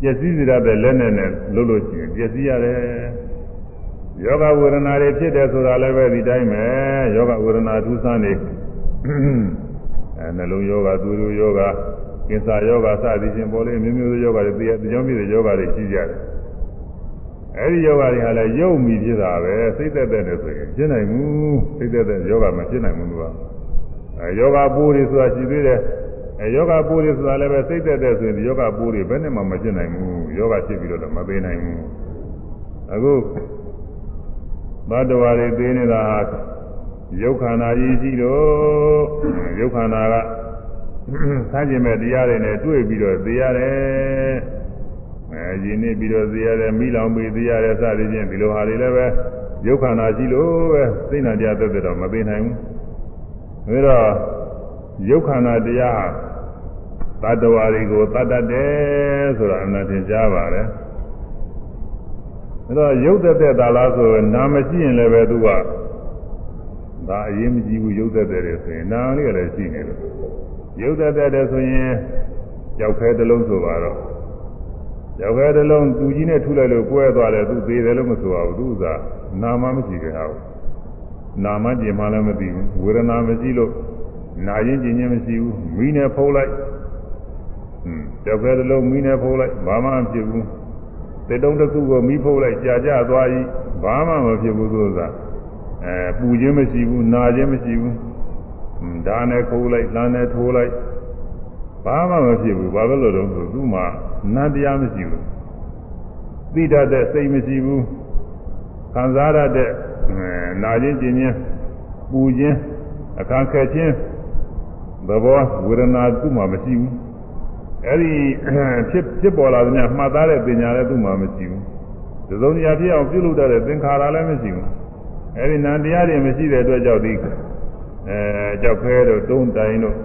ပျက်စီးစေတဲ့လက်နဲ့နဲ့လုပ်လို့ရှိရင်ပျက်စီးရတယ်ယောဂဝေဒနာတွေဖြစ်တယ်ဆိုတာလည်းပဲဒီတိုင်းပဲယောဂဝေဒနာထူးဆန်းနေအဲနှလုံးယောဂသွေးယောဂကင်ဆာယောဂစသည်ဖြင့်ပေါ်လေမျိုးမျိုးသောယောဂတွေသိရကြောင်းပြည့်တဲ့ယောဂတွေရှိကြတယ်အဲဒီယောဂတွေဟာလည်းရုပ်မိဖြစ်တာပဲစိတ်သက်သက်နဲ့ဆိုရင်ဖြစ်နိုင်ဘူးစိတ်သက်သက်ယောဂမဖြစ်နိုင်ဘူးသူကအဲယောဂပိုးတွေဆိုတာရှိသေးတယ် အဲယောဂပိုးတွေဆိုတာလည်းပဲစိတ်သက်သက်ဆိုရင်ဒီယောဂပိုးတွေဘယ်နဲ့မှမဖြစ်နိုင်ဘူးယောဂဖြစ်ပြီးတော့မသေးနိုင်ဘူးအခုဘတ်တော်ရီသိနေတာဟာယုတ်ခန္ဓာကြီးရှိတော့ယုတ်ခန္ဓာကဆန်းကျင်မဲ့တရားတွေနဲ့တွေ့ပြီးတော့သိရတယ်အဲရင်းနေပြီးတော့သိရတယ်မိလောင်ပြီးသိရတယ်စသည်ဖြင့်ဒီလိုဟာတွေလည်းပဲယုတ်ခန္ဓာရှိလို့ပဲသိနာတရားသက်သက်တော့မသိနိုင်ဘူးဒါတော့ ယုတ်ခန္ဓာတရားသတ္တဝါတွေကိုတတ်တတ်တယ်ဆိုတာအမှန်တင်ကြားပါတယ်ဒါတော့ယုတ်သက်သက်သာလားဆိုနာမရှိရင်လည်းပဲသူကဒါအရင်မကြည့်ဘူးရုပ်သက်တဲ့ဆိုရင်နာလေးလည်းရှိနေလို့ရုပ်သက်တဲ့ဆိုရင်ကြောက်ခဲတစ်လုံးဆိုပါတော့ကြောက်ခဲတစ်လုံးသူကြီးနဲ့ထုလိုက်လို့ကွဲသွားတယ်သူသေးတယ်လို့မဆိုပါဘူးသူကနာမမရှိကြဘူးနာမကျင်မှလည်းမသိဘူးဝေဒနာမရှိလို့ နာရင်ကျင်ခြင်းမရှိဘူးမိနဲ့ဖုံးလိုက်ဟွန်းကြောက်ခဲတစ်လုံးမိနဲ့ဖုံးလိုက်ဘာမှမဖြစ်ဘူးတေတုံးတစ်ခုကိုမိဖုံးလိုက်ကြာကြသွားပြီဘာမှမဖြစ်ဘူးသူကအဲပူခြင်းမရှိဘူးနာခြင်းမရှိဘူးဒါနဲ့ခိုးလိုက်လမ်းနဲ့ထိုးလိုက်ဘာမှမဖြစ်ဘူးဘာလို့လဲတော့ဆိုသူ့မှာနတ်တရားမရှိဘူးသိတတ်တဲ့စိတ်မရှိဘူးခံစားရတဲ့နာခြင်းကျင်ခြင်းပူခြင်းအခါခက်ခြင်း သဘောဝေဒနာသူ့မှာမရှိဘူးအဲ့ဒီဖြစ်ဖြစ်ပေါ်လာတဲ့ညမှတ်သားတဲ့ပညာလည်းသူ့မှာမရှိဘူးဒီစုံတရားဖြစ်အောင်ပြုလုပ်တတ်တဲ့သင်္ခါရလည်းမရှိဘူးအဲဒီနံတရားတွေမရှိတဲ့အတွက်ကြောင့်ဒီအဲကြောက်ခဲတို့တုံးတိုင်တို့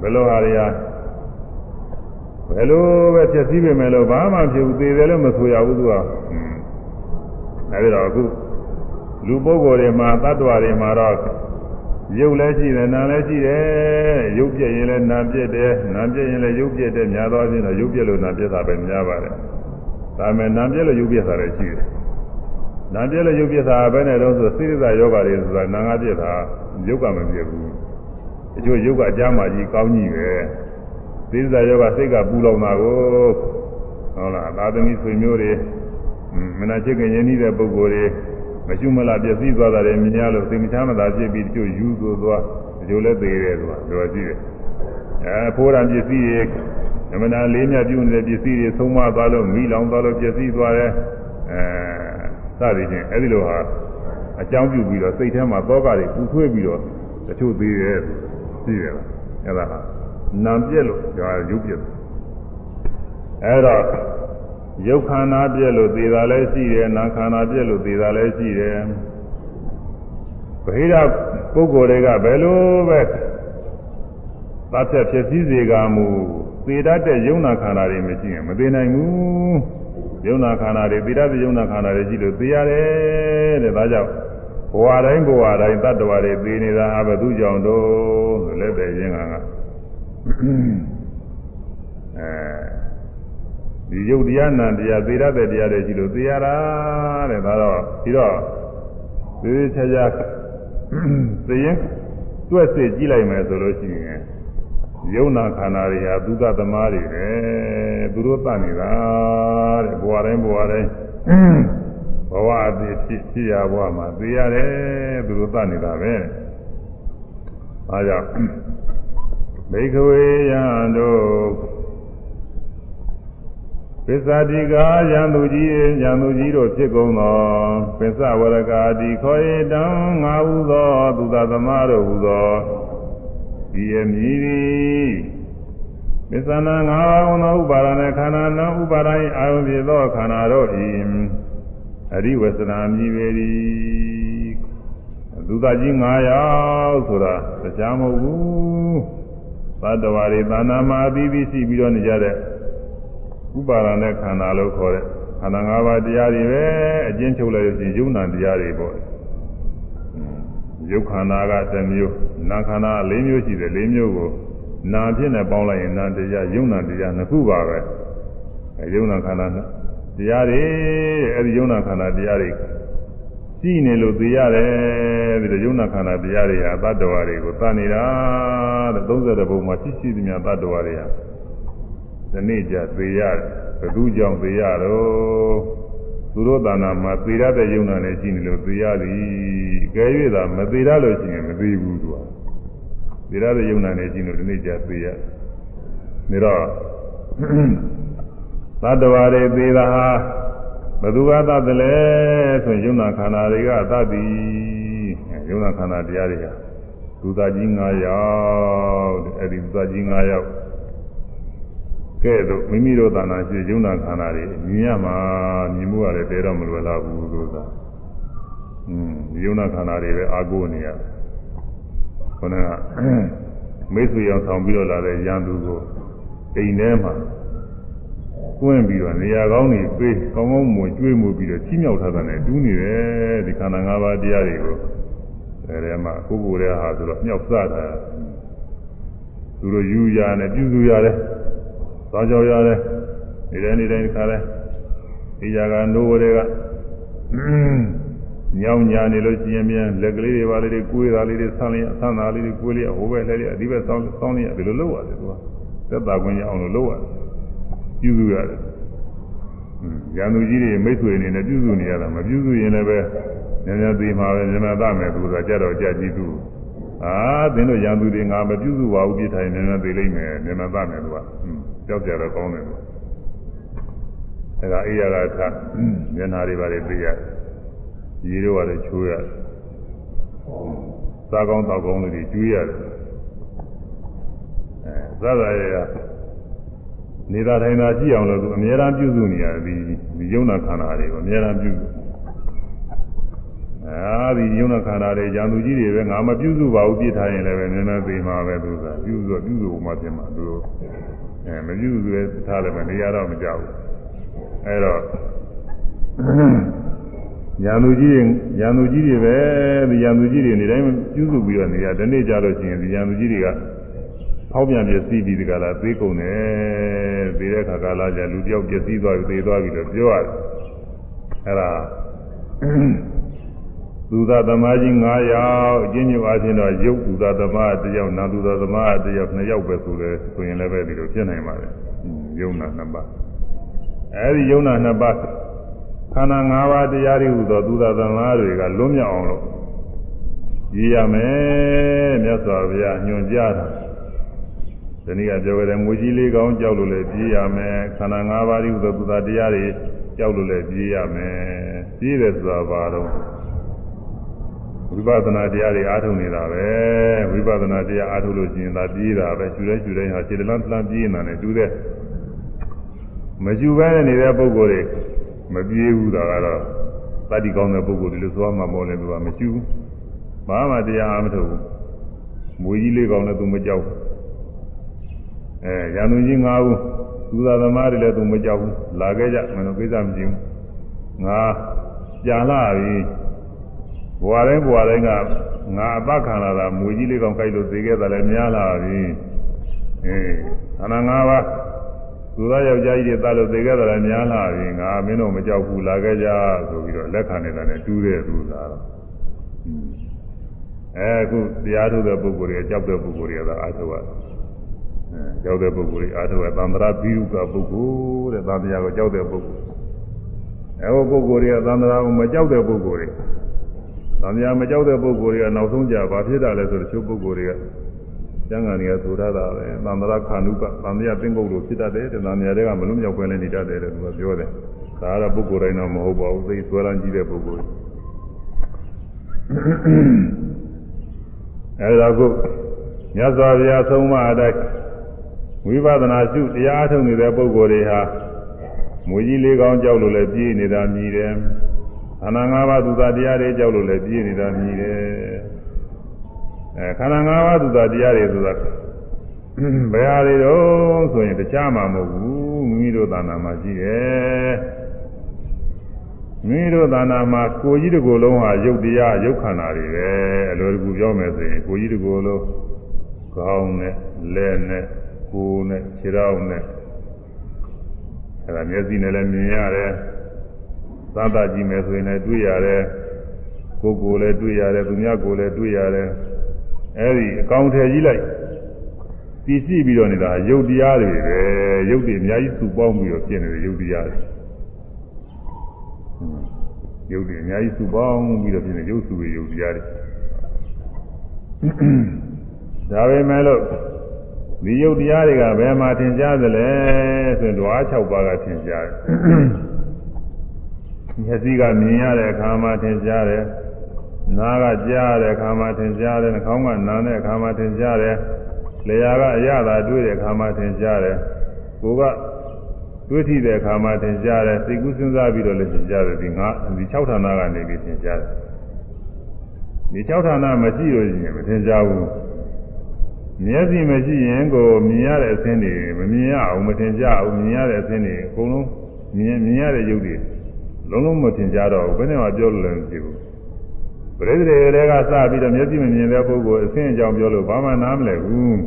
ဘယ်လိုဟာတွေဟာဘယ်လိုပဲဖြစ်စည်းပေမဲ့လို့ဘာမှဖြစ်ဘူးသေတယ်လို့မဆိုရဘူးသူကအဲဒီတော့အခုလူပုဂ္ဂိုလ်တွေမှာတ attva တွေမှာတော့ ရုပ်လည်းရှိတယ်နာလည်းရှိတယ်ရုပ်ပြည့်ရင်လည်းနာပြည့်တယ်နာပြည့်ရင်လည်းရုပ်ပြည့်တယ်များသောအားဖြင့်တော့ရုပ်ပြည့်လို့နာပြည့်တာပဲများပါတယ်ဒါပေမဲ့နာပြည့်လို့ရုပ်ပြည့်တာလည်းရှိတယ်နာပြည့်လို့ရုပ်ပြည့်တာပဲနဲ့တော့ဆိုစိရိသယောဂတွေဆိုတာနာငါပြည့်တာရုပ်ကမပြည့်ဘူးတချို့ရုပ်ကအကြမ်းမာကြီးကောင်းကြီးပဲစိရိသယောဂစိတ်ကပူလောင်တာကိုဟုတ်လားသာသမီဆွေမျိုးတွေမနာချစ်ခင်ရင်းနှီးတဲ့ပုဂ္ဂိုလ်တွေ မရှိမလားပြည့်စည်သွားတာတွေမြင်ရလို့သိမချမ်းမသာဖြစ်ပြီးတချို့ယူသွသွားတချို့လည်းသေးတယ်ဆိုတာတော်ကြည့်တယ်အဲဖိုးရံပစ္စည်းတွေအမှန်တရားလေးမြတ်ပြုနေတဲ့ပစ္စည်းတွေသုံးမသွားလို့မိလောင်သွားလို့ပျက်စီးသွားတယ်အဲစသည်ဖြင့်အဲဒီလိုဟာအကြောင်းပြုပြီးတော့စိတ်ထဲမှာသောကတွေပူဆွေးပြီးတော့တချို့သေးတယ်ရှိတယ်လားအဲဒါဟာနာပြက်လို့ဒါရုပ်ပြက်အဲတော့ ရုပ်ခန္ဓာပြက်လို့သေတာလည်းရှိတယ်နာခန္ဓာပြက်လို့သေတာလည်းရှိတယ်ဗဟိရပုဂ္ဂိုလ်တွေကဘယ်လိုပဲသတ်ဖြတ်ဖြစ်စည်းစေကမူသေတတ်တဲ့ယုံနာခန္ဓာတွေမရှိရင်မသေနိုင်ဘူးယုံနာခန္ဓာတွေသေတတ်တဲ့ယုံနာခန္ဓာတွေရှိလို့သေရတယ်တဲ့ဒါကြောင့်ဘဝတိုင်းဘဝတိုင်းတတ္တဝါတွေသေနေတာအဘသူကြောင့်တော့ဆိုလက်ပဲရင်းကအဲ ဒီယုတ်တရားနာတရားသေရတဲ့တရားတွေရှိလို့သေရတာတဲ့ဒါတော့ပြီးတော့သေသေးချာချာသေရင်တွက်စစ်ကြည့်လိုက်မယ်ဆိုလို့ရှိရင်ယုံနာခန္ဓာတွေဟာဒုက္ခသမားတွေပဲသူတို့တတ်နေတာတဲ့ဘဝတိုင်းဘဝတိုင်းဘဝအဖြစ်ဖြစ်ဖြစ်ရဘဝမှာသေရတယ်သူတို့တတ်နေတာပဲအဲကြောင့်မိခဝေယံတို့ ပစ္စာတိကာယံသူကြီးယံသူကြီးတို့ဖြစ်ကုန်သောပစ္ဆဝရကာတိခောဧတံငါဟုသောသူသာသမားတို့ဟုသောဒီအမည်သည်ပစ္ဆနာငါးပါးသောဥပါဒနဲ့ခန္ဓာနောဥပါဒ၏အာယုဖြစ်သောခန္ဓာတို့၏အရိဝဆနာမြည်ပေ၏သူသာကြီး9ယောက်ဆိုတာတရားမဟုတ်ဘူးသတ္တဝါတွေသာနာမှာအပြီးပြီးရှိပြီးတော့နေကြတဲ့ ဥပါဒနဲ့ခန္ဓာလို့ခေါ်တဲ့ခန္ဓာ၅ပါးတရားတွေပဲအကျဉ်းချုပ်လိုက်ရင်ယုံနာတရားတွေပေါ့ယုတ်ခန္ဓာကတစ်မျိုးနာခန္ဓာ၄မျိုးရှိတယ်၄မျိုးကိုနာဖြစ်နဲ့ပေါင်းလိုက်ရင်နာတရားယုံနာတရားနှစ်ခုပါပဲအဲယုံနာခန္ဓာတရားတွေအဲဒီယုံနာခန္ဓာတရားတွေရှိနေလို့သိရတယ်ဒီလိုယုံနာခန္ဓာတရားတွေဟာတတ္တဝါတွေကိုသတ်နေတာတဲ့30ဘုံမှာရှိရှိသမျှတတ္တဝါတွေဟာ ဒီနေ့ကျသေရတယ်ဘယ်သူကြောင့်သေရတော့သူသူတို့တဏ္ဍာမှာသေရတဲ့ယုံနာနဲ့ရှိနေလို့သေရသည်။ကဲ၍သာမသေရလို့ရှိရင်မသေဘူးသူက။သေရတဲ့ယုံနာနဲ့ရှိလို့ဒီနေ့ကျသေရ။ဒါတော့သတ္တဝါတွေသေတာဟာဘသူကသတ်တယ်လဲဆိုရင်ယုံနာခန္ဓာတွေကသတ်သည်။ယုံနာခန္ဓာတရားတွေကသူသားကြီး9ယောက်တဲ့အဲ့ဒီသူသားကြီး9ယောက် ကဲတော့မိမိတို့သာနာရှိယုံနာခန္ဓာတွေမြင်ရမှာမြင်မှုရတယ်တဲတော့မလွယ်တော့ဘူးလို့သာอืมယုံနာခန္ဓာတွေပဲအာကိုနေရခொနကမိတ်ဆွေအောင်ဆောင်ပြီးတော့လာတဲ့ရန်သူကိုအိမ်ထဲမှာကွင်းပြီးတော့နေရာကောင်းနေပေးကောင်းကောင်းမွေကျွေးမှုပြီးတော့ချီးမြှောက်ထားတဲ့တူးနေတယ်ဒီခန္ဓာ၅ပါးတရားတွေကိုအဲဒီမှာကိုယ်ကိုယ်ရဲ့ဟာဆိုတော့မြှောက်စတာသူတို့ယူရနဲ့ပြုစုရတယ် သွားကြောရတယ်နေတိုင်းနေတိုင်းခါလဲဒီကြကနိုးဝတွေကညောင်ညာနေလို့ရှိရင်ပြန်လက်ကလေးတွေပါလေးတွေကိုယ်သားလေးတွေဆန်းလေးဆန်းသားလေးတွေကိုယ်လေးဟိုဘက်လဲလေးအဒီဘက်ဆောင်းဆောင်းလေးဒီလိုလုပ်ရတယ်သူကသက်သာခွင့်ရအောင်လို့လုပ်ရတယ်ပြုစုရတယ်ရန်သူကြီးတွေမိတ်ဆွေအနေနဲ့ပြုစုနေရတာမပြုစုရင်လည်းပဲညညသေးမှာပဲညညသားမယ်သူကကြတော့ကြကြည့်သူအာသင်တို့ရန်သူတွေငါမပြုစုပါဘူးပြထိုင်ညညသေးလိမ့်မယ်ညညသားမယ်သူက ကြောက်ကြတော့ကောင်းတယ်သူအဲဒါအေးရကထားမျက်နာတွေပါလေသိရတယ်ရေတို့ကလည်းချိုးရတယ်စားကောင်းတောက်ကောင်းတွေကျွေးရတယ်အဲဇာတာရဲ့နေတာထိုင်တာကြည့်အောင်လို့သူအများအားပြုစုနေရတယ်ဒီဒီယုံနာခန္ဓာတွေကိုအများအားပြုစုအဲဒီယုံနာခန္ဓာတွေဉာဏ်သူကြီးတွေပဲငါမပြုစုပါဘူးပြစ်ထားရင်လည်းပဲနည်းနည်းသိမှာပဲသူကပြုစုပြုစုမှပြင်မှာသူတို့ အဲမပြုစုရဲထားလည်းမနေရတော့မကြောက်ဘူးအဲတော့ဉာဏ်သူကြီးဉာဏ်သူကြီးတွေပဲဒီဉာဏ်သူကြီးတွေနေတိုင်းပြုစုပြီးတော့နေရဒီနေ့ကြလို့ရှိရင်ဒီဉာဏ်သူကြီးတွေကဖောက်ပြန်ပြည့်စည်ပြီးဒီကလာသေးကုန်တယ်သေးတဲ့ခါကာလကျလူတယောက်ပြည့်စည်သွားပြီသေသွားပြီလို့ပြောရတယ်အဲ့ဒါ သူသာသမားကြီး9ယောက်အချင်းချင်းအားဖြင့်တော့ရုပ်သူသာသမားတစ်ယောက်နာသူသာသမားတစ်ယောက်2ယောက်ပဲဆိုလဲဆိုရင်လည်းပဲဒီလိုဖြစ်နိုင်ပါတယ်ယုံနာ2ပါးအဲဒီယုံနာ2ပါးခန္ဓာ၅ပါးတရားတွေဟူသောသူသာသမားတွေကလွတ်မြောက်အောင်လို့ရည်ရမယ်မြတ်စွာဘုရားညွှန်ကြားတာဒီနေ့ကပြောကြတယ်ငွေကြီးလေးကောင်းကြောက်လို့လည်းပြေးရမယ်ခန္ဓာ၅ပါးဒီဟူသောသူသာတရားတွေကြောက်လို့လည်းပြေးရမယ်ပြေးတယ်ဆိုတာဘာတော့ ဝိပဿနာတရားတွေအားထုတ်နေတာပဲဝိပဿနာတရားအားထုတ်လို့ရှိရင်သာပြေးတာပဲရှူတိုင်းရှူတိုင်းဟာခြေတလန်းတလန်းပြေးနေတာနဲ့တူတဲ့မရှူဘဲနေတဲ့ပုဂ္ဂိုလ်တွေမပြေးဘူးဒါကတော့တတိကောင်းတဲ့ပုဂ္ဂိုလ်တွေလို့ဆိုမှမောလဲသူကမရှူဘူးဘာမှတရားအားမထုတ်ဘူးမွေကြီးလေးကောင်းလည်းသူမကြောက်ဘူးအဲရန်သူကြီး၅ဦးသူသာသမားတွေလည်းသူမကြောက်ဘူးလာခဲ့ကြမလို့ကိစ္စမကြည့်ဘူးငါကြာလာပြီ ဘဝတိုင်းဘဝတိုင်းကငါအပခံလာတာမွေကြီးလေးကောင်ကြိုက်လို့သိခဲ့တာလည်းများလာပြီအေးခန္ဓာ၅ပါးသူသားယောက်ျားကြီးတွေတတ်လို့သိခဲ့တာလည်းများလာပြီငါမင်းတို့မကြောက်ဘူးလာခဲ့ကြဆိုပြီးတော့လက်ခံနေတာနဲ့တူးတဲ့သူသားတော့အဲအခုတရားထုတ်တဲ့ပုဂ္ဂိုလ်တွေကြောက်တဲ့ပုဂ္ဂိုလ်တွေကသာအားထုတ်ရတယ်အဲကြောက်တဲ့ပုဂ္ဂိုလ်တွေအားထုတ်ရသံဃာဘိရုကပုဂ္ဂိုလ်တဲ့သံဃာကိုကြောက်တဲ့ပုဂ္ဂိုလ်အဲဟိုပုဂ္ဂိုလ်တွေကသံဃာကိုမကြောက်တဲ့ပုဂ္ဂိုလ်တွေ။ သံဃာမကြောက်တဲ့ပုဂ္ဂိုလ်တွေကနောက်ဆုံးကြဘာဖြစ်တာလဲဆိုတော့ချိုးပုဂ္ဂိုလ်တွေကကျမ်းဂန်တွေကဆိုရတာပဲ။သံဃာခန္ဓုကသံဃာပင်ကုတ်လို့ဖြစ်တတ်တယ်။သံဃာတွေကမလုံးမြောက်ပဲလည်းနေတတ်တယ်လို့သူကပြောတယ်။ဒါကတော့ပုဂ္ဂိုလ်တိုင်းတော့မဟုတ်ပါဘူး။သိဆွဲလန်းကြည့်တဲ့ပုဂ္ဂိုလ်။အဲဒါကိုမြတ်စွာဘုရားဆုံးမအတိုင်းဝိပဿနာရှုတရားထုတ်နေတဲ့ပုဂ္ဂိုလ်တွေဟာမွေကြီးလေးကောင်းကြောက်လို့လည်းပြေးနေတာမြည်တယ်။ခ န္ဓာ၅ပါးသူသာတရားတွေကြောက်လို့လည်းပြည့်နေတာမြည်တယ်အဲခန္ဓာ၅ပါးသူသာတရားတွေဆိုတာဘယ်ဟာတွေတော့ဆိုရင်တခြားမှာမဟုတ်ဘူးမိမိတို့သာနာမှာရှိတယ်မိမိတို့သာနာမှာကိုကြီးတစ်ကိုယ်လုံးဟာရုပ်တရားရုပ်ခန္ဓာတွေပဲအလိုတကူပြောမယ်ဆိုရင်ကိုကြီးတစ်ကိုယ်လုံးခေါင်းနဲ့လက်နဲ့ကိုယ်နဲ့ခြေထောက်နဲ့အဲဒါမျက်စိနဲ့လည်းမြင်ရတယ် သတ်တာကြည့်မယ်ဆိုရင်လည်းတွေ့ရတယ်ကိုယ်ကိုယ်လည်းတွေ့ရတယ်သူများကိုယ်လည်းတွေ့ရတယ်အဲဒီအကောင်ထည်ကြီးလိုက်တည်ရှိပြီးတော့နေတာရုပ်တရားတွေပဲရုပ်တွေအများကြီးစုပေါင်းပြီးတော့ဖြစ်နေတဲ့ရုပ်တရားတွေရုပ်တွေအများကြီးစုပေါင်းပြီးတော့ပြင်ရုပ်စုတွေရုပ်တရားတွေဒါပေမဲ့လို့ဒီယုတ်တရားတွေကဘယ်မှာသင်ကြားသလဲဆိုရင်ဓဝါ6ပါးကသင်ကြားတယ်။ မျက်စိကမြင်ရတဲ့အခါမှာသင်ကြားတယ်။နားကကြားရတဲ့အခါမှာသင်ကြားတယ်။နှာခေါင်းကနားတဲ့အခါမှာသင်ကြားတယ်။လျှာကအရသာတွေ့တဲ့အခါမှာသင်ကြားတယ်။ကိုယ်ကတွေ့ထိတဲ့အခါမှာသင်ကြားတယ်။စိတ်ကူးစဉ်းစားပြီးတော့လည်းသင်ကြားတယ်ဒီငါဒီ6ဌာနကနေပြီးသင်ကြားတယ်။ဒီ6ဌာနမရှိလို့ရှိရင်မသင်ကြားဘူး။မျက်စိမရှိရင်ကိုမြင်ရတဲ့အသင်းတွေမမြင်ရအောင်မထင်ကြအောင်မြင်ရတဲ့အသင်းတွေအကုန်လုံးမြင်မြင်ရတဲ့ရုပ်တွေ လုံးလုံးမထင်ကြတော့ဘူးဘယ်နဲ့မှပြောလို့လည်းမရှိဘူးပရိသေတွေကစပြီးတော့မျက်စိမမြင်တဲ့ပုဂ္ဂိုလ်အသင်းအကြောင်းပြောလို့ဘာမှနားမလည်ဘူး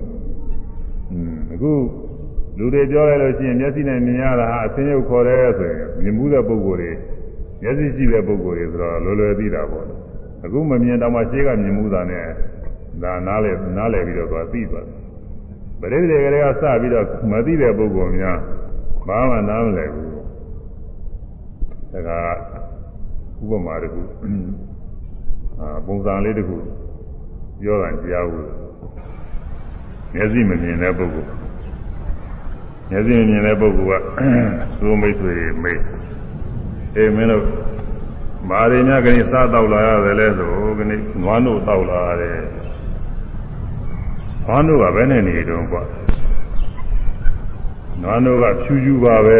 อืมအခုလူတွေပြောလိုက်လို့ရှိရင်မျက်စိနဲ့မြင်ရတာဟာအသင်းရုပ်ခေါ်တယ်ဆိုရင်မြင်မှုတဲ့ပုဂ္ဂိုလ်တွေမျက်စိရှိတဲ့ပုဂ္ဂိုလ်တွေဆိုတော့လွယ်လွယ်သိတာပေါ့အခုမမြင်တော့မှရှင်းကမြင်မှုတာနဲ့ဒါနားလေနားလည်ပြီးတော့သွားသိသွားတယ်ပရိသေတွေကစပြီးတော့မသိတဲ့ပုဂ္ဂိုလ်များဘာမှနားမလည်ဘူး ဒါကဥပမာတခုအာပုံစံလေးတခုပြောတာကြားဘူးမျက်စိမမြင်တဲ့ပုဂ္ဂိုလ်မျက်စိမမြင်တဲ့ပုဂ္ဂိုလ်ကသိုးမိတ်ဆွေမိတ်အေးမင်းတို့မာရီများကနေစားတော့လာရတယ်လဲဆိုကနေနွားတို့တောက်လာရတယ်နွားတို့ကဘယ်နဲ့နေတုံးကွာနွားတို့ကဖြူဖြူပါပဲ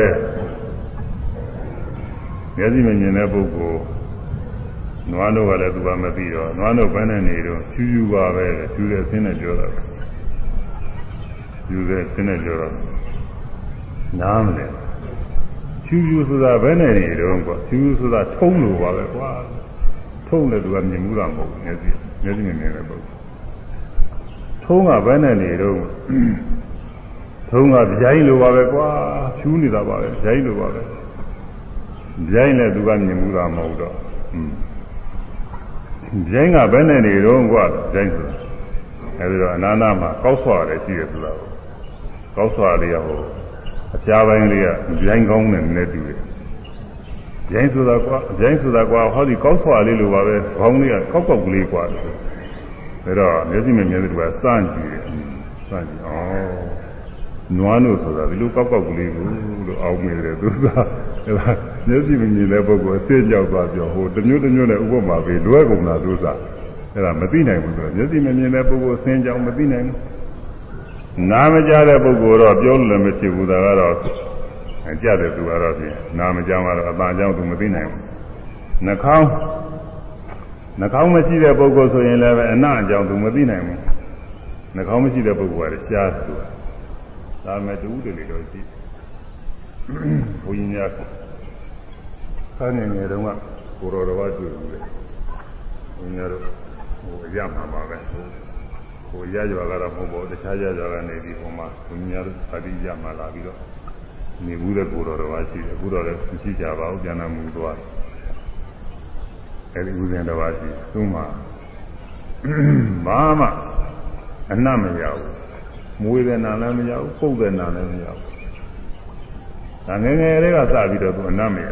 မျက်စိမမြင်တဲ့ပုဂ္ဂိုလ်နွားတို့ကလည်းသူကမသိတော့နွားတို့ဘယ်နဲ့နေတော့ဖြူဖြူပါပဲဖြူတဲ့ဆင်းနဲ့ပြောတာဖြူတဲ့ဆင်းနဲ့ပြောတော့နားမလဲဖြူဖြူဆိုတာဘယ်နဲ့နေတော့ကွာဖြူဖြူဆိုတာထုံးလို့ပါပဲကွာထုံးတယ်သူကမြင်မှုတာမဟုတ်ဘူးမျက်စိမျက်စိမြင်နေတဲ့ပုဂ္ဂိုလ်ထုံးကဘယ်နဲ့နေတော့ထုံးကကြိုင်းလိုပါပဲကွာဖြူးနေတာပါပဲကြိုင်းလိုပါပဲ ကြိုင်းလည်းသူကမြင်မှုတာမဟုတ်တော့ကြိုင်းကဘယ်နဲ့နေတော့ကွာကြိုင်းဆိုတာအဲဒီတော့အနာနာမှာကောက်ဆွာတယ်ရှိတယ်ဆိုတာကိုကောက်ဆွာလေးရဟိုအပြားပိုင်းလေးကကြိုင်းကောင်းတယ်နည်းနည်းတူတယ်ကြိုင်းဆိုတာကွာကြိုင်းဆိုတာကွာဟောဒီကောက်ဆွာလေးလိုပါပဲခေါင်းလေးကကောက်ကောက်ကလေးကွာဒါတော့မျက်စိမမြင်တဲ့သူကစမ်းကြည့်တယ်စမ်းကြည့်ဩနွားလို့ဆိုတာဒီလိုကောက်ကောက်ကလေးကို လို့အောင်းမိတယ်သူကအဲဒါမျက်စိမမြင်တဲ့ပုဂ္ဂိုလ်အစ်ကြောက်သွားပြောဟိုတမျိုးတမျိုးနဲ့ဥပမာပေးလွဲကုန်တာသူစားအဲဒါမသိနိုင်ဘူးဆိုတော့မျက်စိမမြင်တဲ့ပုဂ္ဂိုလ်ဆင်းကြောင်မသိနိုင်ဘူးနားမကြားတဲ့ပုဂ္ဂိုလ်တော့ပြောလို့လည်းမရှိဘူးဒါကတော့ကြတဲ့သူကတော့ဖြင့်နားမကြားမှတော့အပန်းအကြောင်းသူမသိနိုင်ဘူးနှာခေါင်းနှာခေါင်းမရှိတဲ့ပုဂ္ဂိုလ်ဆိုရင်လည်းအနအကြောင်းသူမသိနိုင်ဘူးနှာခေါင်းမရှိတဲ့ပုဂ္ဂိုလ်ကရှားသူဒါမဲ့တူးတယ်လို့ရှိ ဘုန်းကြီးများဆန်းနေနေတော့ကကိုရောတော်ဘာတွေ့ဘူးလေဘုန်းကြီးတို့ဟိုရမှာပါပဲဟိုရကြွာကတော့မဟုတ်ပါဘူးတခြားရကြွာကနေဒီပုံမှာဘုန်းကြီးများတို့အတိရမှာလာပြီးတော့နေဘူးတဲ့ကိုရောတော်ဘာရှိတယ်အခုတော့လည်းမရှိကြပါဘူးပြန်လာမှုသွားတယ်အဲဒီဥစဉ်တစ်ပါးရှိသူ့မှာဘာမှအနတ်မရဘူးမွေးတဲ့နာလည်းမရဘူးပုတ်တဲ့နာလည်းမရဘူး ဒါငယ်ငယ်လေးကစပြီးတော့သူအနတ်မရ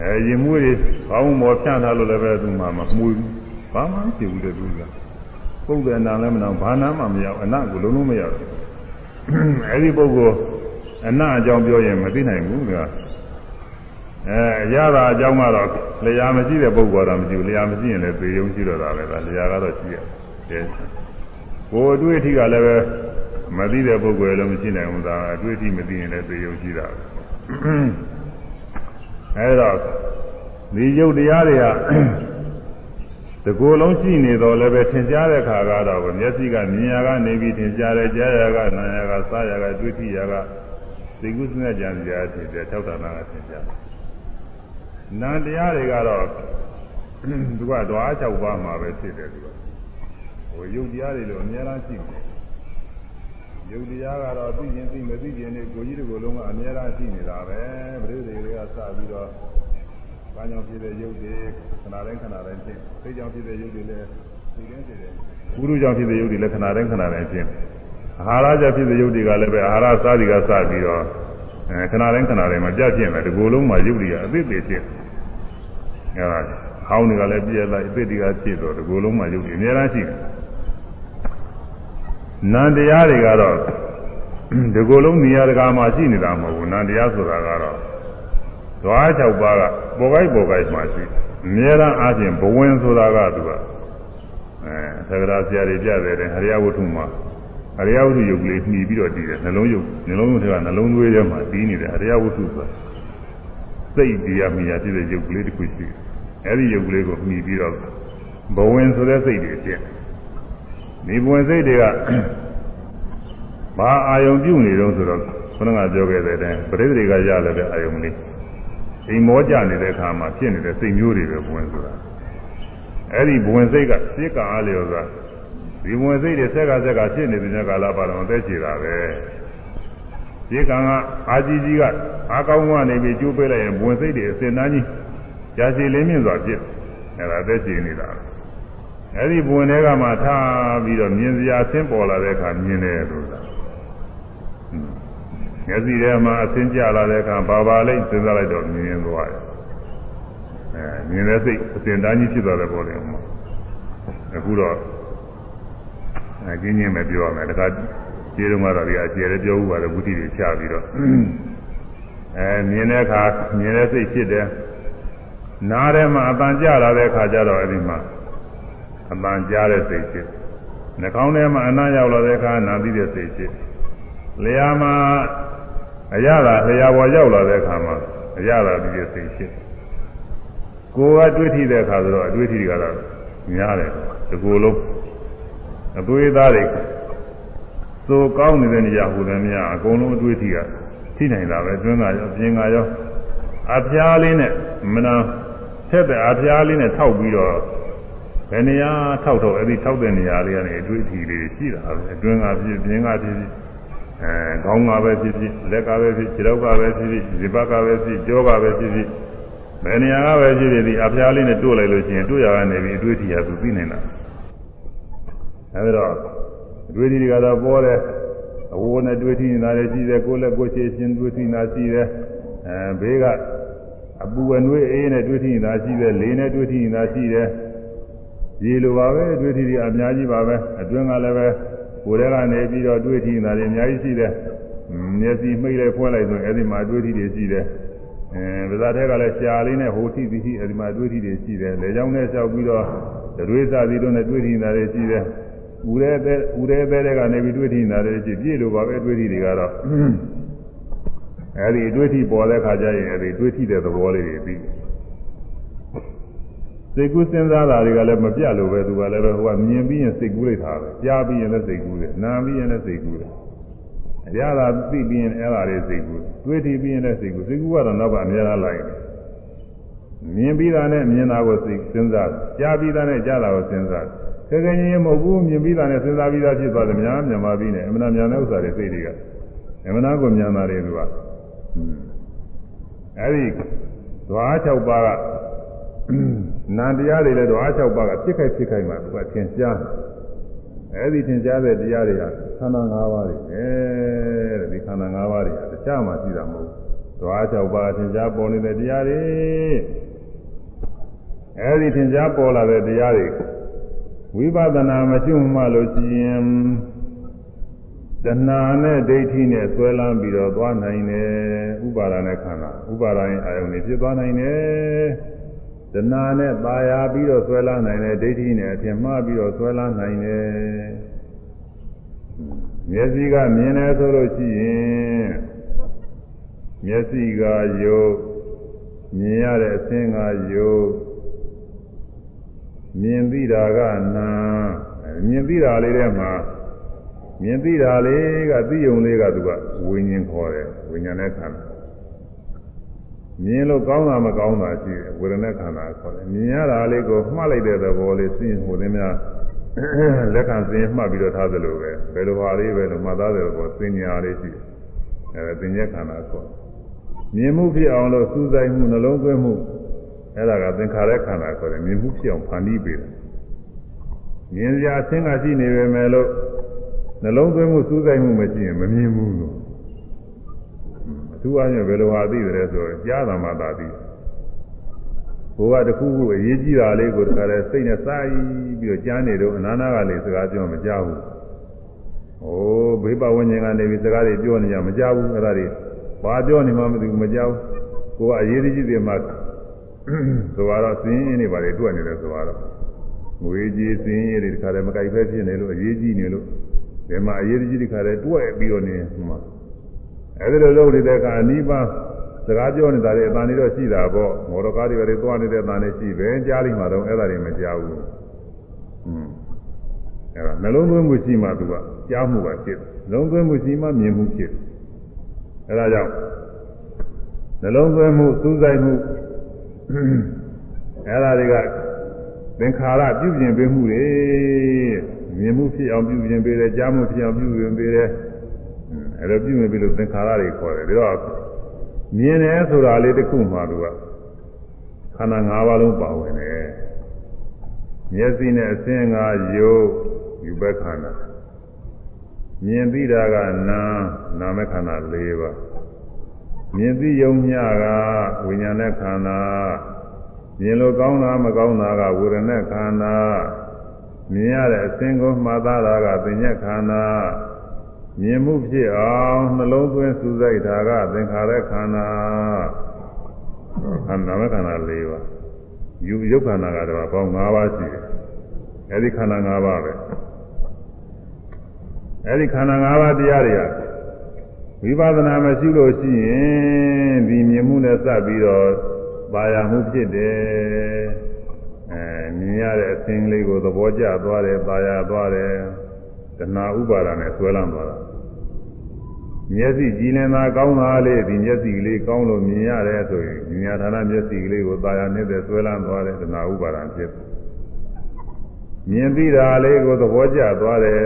အဲရင်မွေးတွေဘောင်းမော်ဖြန့်ထားလို့လည်းပဲသူမှမမွေးဘူးဘာမှမဖြစ်ဘူးတဲ့သူကပုတ်တဲ့နာလည်းမနာဘာနာမှမရဘူးအနတ်ကိုလုံးလုံးမရဘူးအဲဒီပုဂ္ဂိုလ်အနတ်အကြောင်းပြောရင်မသိနိုင်ဘူးကအဲရတာအကြောင်းကတော့လျာမရှိတဲ့ပုဂ္ဂိုလ်တော့မရှိဘူးလျာမရှိရင်လည်းသေယုံရှိတော့တာပဲဒါလျာကတော့ရှိရတယ်ကိုယ်အတွေ့အထိကလည်းပဲ မသိတဲ့ပုဂ္ဂိုလ်လည်းမရှိနိုင်ဘူးဒါအတွေ့အထိမသိရင်လည်းသေယုံရှိတာအဲဒါဒီယုတ်တရားတွေကတကူလုံးရှိနေတော့လည်းပဲထင်ရှားတဲ့ခါကတော့မျက်စိကမြင်ရကနေပြီးထင်ရှားတယ်ကြားရကနားရကစားရကတွေ့ထိရကသိကုသနဲ့ကြံစရာဖြစ်တယ်ထောက်တာနာကထင်ရှားတယ်နာတရားတွေကတော့သူကဓွား၆ပါးမှာပဲဖြစ်တယ်သူကဟိုယုတ်တရားတွေလို့အများအားရှိတယ် ယုတ်တရားကတော့သိခြင်းသိမသိခြင်းတွေကိုကြီးတွေကိုလုံးကအများအားရှိနေတာပဲပြိတ္တိတွေကစပြီးတော့ဘာကြောင့်ဖြစ်တဲ့ယုတ်တွေခဏတိုင်းခဏတိုင်းဖြစ်သိကြောင့်ဖြစ်တဲ့ယုတ်တွေလည်းသိခြင်းဖြစ်တယ်ဘုရုကြောင့်ဖြစ်တဲ့ယုတ်တွေလည်းခဏတိုင်းခဏတိုင်းဖြစ်အာဟာရကြောင့်ဖြစ်တဲ့ယုတ်တွေကလည်းပဲအာဟာရစားတွေကစပြီးတော့အဲခဏတိုင်းခဏတိုင်းမှာပြပြင်းတယ်ဒီကိုယ်လုံးမှာရုပ်တွေကအသိသေးဖြစ်အဲဒါဟောင်းတွေကလည်းပြည့်လိုက်အသိတွေကဖြစ်တော့ဒီကိုယ်လုံးမှာရုပ်တွေအများအားရှိတယ် နန္တရားတွေကတော့ဒီကိုယ်လုံးနေရာတကာမှာရှိနေတာမဟုတ်ဘူးနန္တရားဆိုတာကတော့ဓွား၆ပါးကပေါ်ကိုက်ပေါ်ကိုက်မှာရှိအများအားအချင်းဘဝင်ဆိုတာကသူကအဲသက္ကရာဆရာတွေပြတယ်တဲ့ဟရိယဝတ္ထုမှာအရိယဝတ္ထုယုတ်ကလေးနှီးပြီးတော့တည်တယ်နှလုံးယုတ်နှလုံးယုတ်တွေကနှလုံးသွေးထဲမှာတည်နေတယ်အရိယဝတ္ထုဆိုတာစိတ်တရားမြာဖြစ်တဲ့ယုတ်ကလေးတစ်ခုရှိတယ်အဲဒီယုတ်ကလေးကိုနှီးပြီးတော့ဘဝင်ဆိုတဲ့စိတ်တွေဖြစ် ဒီဘဝင်စိတ်တွေကဘာအာယုံပြုနေတော့ဆိုတော့ခဏကပြောခဲ့တဲ့အတိုင်းပရိသေတွေကရလာတဲ့အာယုံလေးအိမ်မောကြနေတဲ့အခါမှာဖြစ်နေတဲ့စိတ်မျိုးတွေပဲဘဝင်ဆိုတာအဲ့ဒီဘဝင်စိတ်ကစိတ်ကအားလျော်စွာဒီဘဝင်စိတ်တွေဆက်ကဆက်ကဖြစ်နေတဲ့ကာလပါတော့အသက်ရှည်တာပဲဒီကံကအာကြီးကြီးကအာကောင်းကနေပြီးကျိုးပေးလိုက်ရင်ဘဝင်စိတ်တွေအစင်သားကြီးကြာရှည်လင်းမြင့်စွာဖြစ်အဲ့ဒါအသက်ရှည်နေတာ အဲ့ဒီဘဝင်တွေကမှထားပြီးတော့မြင်စရာဆင်းပေါ်လာတဲ့အခါမြင်တယ်လို့မျက်စိထဲမှာအဆင်းကျလာတဲ့အခါဘာပါလိမ့်စဉ်းစားလိုက်တော့မြင်ရင်သွားတယ်အဲမြင်တဲ့စိတ်အစဉ်တန်းကြီးဖြစ်သွားတယ်ပေါ့လေအခုတော့အဲကျင်းချင်းပဲပြောရမယ်တခါကျေးတုန်းကတော့ဒီအကျေလည်းပြောဥပါတယ်ဘုဒ္ဓတွေချပြီးတော့အဲမြင်တဲ့အခါမြင်တဲ့စိတ်ဖြစ်တယ်နားထဲမှာအပန်ကြလာတဲ့အခါကျတော့အဲဒီမှာ အပန်ကြားတဲ့စိတ်ဖြစ်နှာခေါင်းထဲမှာအနားရောက်လာတဲ့အခါနာသိတဲ့စိတ်ဖြစ်လျာမှာအရသာလျာပေါ်ရောက်လာတဲ့အခါမှာအရသာဒီစိတ်ဖြစ်ကိုယ်ကတွေးထိတဲ့အခါဆိုတော့အတွေးထိတွေကတော့များတယ်ဒီကိုယ်လုံးအသွေးသားတွေသို့ကောင်းနေတဲ့နေရာဟူတယ်များအကုန်လုံးအတွေးထိကထိနိုင်တာပဲတွင်းကရောပြင်ကရောအဖျားလေးနဲ့မနာထက်တဲ့အဖျားလေးနဲ့ထောက်ပြီးတော့ ဘယ်နေရာထောက်တော့အဲ့ဒီထောက်တဲ့နေရာလေးကနေအတွေးထိလေးရှိတာပဲအတွင်းကဖြစ်ပြင်ကဖြစ်အဲခေါင်းကပဲဖြစ်ဖြစ်လက်ကပဲဖြစ်ခြေထောက်ကပဲဖြစ်ဖြစ်ဇိပတ်ကပဲဖြစ်ကြောကပဲဖြစ်ဖြစ်ဘယ်နေရာကပဲဖြစ်ဖြစ်ဒီအဖျားလေးနဲ့တို့လိုက်လို့ရှိရင်တို့ရကနေပြီးအတွေ့အထိရသူသိနေတာအဲဒီတော့အတွေ့အထိတွေကတော့ပေါ်တယ်အဝိုးနဲ့တွေ့ထိနေတာလည်းရှိတယ်ကိုယ်လက်ကိုယ်ချေရှင်တွေ့ထိနေတာရှိတယ်အဲဘေးကအပူအနှွေးအေးနဲ့တွေ့ထိနေတာရှိတယ်လေနဲ့တွေ့ထိနေတာရှိတယ် ရေလိုပါပဲတွေ့ထိတွေအများကြီးပါပဲအတွင်းကလည်းပဲကိုယ်ထဲကနေပြီးတော့တွေးထီနေတာတွေအများကြီးရှိတယ်။မျက်စိမှိတ်လိုက်ဖွင့်လိုက်ဆိုရင်အဲဒီမှာတွေးထီတွေရှိတယ်။အဲဗဇာထဲကလည်းရှားလေးနဲ့ဟိုထီသီထီအဲဒီမှာတွေးထီတွေရှိတယ်။လေကြောင်းနဲ့လျှောက်ပြီးတော့တွေးစားပြီးတော့နဲ့တွေးထီနေတာတွေရှိတယ်။ဦးရဲတဲ့ဦးရဲတဲ့ကနေပြီးတွေးထီနေတာတွေရှိပြည့်လို့ပါပဲတွေးထီတွေကတော့အဲဒီတွေးထီပေါ်တဲ့ခါကျရင်အဲဒီတွေးထီတဲ့သဘောလေးတွေပြီး စိတ်ကူးစဉ်းစားတာတွေကလည်းမပြတ်လို့ပဲသူကလည်းပဲဟိုကမြင်ပြီးရင်စိတ်ကူးလိုက်တာပဲကြားပြီးရင်လည်းစိတ်ကူးတယ်နားပြီးရင်လည်းစိတ်ကူးတယ်အရာသာသိပြီးရင်အဲ့ဒါလေးစိတ်ကူးတွေးထီပြီးရင်လည်းစိတ်ကူးစိတ်ကူးကတော့နောက်ကအများအားလိုက်တယ်မြင်ပြီးတာနဲ့မြင်တာကိုစိတ်စဉ်းစားကြားပြီးတာနဲ့ကြားတာကိုစဉ်းစားခဲခဲချင်းမဟုတ်ဘူးမြင်ပြီးတာနဲ့စဉ်းစားပြီးသားဖြစ်သွားတယ်များမြန်မာပြီးနေအမှန်တရားတဲ့ဥစ္စာတွေစိတ်တွေကအမှန်တရားကိုမြန်မာတယ်သူကအဲ့ဒီဓဝါ၆ပါးကန န္တရားတွေလည်းတော့အား၆ပါးကဖြစ်ခိုက်ဖြစ်ခိုက်မှာသူကသင်ကြားတယ်အဲဒီသင်ကြားတဲ့တရားတွေကခန္ဓာ၅ပါးတွေပဲတဲ့ဒီခန္ဓာ၅ပါးတွေကတခြားမှရှိတာမဟုတ်ဘူးဓဝါ၆ပါးသင်ကြားပေါ်နေတဲ့တရားတွေအဲဒီသင်ကြားပေါ်လာတဲ့တရားတွေဝိပဿနာမရှိမှလို့ရှိရင်တဏှာနဲ့ဒိဋ္ဌိနဲ့ဆွဲလန်းပြီးတော့သွားနိုင်တယ်ဥပါဒာနဲ့ခန္ဓာဥပါဒာရဲ့အာယုန်တွေဖြစ်သွားနိုင်တယ် တဏှာနဲ့ပါရပြီးတော့ဆွဲလာနိုင်တယ်ဒိဋ္ဌိနဲ့အပြင်မှားပြီးတော့ဆွဲလာနိုင်တယ်မျက်စိကမြင်တယ်ဆိုလို့ရှိရင်မျက်စိကယုတ်မြင်ရတဲ့အသင်ကယုတ်မြင်သိတာကနာမြင်သိတာလေးထဲမှာမြင်သိတာလေးကသိယုံလေးကသူကဝိညာဉ်ခေါ်တယ်ဝိညာဉ်နဲ့ခံတယ် မြင်လို့ကောင်းတာမကောင်းတာရှိတယ်ဝေဒနာခန္ဓာခေါ်တယ်မြင်ရတာလေးကိုမှတ်လိုက်တဲ့သဘောလေးသိရင်ဟိုသင်းများလက်ခံသိရင်မှတ်ပြီးတော့ထားသလိုပဲဘယ်လိုဟာလေးပဲလို့မှတ်သားတဲ့ဘောသိညာလေးရှိတယ်အဲဒါသိဉ္ဇခန္ဓာခေါ်မြင်မှုဖြစ်အောင်လို့စူးစိုက်မှုနှလုံးသွင်းမှုအဲ့ဒါကသင်္ခါရခန္ဓာခေါ်တယ်မြင်မှုဖြစ်အောင်ဖန်တီးပေးတယ်မြင်စရာအသင်္ခါရှိနေပေမဲ့လို့နှလုံးသွင်းမှုစူးစိုက်မှုမရှိရင်မမြင်ဘူးလို့ ထူးအားဖြင့်ဘယ်လိုဟာသိတယ်ဆိုတော့ကြားတာမှသာသိဘိုးကတခုခုအရေးကြီးတာလေးကိုတခါလဲစိတ်နဲ့စိုက်ပြီးတော့ကြားနေတော့အနာနာကလေးစကားပြောမကြောက်ဘူး။အိုးဘေးပဝန်းကျင်ကနေပြီးစကားတွေပြောနေကြမကြောက်ဘူးအဲ့ဒါတွေဘာပြောနေမှမသိဘူးမကြောက်ကိုကအရေးကြီးတယ်မှဆိုတော့စင်းရင်းတွေဘာတွေတွေ့နေတယ်ဆိုတော့ငွေကြီးစင်းရင်းတွေတခါလဲမကြိုက်ဖဲဖြစ်နေလို့အရေးကြီးနေလို့ဒီမှာအရေးကြီးတခါလဲတွေ့ပြီးတော့နေမှာ အဲဒီလိုလုပ်နေတဲ့ကအနိဗ္ဗာန်စကားပြောနေတာတွေအတန်တွေတော့ရှိတာပေါ့မော်တော်ကားတွေတွေသွားနေတဲ့အတန်တွေရှိပဲကြားလိမ့်မှာတော့အဲ့ဒါတွေမကြားဘူးอืมအဲ့ဒါနှလုံးသွင်းမှုရှိမှသူကကြားမှုပါဖြစ်တယ်နှလုံးသွင်းမှုရှိမှမြင်မှုဖြစ်တယ်အဲ့ဒါကြောင့်နှလုံးသွင်းမှုစူးစိုက်မှုအဲ့ဒါတွေကသင်္ခါရပြုပြင်ပေးမှုတွေမြင်မှုဖြစ်အောင်ပြုပြင်ပေးတယ်ကြားမှုဖြစ်အောင်ပြုပြင်ပေးတယ် အဲ့လိုပြုပြင်ပေးလို့သင်္ခါရတွေခေါ်တယ်ဒါတော့မြင်တယ်ဆိုတာလေးတစ်ခုမှသူကခန္ဓာ၅ပါးလုံးပါဝင်တယ်မျက်စိနဲ့အစင်းကယုတ်ယူဘက်ခန္ဓာမြင်သိတာကနာနာမခန္ဓာ၄ပါးမြင်သိယုံညကဝိညာဉ်နဲ့ခန္ဓာမြင်လို့ကောင်းတာမကောင်းတာကဝေဒနာခန္ဓာမြင်ရတဲ့အစင်းကိုမှတ်သားတာကသင်္ညက်ခန္ဓာ မြင်မှုဖြစ်အောင်နှလုံးသွင်းစူးစိုက်တာကသင်္ခါရခန္ဓာခန္ဓာမခန္ဓာ၄ပါးယူရုပ်ခန္ဓာကတော့ပေါင်း၅ပါးရှိတယ်အဲဒီခန္ဓာ၅ပါးပဲအဲဒီခန္ဓာ၅ပါးတရားတွေကဝိပဿနာမရှိလို့ရှိရင်ဒီမြင်မှုနဲ့စပ်ပြီးတော့ပါရမှုဖြစ်တယ်အဲမြင်ရတဲ့အသင်လေးကိုသဘောကျသွားတယ်ပါရသွားတယ် တဏှာဥပါဒာနဲ့ဆွဲလမ်းသွားတာမျက်စိကြည်လင်တာကောင်းတာလေဒီမျက်စိကလေးကောင်းလို့မြင်ရတယ်ဆိုရင်ဉာဏ်ဌာနမျက်စိကလေးကိုသာယာနေတဲ့ဆွဲလမ်းသွားတဲ့တဏှာဥပါဒာဖြစ်မြင်ပြီးတာလေးကိုသဘောကျသွားတယ်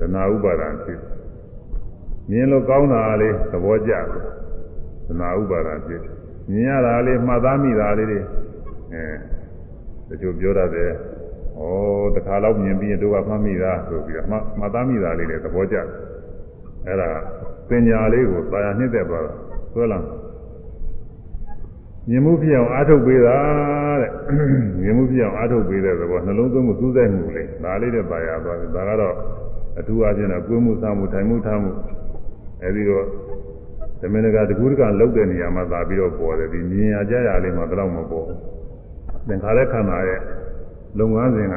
တဏှာဥပါဒာဖြစ်မြင်လို့ကောင်းတာလေးသဘောကျတယ်တဏှာဥပါဒာဖြစ်မြင်ရတာလေးမှတ်သားမိတာလေးတွေအဲတချို့ပြောတတ်တယ် ဩတခါတော့မြင်ပြီးရင်တို့ကမှတ်မိတာဆိုပြီးတော့မှမှတ်သားမိတာလေးတွေသဘောကျတယ်အဲ့ဒါပညာလေးကိုသာယာနှစ်သက်သွားတာဆွဲလာမြင်မှုဖြစ်အောင်အားထုတ်ပေးတာတဲ့မြင်မှုဖြစ်အောင်အားထုတ်ပေးတဲ့သဘောနှလုံးသွင်းမှုစူးစိုက်မှုလေးဒါလေးနဲ့သာယာသွားတယ်ဒါကတော့အထူးအချင်းတော့ကိုယ်မှုစားမှုထိုင်မှုထားမှုအဲဒီတော့သမင်္ဂတကူတကလောက်တဲ့နေရာမှာသာပြီးတော့ပေါ်တယ်ဒီမြင်ရကြရလေးမှတော့မပေါ်ဘူးသင်္ခါရခန္ဓာရဲ့ လုပ်ငန်းစဉ်က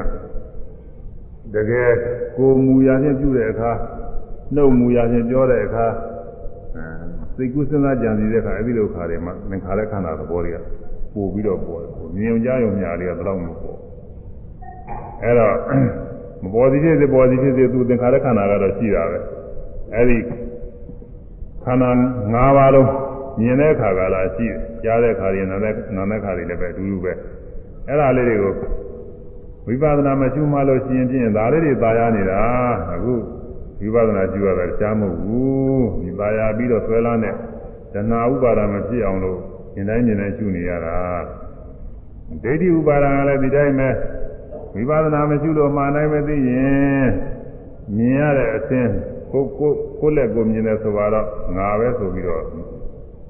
တကယ်ကိုယ်မူရာချင်းပြုတဲ့အခါနှုတ်မူရာချင်းပြောတဲ့အခါအဲစိတ်ကူးစဉ်းစားကြံစည်တဲ့အခါအဲဒီလိုခါတွေမှာသင်္ခါရခန္ဓာသဘောတွေကပို့ပြီးတော့ပေါ်တယ်မြင်ကြရုံများတွေကတော့မပေါ်အဲတော့မပေါ်သည်ဖြစ်စေပေါ်သည်ဖြစ်စေသူသင်္ခါရခန္ဓာကတော့ရှိတာပဲအဲဒီခန္ဓာ၅ပါးလုံးမြင်တဲ့အခါကလာရှိတယ်ကြားတဲ့အခါတွေနားတဲ့နားတဲ့အခါတွေလည်းပဲအတူတူပဲအဲ့ဒါလေးတွေကို ဝိပဿနာမရှိမှလို့ရှိရင်ဖြင့်ဒါလေးတွေသာယာနေတာအခုဝိပဿနာကျူရတာကြားမဟုတ်ဘူးဒီသာယာပြီးတော့ဆွဲလန်းတဲ့တဏှာဥပါဒမဖြစ်အောင်လို့ဉာဏ်တိုင်းဉာဏ်တိုင်းရှုနေရတာဒိဋ္ဌိဥပါဒကလည်းဒီတိုင်းပဲဝိပဿနာမရှိလို့မှန်တိုင်းမသိရင်မြင်ရတဲ့အခြင်းကိုကိုကိုလက်ကိုမြင်တယ်ဆိုတော့ငါပဲဆိုပြီးတော့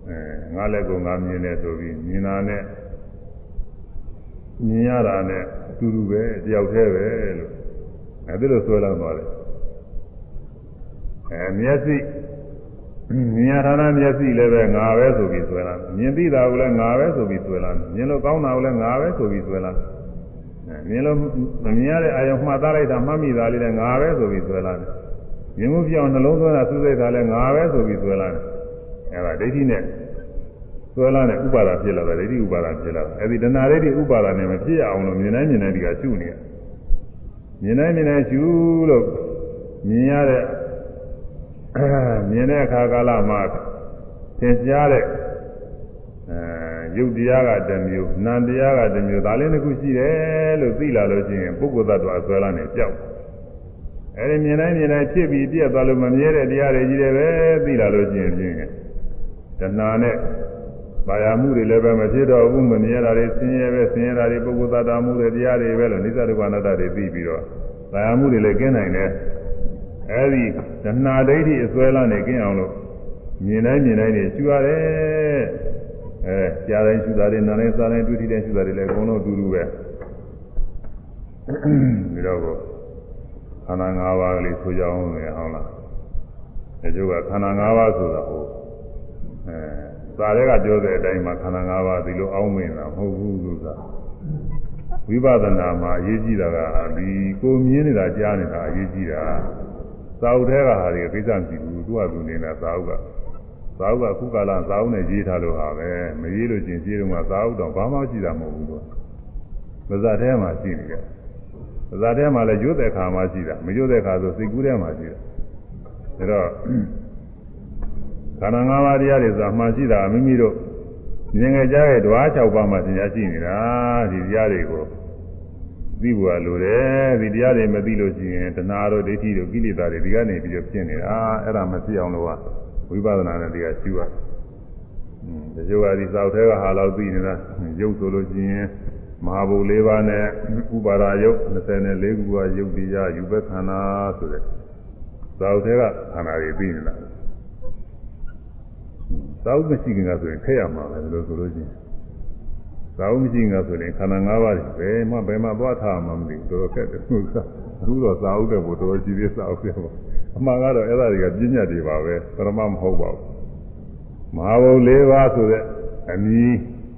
အဲငါလက်ကိုငါမြင်တယ်ဆိုပြီးမြင်တာနဲ့ မြင်ရတာနဲ့အတူတူပဲတယောက်တည်းပဲလို့အဲဒီလိုဆွဲလမ်းသွားတယ်အဲမျက်စိမြင်ရတာနဲ့မျက်စိလည်းပဲငါပဲဆိုပြီးဆွဲလမ်းမြင်သိတာကိုလည်းငါပဲဆိုပြီးဆွဲလမ်းမြင်လို့ကောင်းတာကိုလည်းငါပဲဆိုပြီးဆွဲလမ်းမြင်လို့မမြင်ရတဲ့အာယုံမှတ်သားလိုက်တာမှတ်မိတာလေးလည်းငါပဲဆိုပြီးဆွဲလမ်းမြင်မှုပြောင်းနှလုံးသွင်းတာစူးစိတ်တာလည်းငါပဲဆိုပြီးဆွဲလမ်းအဲဒါဒိဋ္ဌိနဲ့ ဆွဲလာတဲ့ဥပါဒာဖြစ်လာတယ်ဒိဋ္ဌိဥပါဒာဖြစ်လာတယ်အဲဒီတဏှာဒိဋ္ဌိဥပါဒာနဲ့မဖြစ်အောင်လို့မြင်တိုင်းမြင်တိုင်းဒီကရှုနေရမြင်တိုင်းမြင်တိုင်းရှုလို့မြင်ရတဲ့မြင်တဲ့အခါကာလမှာသင်ကြားတဲ့အဲရုပ်တရားကတစ်မျိုးနာမ်တရားကတစ်မျိုးဒါလေးတစ်ခုရှိတယ်လို့သိလာလို့ရှိရင်ပုဂ္ဂိုလ်သတ္တဝါဆွဲလာနေကြောက်အဲဒီမြင်တိုင်းမြင်တိုင်းဖြစ်ပြီးပြည့်သွားလို့မမြဲတဲ့တရားတွေကြီးတယ်ပဲသိလာလို့ရှိရင်ဖြင့်တဏှာနဲ့ ဘာယာမှုတွေလည်းပဲမဖြစ်တော့ဘူးမမြဲတာတွေဆင်းရဲပဲဆင်းရဲတာတွေပုဂ္ဂိုလ်သတ္တမှုတွေတရားတွေပဲလို့နိစ္စဒုက္ခအနတ္တတွေသိပြီးတော့ဘာယာမှုတွေလည်းကျင်းနိုင်တယ်အဲဒီတဏှာဒိဋ္ဌိအစွဲလမ်းနေကျင်းအောင်လို့မြင်တိုင်းမြင်တိုင်းနေရှုရတယ်အဲကြားတိုင်းရှုတာတွေနားတိုင်းစားတိုင်းတွေ့ထိတိုင်းရှုတာတွေလည်းအကုန်လုံးအတူတူပဲဒီတော့ကိုခန္ဓာ၅ပါးကလေးဆိုကြအောင်လေဟုတ်လားဒီကျုပ်ကခန္ဓာ၅ပါးဆိုတာဟိုအဲ စာရဲကပြောတဲ့အတိုင်းမှာခန္ဓာ၅ပါးဒီလိုအောင်းမင်းတာမဟုတ်ဘူးဆိုတာဝိပဿနာမှာအရေးကြီးတာကဒီကိုမြင်နေတာကြားနေတာအရေးကြီးတာသာဝတ္ထဲကဟာတွေကိစ္စမရှိဘူးသူကသူနေတာသာဝကသာဝကခုကာလသာဝနဲ့ရေးထားလို့ဟာပဲမရေးလို့ချင်းရေးတော့မှသာဝတော့ဘာမှရှိတာမဟုတ်ဘူးတော့ပါဇာထဲမှာရှိနေတယ်ပါဇာထဲမှာလည်းရွတ်တဲ့ခါမှရှိတာမရွတ်တဲ့ခါဆိုစိတ်ကူးထဲမှာရှိတာဒါတော့ ခန္ဓာ၅ပါးတရားတွေဆိုတာမှရှိတာမိမိတို့မြင်ငယ်ကြားရဲ့ဓဝါ၆ပါးမှသင်ကြားရှိနေတာဒီတရားတွေကိုသိဖို့လိုတယ်ဒီတရားတွေမသိလို့ရှိရင်တဏှာတို့ဒိဋ္ဌိတို့ကိလေသာတွေဒီကနေပြီးတော့ဖြစ်နေတာအဲ့ဒါမဖြစ်အောင်လို့ဝိပဿနာနဲ့တရားရှုရဒီကျိုးကဒီသောက်ထဲကဟာလောက်သိနေတာရုပ်ဆိုလို့ရှိရင်မဟာဘုတ်၄ပါးနဲ့ဥပါဒာယုတ်24ခုကယုတ်တရားယူဘက်ခန္ဓာဆိုတဲ့သောက်ထဲကခန္ဓာတွေသိနေတာ သောက်မရှိခင်ကဆိုရင်ခက်ရမှာပဲလို့ဆိုလို့ရှိရင်သာဝမရှိငါဆိုရင်ခန္ဓာ၅ပါးဘယ်မှဘယ်မှသွားထားမှမသိဘူးတော်တော်ခက်တယ်ဟုတ်ကအခုတော့သာဝတဲ့ဘုတော်ကြီးသေးသာဝပြပါအမှန်ကတော့အဲ့ဒါတွေကပြည့်ညတ်တွေပါပဲပရမမဟုတ်ပါဘူးမဟာဘုတ်၄ပါးဆိုတဲ့အမည်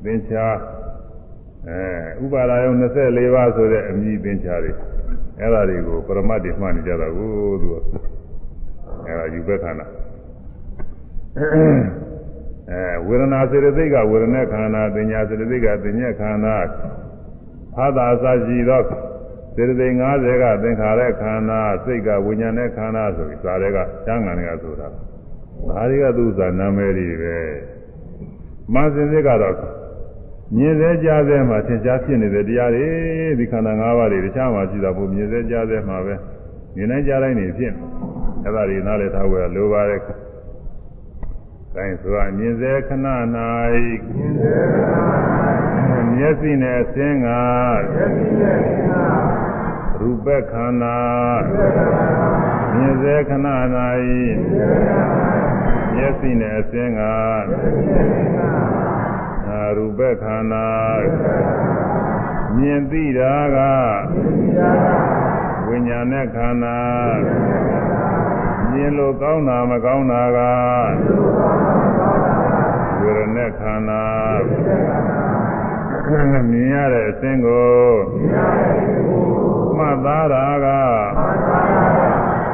သင်္ချာအဲဥပါဒါယုံ24ပါးဆိုတဲ့အမည်သင်္ချာတွေအဲ့ဒါတွေကိုပရမတ်တွေမှတ်နေကြတာကိုသူကအဲ့ဒါယူဘက်ခန္ဓာ အဲဝေဒနာစေတသိက်ကဝေဒနာခန္ဓာပညာစေတသိက်ကပညာခန္ဓာအာသာအစရှိသောစေတသိက်50ကသင်္ခါရခန္ဓာစိတ်ကဝိညာဉ်နဲ့ခန္ဓာဆိုပြီးဇာတွေကကျမ်းဂန်တွေကဆိုတာဒါတွေကသူ့ဇာနာမည်တွေပဲမဆင်စစ်ကတော့မြင်စေကြားစေမှာသင်ကြားဖြစ်နေတဲ့တရားတွေဒီခန္ဓာ၅ပါးတွေတခြားမှာရှိတာဘုမြင်စေကြားစေမှာပဲမြင်နိုင်ကြားတိုင်းနေဖြစ်အဲ့ဒါတွေနားလည်ထားဖို့လိုပါတယ် တိုင်းဆိုတာမြင်စေခဏ၌မျက်စိနဲ့အစင်းကရူပခန္ဓာမြင်စေခဏ၌မျက်စိနဲ့အစင်းကရူပခန္ဓာမြင်သိတာကဝိညာဉ်နဲ့ခန္ဓာ မြင်လို့ကောင်းတာမကောင်းတာကဝေဒနာခန္ဓာမြင်ရတဲ့အစဉ်ကိုမှတ်သားတာက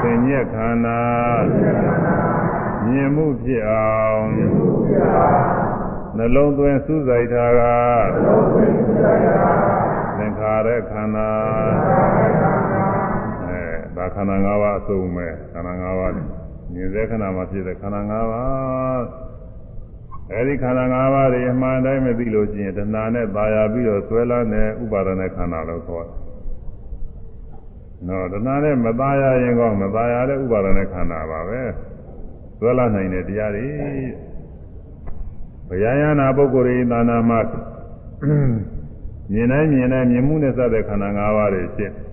သင်ညက်ခန္ဓာမြင်မှုဖြစ်အောင်နှလုံးသွင်းစူးစိုက်တာကသင်္ခါရခန္ဓာဒါ ခန္ဓာ၅ပါးအစုံပဲခန္ဓာ၅ပါးမြင်စေခန္ဓာမှာဖြစ်တဲ့ခန္ဓာ၅ပါးအဲဒီခန္ဓာ၅ပါးတွေအမှန်တိုင်းမသိလို့ရှိရင်တဏှာနဲ့ပါရပြီးတော့ဆွဲလန်းတဲ့ဥပါဒနဲ့ခန္ဓာလို့ခေါ်တယ်။နော်တဏှာနဲ့မပါရရင်ကောမပါရတဲ့ဥပါဒနဲ့ခန္ဓာပါပဲ။ဆွဲလန်းနိုင်တဲ့တရားတွေဗျာယနာပုဂ္ဂိုလ်တွေသာနာမှာမြင်တိုင်းမြင်တိုင်းမြင်မှုနဲ့စတဲ့ခန္ဓာ၅ပါးတွေဖြစ်တယ်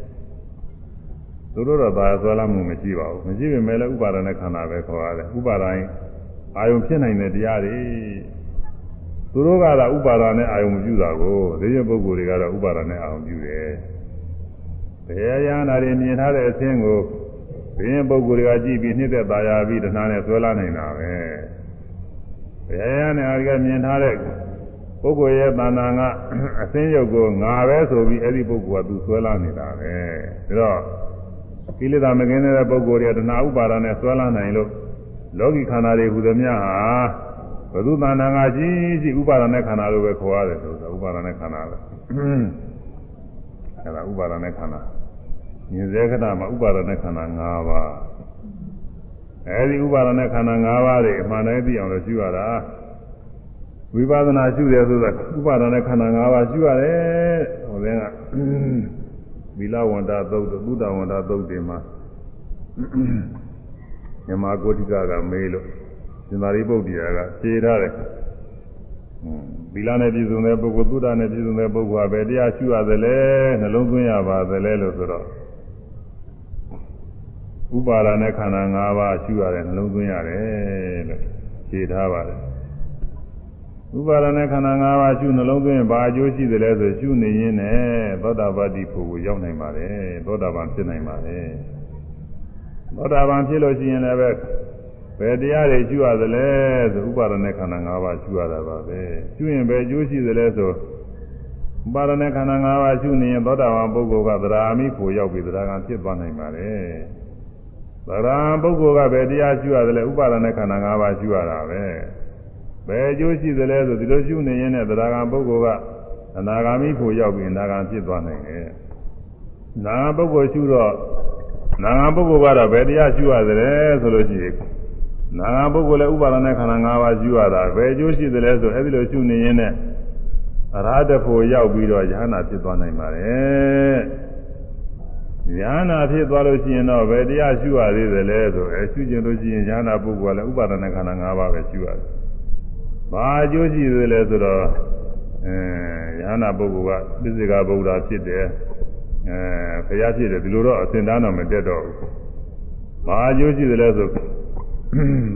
သူတို့တော့သာဆွဲလာမှုမရှိပါဘူးမရှိပေမဲ့လည်းဥပါဒနဲ့ခန္ဓာပဲခေါ်ရတယ်ဥပါဒရင်အာယုံဖြစ်နိုင်တဲ့တရားတွေသူတို့ကတော့ဥပါဒနဲ့အာယုံမပြုတာကိုဒီရပုဂ္ဂိုလ်တွေကတော့ဥပါဒနဲ့အာယုံပြုတယ်ဘယ်ရဟနာတွေမြင်ထားတဲ့အခြင်းကိုဘင်းပုဂ္ဂိုလ်တွေကကြည့်ပြီးနှိမ့်သက်သာယာပြီးတဏှာနဲ့ဆွဲလာနိုင်တာပဲဘယ်ရဟနာတွေကမြင်ထားတဲ့ပုဂ္ဂိုလ်ရဲ့တဏ္ဍာကအစင်းရုပ်ကိုငါပဲဆိုပြီးအဲ့ဒီပုဂ္ဂိုလ်ကသူဆွဲလာနေတာပဲဒါတော့ ကိလေသာမကင်းတဲ့ပုဂ္ဂိုလ်တွေတဏှာဥပါဒနဲ့ဆွဲလာနိုင်လို့လောကီခန္ဓာတွေဟူသည်များဟာဘုသူတဏ္ဍာငါကြီးကြီးဥပါဒနဲ့ခန္ဓာလို့ပဲခေါ်ရတယ်ဆိုတော့ဥပါဒနဲ့ခန္ဓာပဲအဲဒါဥပါဒနဲ့ခန္ဓာမြင်စေခဏမှာဥပါဒနဲ့ခန္ဓာ၅ပါးအဲဒီဥပါဒနဲ့ခန္ဓာ၅ပါးတွေအမှန်တိုင်းသိအောင်လို့ရှုရတာဝိပဿနာရှုတယ်ဆိုတာဥပါဒနဲ့ခန္ဓာ၅ပါးရှုရတယ်ဟိုတဲ့က သီလဝန္တာသုတ်သုဒ္ဓဝန္တာသုတ်တွေမှာမြမကိုတိကကမေးလို့ရှင်သာရိပုတ္တရာကဖြေထားတယ်သီလနဲ့ပြည့်စုံတဲ့ပုဂ္ဂိုလ်သုဒ္ဓနဲ့ပြည့်စုံတဲ့ပုဂ္ဂိုလ်ကပဲတရားရှုရသလဲနှလုံးသွင်းရပါသလဲလို့ဆိုတော့ဥပါဒနဲ့ခန္ဓာ၅ပါးရှုရတယ်နှလုံးသွင်းရတယ်လို့ဖြေထားပါတယ် ဥပါဒณะခန္ဓာ၅ပါးရှုနှလုံးသွင်းဘာအကျိုးရှိသလဲဆိုရှုနေရင်းနဲ့သောတာပတိဖို့ကိုရောက်နိုင်ပါတယ်သောတာပန်ဖြစ်နိုင်ပါတယ်သောတာပန်ဖြစ်လို့ရှိရင်လည်းပဲဘယ်တရားတွေရှုရသလဲဆိုဥပါဒณะခန္ဓာ၅ပါးရှုရတာပါပဲရှုရင်ဘယ်အကျိုးရှိသလဲဆိုဥပါဒณะခန္ဓာ၅ပါးရှုနေရင်သောတာပန်ပုဂ္ဂိုလ်ကသရအာမိဖို့ရောက်ပြီးသရဂံဖြစ်သွားနိုင်ပါတယ်သရံပုဂ္ဂိုလ်ကဘယ်တရားရှုရသလဲဥပါဒณะခန္ဓာ၅ပါးရှုရတာပဲ ဘယ်အကျိုးရှိသလဲဆိုဒီလိုရှုနေရင်လည်းသရဂံပုဂ္ဂိုလ်ကအနာဂါမိဖို့ရောက်ပြီးအနာဂံဖြစ်သွားနိုင်တယ်နာပုဂ္ဂိုလ်ရှုတော့နာဂံပုဂ္ဂိုလ်ကတော့ဘယ်တရားရှုရသလဲဆိုလို့ရှိရင်နာဂံပုဂ္ဂိုလ်လည်းဥပါဒณะခန္ဓာ၅ပါးရှုရတာဘယ်အကျိုးရှိသလဲဆိုအဲ့ဒီလိုရှုနေရင်လည်းအရဟတဖို့ရောက်ပြီးတော့ယ ahanan ဖြစ်သွားနိုင်ပါတယ်ယ ahanan ဖြစ်သွားလို့ရှိရင်တော့ဘယ်တရားရှုရသေးသလဲဆိုအဲရှုကျင်လို့ရှိရင်ယ ahanan ပုဂ္ဂိုလ်ကလည်းဥပါဒณะခန္ဓာ၅ပါးပဲရှုရတယ် ။ဘာအကျိုးရှိသေးလဲဆိုတော့အဲယဟနာပုဂ္ဂိုလ်ကပြစ္ဆေကဗုဒ္ဓဖြစ်တယ်။အဲဖရာဖြစ်တယ်ဒီလိုတော့အစဉ်တန်းတော့မတက်တော့ဘူး။ဘာအကျိုးရှိသေးလဲဆို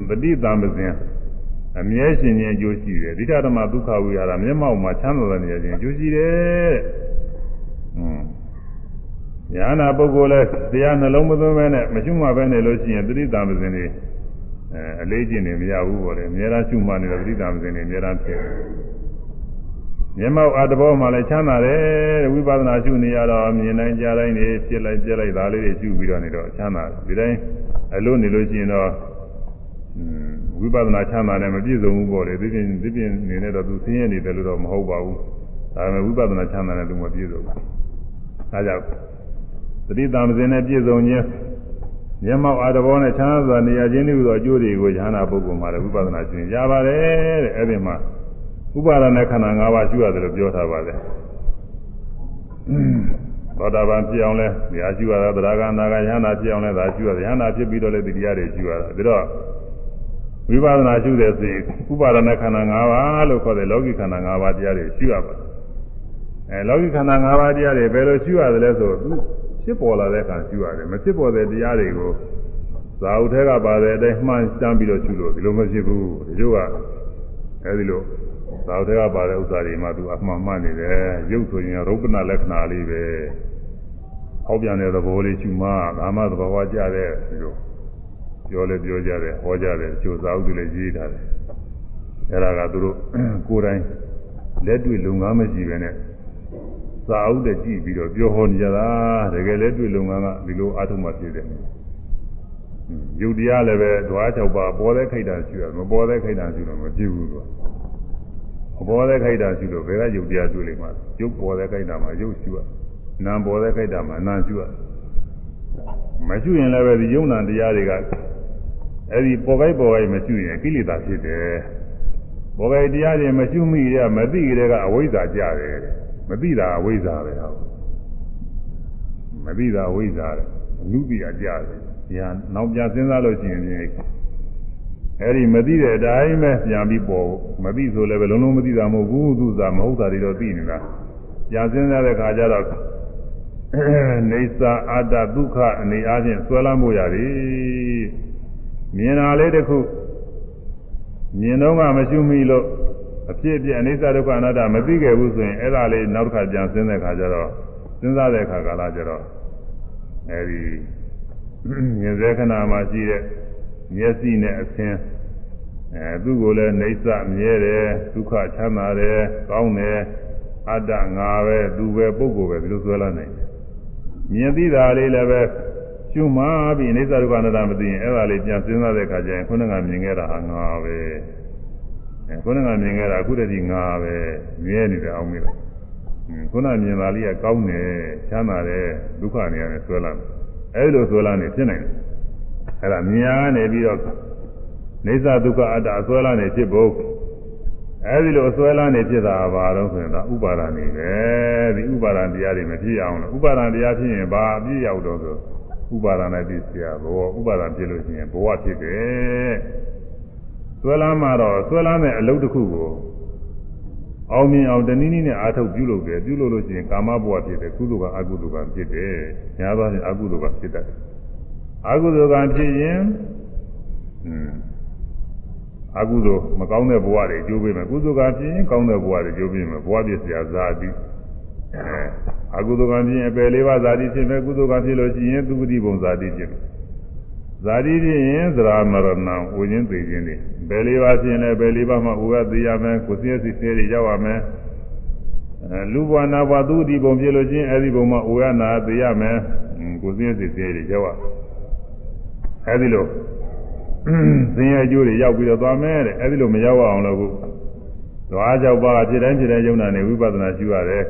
ပฏิသံပစဉ်အမြဲရှင်ခြင်းအကျိုးရှိတယ်ဒိဋ္ဌဓမ္မဒုက္ခဝိဟာရမျက်မှောက်မှာချမ်းသာတဲ့နေရာချင်းအကျိုးရှိတယ်။ဟွန်းညာနာပုဂ္ဂိုလ်လဲတရားနှလုံးမသွင်းဘဲနဲ့မရှိမှပဲနေလို့ရှိရင်တတိတံပစဉ်တွေ အဲအလေးကျင့်နေမရဘူးပေါ့လေအများအားရှုမှနေတဲ့တတိတံပဇင်တွေအများအားဖြစ်မျက်မှောက်အတဘောမှလည်းချမ်းသာတယ်ဝိပဿနာရှုနေရတော့မြင်တိုင်းကြားတိုင်းနေဖြစ်လိုက်ပြက်လိုက်ဒါလေးတွေရှုပြီးတော့နေတော့ချမ်းသာဒီတိုင်းအလို့နေလို့ရှိရင်တော့ဝိပဿနာချမ်းသာနဲ့မပြည့်စုံဘူးပေါ့လေဒီပြင်ဒီပြင်နေနဲ့တော့သူဆင်းရဲနေတယ်လို့တော့မဟုတ်ပါဘူးဒါပေမဲ့ဝိပဿနာချမ်းသာနဲ့သူမပြည့်စုံဘူးအဲကြောင့်သတိတမစင်နဲ့ပြည့်စုံခြင်း မျက်မှောက်အာတဘောနဲ့ချမ်းသာစွာနေရာချင်းတွေသောအကျိုးတွေကိုဉာဏ်ပုဂ္ဂိုလ်မှာလည်းဝိပဿနာရှင်ရပါတယ်တဲ့အဲ့ဒီမှာဥပါဒณะခန္ဓာ၅ပါးရှိရတယ်လို့ပြောထားပါတယ်သောတာပန်ဖြစ်အောင်လဲဉာဏ်ရှိရတာသရဂနာဂယန္တာဖြစ်အောင်လဲဒါရှိရတယ်ယန္တာဖြစ်ပြီးတော့လဲဒီတရားတွေရှိရတာဒါတော့ဝိပဿနာရှုတဲ့ဆိုရင်ဥပါဒณะခန္ဓာ၅ပါးလို့ခေါ်တဲ့လောကီခန္ဓာ၅ပါးတရားတွေရှုရပါတယ်အဲလောကီခန္ဓာ၅ပါးတရားတွေဘယ်လိုရှုရတယ်လဲဆိုသူ ဖြစ်ပေါ်လာတဲ့အခါရှုရတယ်မဖြစ်ပေါ်တဲ့တရားတွေကိုဇာဥထဲကပါတဲ့အတိုင်းမှန်တမ်းပြီးတော့ရှုလို့ဒီလိုမဖြစ်ဘူးဒီလိုကအဲဒီလိုဇာဥထဲကပါတဲ့ဥစ္စာတွေမှသူအမှန်မှန်နေတယ်ရုပ်ဆိုရင်ရုပ်ပနာလက္ခဏာလေးပဲဟောက်ပြန်တဲ့သဘောလေးရှုမှဒါမှသဘောဝကြတဲ့ဒီလိုပြောလဲပြောကြတယ်ဟောကြတယ်ကျိုးစာအုပ်တွေလည်းရေးထားတယ်အဲ့ဒါကသူတို့ကိုယ်တိုင်လက်တွေ့လုံငန်းမရှိပဲနဲ့ စာအုပ်တွေကြည့်ပြီးတော့ပြောဟောနေကြတာတကယ်လက်တွေ့လုံငန်းကဒီလိုအားထုတ်မှဖြစ်တယ်ယုတ်တရားလည်းပဲဓွား၆ပါးပေါ်တဲ့ခိတ်တာရှိရမပေါ်တဲ့ခိတ်တာရှိတော့မကြည့်ဘူးသူကပေါ်တဲ့ခိတ်တာရှိလို့ဘယ်ကယုတ်တရားတွေ့လိမ့်မှာယုတ်ပေါ်တဲ့ခိတ်တာမှာယုတ်ရှိရနာပေါ်တဲ့ခိတ်တာမှာနာရှိရမရှိရင်လည်းပဲဒီယုံနာတရားတွေကအဲ့ဒီပေါ်ကိုက်ပေါ်ကိုက်မရှိရင်ကိလေသာဖြစ်တယ်ပေါ်ကိုက်တရားတွေမရှိမိရမသိကြတဲ့ကအဝိဇ္ဇာကြတယ် မသိတာအဝိဇ္ဇာပဲဟောမသိတာအဝိဇ္ဇာတဲ့အနုပိယကြတယ်ဒီဟာနောက်ပြန်စဉ်းစားလို့ရှိရင်အဲ့ဒီမသိတဲ့အတိုင်းပဲပြန်ပြီးပေါ်မသိဆိုလည်းပဲလုံးလုံးမသိတာမဟုတ်ဘူးသူစားမဟုတ်တာတွေတော့သိနေတာပြန်စဉ်းစားတဲ့ခါကျတော့နေသာအတ္တဒုက္ခအနေအားဖြင့်ဆွဲလမ်းမှုရတယ်မြင်တာလေးတစ်ခုမြင်တော့မှမရှိမိလို့ အဖြစ်အပျက်အနိစ္စဒုက္ခအနတ္တမသိခဲ့ဘူးဆိုရင်အဲ့ဒါလေးနောက်တစ်ခါပြန်စဉ်းတဲ့ခါကျတော့စဉ်းစားတဲ့ခါကာလကျတော့အဲဒီမြင်စေခဏမှာရှိတဲ့မျက်စိနဲ့အသင်အဲသူ့ကိုလည်းနေဆမြဲတယ်ဒုက္ခချမ်းသာတယ်ကောင်းတယ်အတ္တငါပဲသူပဲပုဂ္ဂိုလ်ပဲဒီလိုဆွဲလာနိုင်တယ်မြင်သိတာလေးလည်းပဲကျွမ်းမှပြီးအိဋ္ဌဒုက္ခအနတ္တမသိရင်အဲ့ဒါလေးပြန်စဉ်းစားတဲ့အခါကျရင်ခုနကမြင်ခဲ့တာဟာငါပဲအဲ ခုနကမြင်ခဲ့တာအခုတည်းကငါပဲမြဲနေတယ်အောင်မေးတယ်ခုနမြင်တာလေးကကောင်းတယ်ချမ်းသာတယ်ဒုက္ခနေရတယ်ဆွဲလာတယ်အဲ့လိုဆွဲလာနေဖြစ်နိုင်တယ်အဲ့ဒါမြင်ရနေပြီးတော့နေသဒုက္ခအတ္တအဆွဲလာနေဖြစ်ဖို့အဲဒီလိုအစွဲလန်းနေဖြစ်တာဘာလို့ဆိုရင်ဒါဥပါဒာနေပဲဒီဥပါဒံတရားတွေမဖြစ်အောင်လို့ဥပါဒံတရားဖြစ်ရင်ဘာအပြည့်ရောက်တော့ဆိုဥပါဒနဲ့ပြည့်စရာဘောဥပါဒဖြစ်လို့ရှိရင်ဘဝဖြစ်တယ် ဆွဲလန်းမှာတော့ဆွဲလန်းတဲ့အလုပ်တစ်ခုကိုအောင်မြင်အောင်တနည်းနည်းနဲ့အားထုတ်ပြုလုပ်တယ်ပြုလုပ်လို့ရှိရင်ကာမဘဝဖြစ်တယ်ကုသိုလ်ကအကုသိုလ်ကဖြစ်တယ်ညာသွားရင်အကုသိုလ်ကဖြစ်တတ်တယ်အကုသိုလ်ကဖြစ်ရင်อืมအကုသိုလ်မကောင်းတဲ့ဘဝတွေကျိုးပေးမယ်ကုသိုလ်ကပြင်းကောင်းတဲ့ဘဝတွေကျိုးပေးမယ်ဘဝပြည့်စရာဇာတိအဲအကုသိုလ်ကပြင်းအပယ်လေးပါးဇာတိဖြစ်မယ်ကုသိုလ်ကဖြစ်လို့ရှိရင်သူဂတိဘုံဇာတိဖြစ်မယ် ဇာတိဖြစ်ရင်သရမရဏံဝိညာဉ်သိခြင်းတွေဘယ်လေးပါးဖြစ်ရင်လည်းဘယ်လေးပါးမှဥပသိရမယ်ကိုယ်စည်းစိတ်ဆဲတွေရောက်ရမယ်အဲလူဘဝနာဘဝသူဂတိဘုံဖြစ်လို့ရှိရင်အဲဒီဘုံမှာဥရနာသိရမယ်ကိုယ်စည်းစိတ်ဆဲတွေရောက်ရအဲဒီလိုသင်ရဲ့အကျိုးတွေရောက်ပြီးတော့သွားမယ်တဲ့အဲဒီလိုမရောက်အောင်လို့ခုသွားကြောက်ပါဖြစ်တိုင်းဖြစ်တိုင်းယုံနာနေဝိပဿနာရှုရတယ်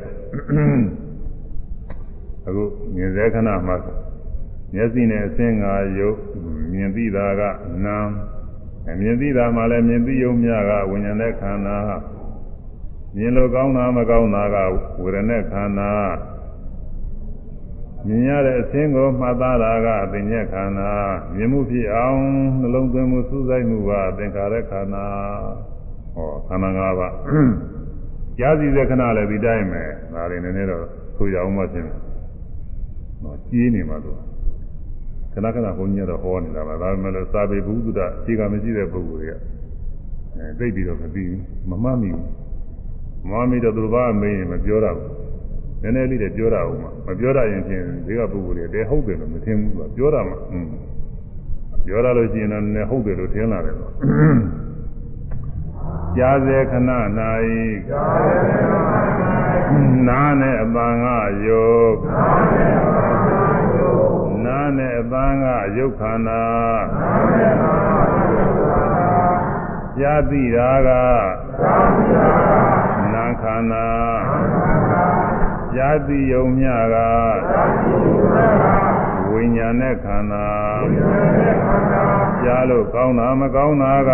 အခုမြင်စေခဏမှာ မျက်စိနဲ့အစင်းငါယုတ်မြင်သိတာကနာအမြင်သိတာမှလည်းမြင်သိယုံမြကဝิญဉာဏ်တဲ့ခန္ဓာမြင်လို့ကောင်းတာမကောင်းတာကဝေဒနာခန္ဓာမြင်ရတဲ့အစင်းကိုမှတ်သားတာကအပင်ညက်ခန္ဓာမြင်မှုဖြစ်အောင်နှလုံးသွင်းမှုစူးစိုက်မှုကသင်္ခါရခန္ဓာဟောခန္ဓာ၅ပါးကြားစီတဲ့ခဏလည်းဒီတိုင်းပဲဒါတွေနည်းနည်းတော့ဆိုရအောင်မှဖြစ်တယ်ဟောကြီးနေမှာလို့ ခဏခဏဘုန်းကြီးကတော့ဟောနေတာပါဒါပေမဲ့လို့စာပေဘုဒ္ဓအခြေခံမရှိတဲ့ပုဂ္ဂိုလ်တွေကအဲသိပြီးတော့မသိဘူးမမှတ်မိဘူးမမှတ်မိတော့သူဘာမေးရင်မပြောတော့ဘူးနည်းနည်းလေးတည်းပြောတာဦးမှာမပြောရရင်ဖြင့်ဒီကပုဂ္ဂိုလ်တွေတဲဟုတ်တယ်လို့မထင်ဘူးကပြောတာမှอืมပြောရလို့ရှိရင်တော့နည်းဟုတ်တယ်လို့ထင်လာတယ်တော့ကြားစေခဏ၌နားနဲ့အပန်းကယုတ်နား နဲ့အပန်းကယုတ်ခန္ဓာကြားသိတာကနာခန္ဓာဇာတိယုံမြကဝိညာဉ်နဲ့ခန္ဓာကြားလို့ကောင်းတာမကောင်းတာက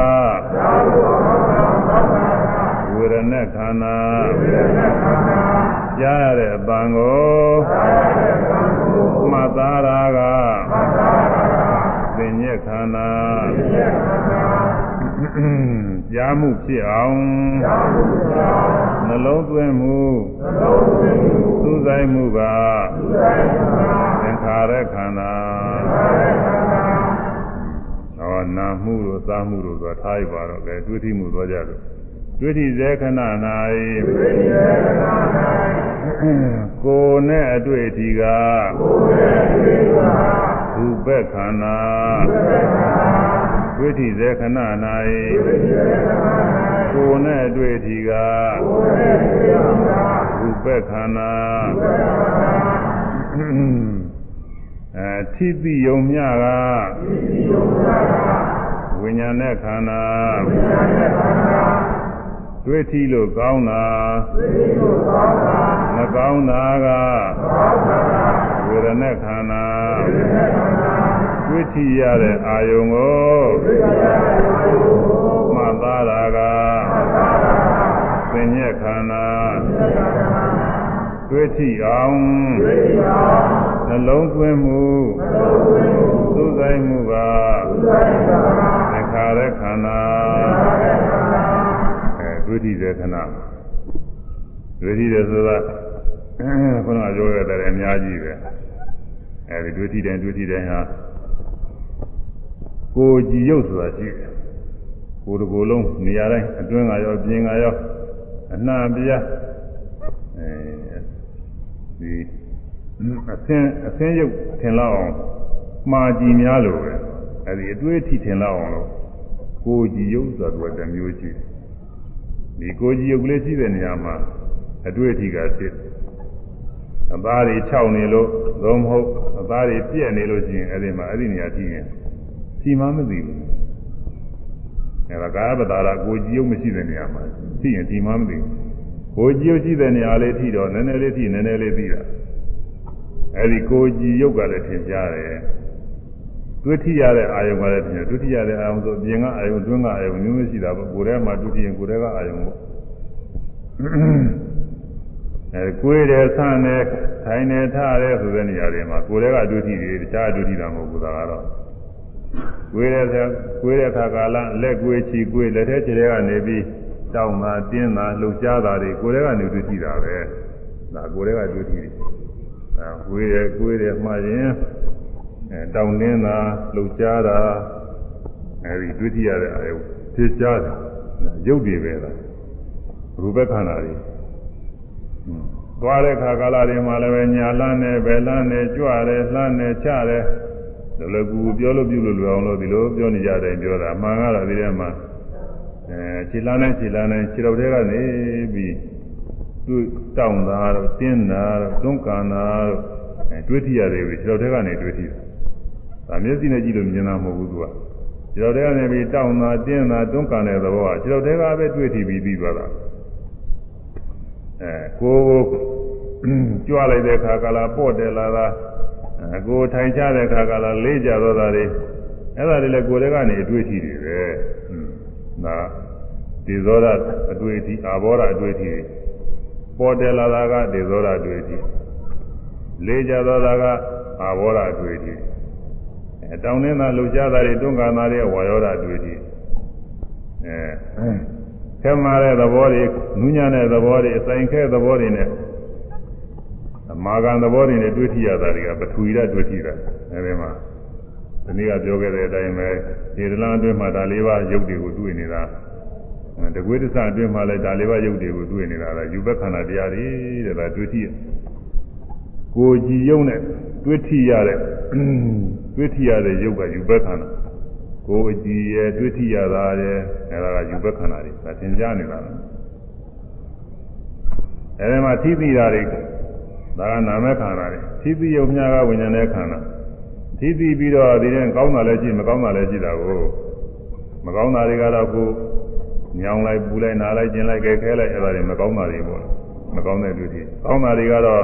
ဝေဒနာခန္ဓာကြားရတဲ့အပံကို မှတ်သားတာကသင်ညက်ခန္ဓာကြားမှုဖြစ်အောင်နှလုံးသွင်းမှုစူးစိုက်မှုကသင်္ခါရခန္ဓာဟောနာမှုတို့စားမှုတို့ဆိုတာထားရပါတော့လေတွေ့ထိမှုတော့ကြလို့ တွေ့ထိစေခဏ၌ကိုယ်နဲ့အတွေ့အထိကရူပခန္ဓာဝိထိစေခဏ၌ကိုယ်နဲ့အတွေ့အထိကရူပခန္ဓာအဲထိတိယုံမြကဝိညာဉ်နဲ့ခန္ဓာ တွေ့ထိလို့ကောင်းတာမကောင်းတာကဝေဒနာခန္ဓာတွေ့ထိရတဲ့အာယုံကိုမှတ်သားတာကသင်ညက်ခန္ဓာတွေ့ထိအောင်နှလုံးသွင်းမှုသုဆိုင်မှုကသင်္ခါရခန္ဓာ အဲတွေ့ထိတဲ့ခဏတွေ့ထိတယ်ဆိုတာခုနကပြောရတဲ့အများကြီးပဲအဲဒီတွေ့ထိတယ်တွေ့ထိတယ်ဟာကိုကြည်ရုပ်ဆိုတာရှိတယ်ကိုယ်တစ်ကိုယ်လုံးနေရာတိုင်းအတွင်းကရောပြင်ကရောအနှံ့ပြားအဲဒီအသင်းအသင်းရုပ်ထင်လောက်အောင်မှားကြည့်များလို့ပဲအဲဒီအတွေ့အထိထင်လောက်အောင်လို့ကိုကြည်ရုပ်ဆိုတာကတမျိုးရှိတယ် ဒီကိုကြည်ရုပ်ကလေးရှိတဲ့နေရာမှာအတွေ့အထိကဖြစ်အသားတွေခြောက်နေလို့သို့မဟုတ်အသားတွေပြက်နေလို့ရှိရင်အဲ့ဒီမှာအဲ့ဒီနေရာကြည့်ရင်စီမမသိဘူးအဲ့ဒါကာယပတာရကိုကြည်ရုပ်မရှိတဲ့နေရာမှာသိရင်စီမမသိဘူးကိုကြည်ရုပ်ရှိတဲ့နေရာလေးထိတော့နည်းနည်းလေးထိနည်းနည်းလေးသိတာအဲ့ဒီကိုကြည်ရုပ်ကလည်းထင်ရှားတယ် တွေ့ထိရတဲ့အာယုံကလည်းထင်တယ်တွေ့ထိရတဲ့အာယုံဆိုအပြင်ကအာယုံတွင်းကအာယုံမျိုးမျိုးရှိတာပေါ့ကိုယ်ထဲမှာတွေ့ထိရင်ကိုယ်ထဲကအာယုံပေါ့အဲကိုယ်တယ်ဆန်းတယ်ထိုင်တယ်ထားတယ်ဆိုတဲ့နေရာတွေမှာကိုယ်ထဲကတွေ့ထိတွေတခြားတွေ့ထိတာမဟုတ်ဘူးဒါကတော့ကိုယ်တဲ့ကိုယ်တဲ့ခါကာလလက်ကိုယ်ချီကိုယ်လက်ထဲခြေထဲကနေပြီးတောင်းတာတင်းတာလှုပ်ရှားတာတွေကိုယ်ထဲကနေတွေ့ထိတာပဲဒါကိုယ်ထဲကတွေ့ထိတယ်အဲကိုယ်ရဲ့ကိုယ်ရဲ့မှားရင် အဲတောင်းတင်းတာလှုပ်ရှားတာအဲဒီတွေ့ထိရတဲ့အာယုထဖြစ်ကြတယ်ရုပ်တွေပဲလားရူပခန္ဓာတွေသွားတဲ့ခါကာလတွေမှာလည်းပဲညာလန်းနဲ့ဘယ်လန်းနဲ့ကြွတယ်လှမ်းနဲ့ချတယ်လောလောကူပြောလို့ပြုလို့လွယ်အောင်လို့ဒီလိုပြောနေကြတယ်ပြောတာအမှန်ကတော့ဒီထဲမှာအဲခြေလန်းနဲ့ခြေလန်းနဲ့ခြေတော်တွေကနေပြီးသူ့တောင်းတာတော့တင်းတာတော့တွန်းကန်တာတော့အဲတွေးထရတယ်ပြီးခြေတော်တွေကနေတွေးထတယ် ဒါမျက်စိနဲ့ကြည့်လို့မြင်တာမဟုတ်ဘူးသူကခြေတော်တွေကနေပြီးတောင်းတာတင်းတာတွန်းကန်တဲ့သဘောကခြေတော်တွေကပဲတွေးထပြီးပြီးသွားတာအဲကိုကြွလိုက်တဲ့ခါကလာပေါ့တယ်လာတာအကိုထိုင်ချတဲ့ခါကလာလေးကြတော့တာတွေအဲ့ဒါတွေလည်းကိုယ်တွေကနေအတွေ့အထိတွေပဲဒါဒီဇောရအတွေ့အထိအာဘောရအတွေ့အထိပေါ်တယ်လာတာကဒီဇောရအတွေ့အထိလေးကြတော့တာကအာဘောရအတွေ့အထိ အဲတောင်းနေတာလှူရှားတာတွေတွန်းကန်တာတွေဝါယောရအတွေ့အထိအဲခဲမာတဲ့သဘောတွေနူးညံ့တဲ့သဘောတွေအဆိုင်ခဲသဘောတွေနဲ့မာဂံသဘောတွေနဲ့တွေ့ထိရတာတွေကပထဝီဓာတ်တွေ့ထိတာအဲဒီမှာဒီနေ့ကပြောခဲ့တဲ့အတိုင်းပဲဒီဒလန်အတွင်းမှာဒါလေးပါးရုပ်တွေကိုတွေ့နေတာတကွေးတစအတွင်းမှာလည်းဒါလေးပါးရုပ်တွေကိုတွေ့နေတာလားယူဘက်ခန္ဓာတရားတွေတဲ့ဒါတွေ့ထိကိုကြည်ယုံနဲ့တွေ့ထိရတဲ့ တွေ့ထိရတဲ့ရုပ်ကယူဘက်ခန္ဓာကိုအကြည်ရဲ့တွေ့ထိရတာရဲ့အဲဒါကယူဘက်ခန္ဓာတွေဒါသင်ကြားနေတာလားအဲဒီမှာထိသိတာတွေဒါကနာမခန္ဓာတွေသီးသီးယုံမြာကဝိညာဉ်နဲ့ခန္ဓာသီးသီးပြီးတော့ဒီတဲ့ကောင်းတာလည်းရှိမကောင်းတာလည်းရှိတာကိုမကောင်းတာတွေကတော့ကိုညောင်းလိုက်ပူလိုက်နားလိုက်ကျင်လိုက်ကြဲခဲလိုက်အဲ့ဒါတွေမကောင်းတာတွေပေါ့မကောင်းတဲ့တွေ့ထိကောင်းတာတွေကတော့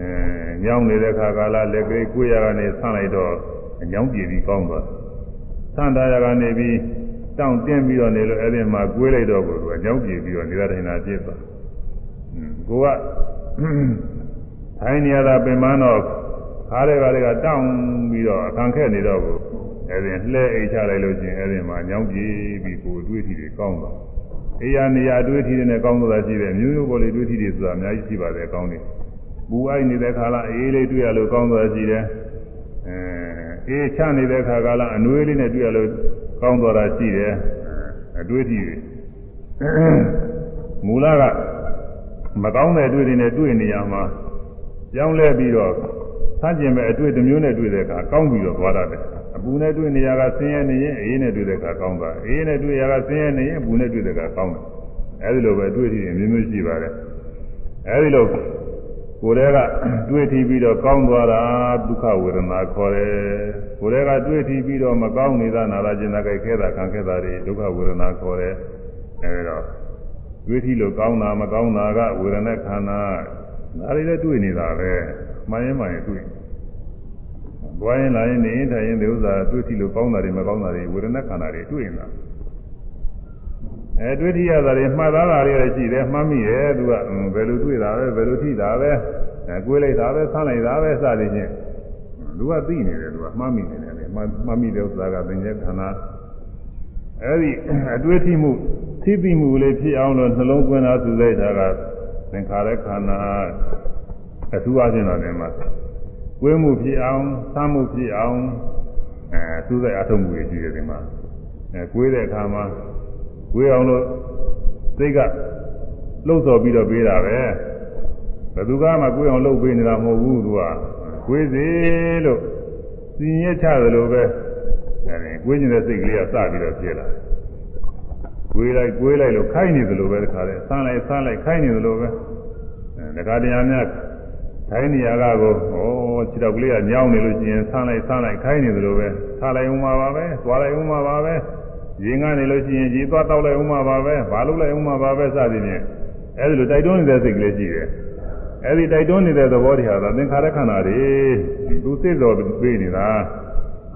အဲညောင်းနေတဲ့ခါကာလလက်ကလေးကိုရကနေဆန့်လိုက်တော့ညောင်းပြေပြီးကောင်းသွားဆန့်ထားရကနေပြီးတောင့်တင်းပြီးတော့နေလို့အဲ့ဒီမှာကိုွေးလိုက်တော့ကိုကညောင်းပြေပြီးတော့နေတာတိုင်းနာပြစ်သွားကိုကထိုင်နေရတာပင်မတော့ခါးတွေကတွေကတောင်းပြီးတော့အခန့်ခက်နေတော့ကိုအဲဒီလှဲအိတ်ချလိုက်လို့ချင်းအဲဒီမှာညောင်းပြေးပြီးကိုတွေးထီတွေကောင်းတော့အေးရနေရတွေးထီတွေနဲ့ကောင်းတော့ရှိတယ်မျိုးမျိုးပေါ်လေးတွေးထီတွေဆိုတာအများကြီးရှိပါတယ်ကောင်းတယ် ပူအိုက်နေတဲ့ခါလာအေးလေးတွေ့ရလို့ကောင်းတော့ရှိတယ်အဲအေးချနေတဲ့ခါကလာအနှွေးလေးနဲ့တွေ့ရလို့ကောင်းတော့တာရှိတယ်အတွေးထီတွေမူလကမကောင်းတဲ့အတွေ့တွေနဲ့တွေ့နေရမှာပြောင်းလဲပြီးတော့ဆန့်ကျင်မဲ့အတွေ့တစ်မျိုးနဲ့တွေ့တဲ့အခါကောင်းပြီးတော့သွားတတ်တယ်အပူနဲ့တွေ့နေရကဆင်းရဲနေရင်အေးနဲ့တွေ့တဲ့အခါကောင်းသွားအေးနဲ့တွေ့ရကဆင်းရဲနေရင်အပူနဲ့တွေ့တဲ့အခါကောင်းတယ်အဲဒီလိုပဲတွေ့ထီအမျိုးမျိုးရှိပါတယ်အဲဒီလို ကိုယ်တည်းကတွေ့ထီပြီးတော့ကောင်းသွားတာဒုက္ခဝေဒနာခေါ်တယ်ကိုယ်တည်းကတွေ့ထီပြီးတော့မကောင်းနေတာနာလာကျင်တာကြိုက်ခဲတာခံခဲတာတွေဒုက္ခဝေဒနာခေါ်တယ်အဲဒီတော့တွေ့ထီလို့ကောင်းတာမကောင်းတာကဝေဒနာခန္ဓာဒါတွေလည်းတွေ့နေတာပဲမှန်ရင်မှန်ရင်တွေ့ဘွားရင်လာရင်နေရင်ထိုင်ရင်ဒီဥစ္စာတွေ့ထီလို့ကောင်းတာတွေမကောင်းတာတွေဝေဒနာခန္ဓာတွေတွေ့နေတာ အဲတွေ့ထီရတာတွေမှတ်သားတာတွေလည်းရှိတယ်မှတ်မိရဲ့သူကဘယ်လိုတွေ့တာပဲဘယ်လိုထိတာပဲအဲကိုယ်လိုက်တာပဲဆန်းလိုက်တာပဲစသည်ဖြင့်သူကသိနေတယ်သူကမှတ်မိနေတယ်လေမှတ်မိတဲ့ဥစ္စာကသင်္ကြန်ခန္ဓာအဲဒီအတွေ့အထိမှုသိသိမှုလေးဖြစ်အောင်လို့နှလုံးသွင်းတာသူလိုက်တာကသင်္ခါရခန္ဓာအထူးအချင်းတော်တယ်မှာကွေးမှုဖြစ်အောင်သမ်းမှုဖြစ်အောင်အဲသူ့တဲ့အထုံးမှုတွေရှိတယ်ဒီမှာအဲကွေးတဲ့အခါမှာ ကွေးအောင်လို့စိတ်ကလှုပ်ဆော်ပြီးတော့ပေးတာပဲဘယ်သူကမှကွေးအောင်လှုပ်ပေးနေတာမဟုတ်ဘူးသူကကွေးစေလို့စီရင်ချတယ်လို့ပဲအဲဒီကွေးနေတဲ့စိတ်ကလေးကစပြီးတော့ဖြစ်လာတယ်ကွေးလိုက်ကွေးလိုက်လို့ခိုင်းနေသလိုပဲတခါလဲဆန်းလိုက်ဆန်းလိုက်ခိုင်းနေသလိုပဲအဲတခါတရားများထိုင်းနေရာကကိုဩခြေတော်ကလေးကညောင်းနေလို့ရှိရင်ဆန်းလိုက်ဆန်းလိုက်ခိုင်းနေသလိုပဲထားလိုက်ဦးမှာပါပဲသွားလိုက်ဦးမှာပါပဲ ရင်ကနေလို့ရှိရင်ကြီးသွားတောက်လိုက်ဦးမှာပါပဲဘာလို့လိုက်ဦးမှာပါပဲစသည်ဖြင့်အဲဒီလိုတိုက်တွန်းနေတဲ့စိတ်ကလေးရှိတယ်အဲဒီတိုက်တွန်းနေတဲ့သဘောတရားကသင်္ခါရခန္ဓာတွေသူစိတ်တော်ပြေးနေတာ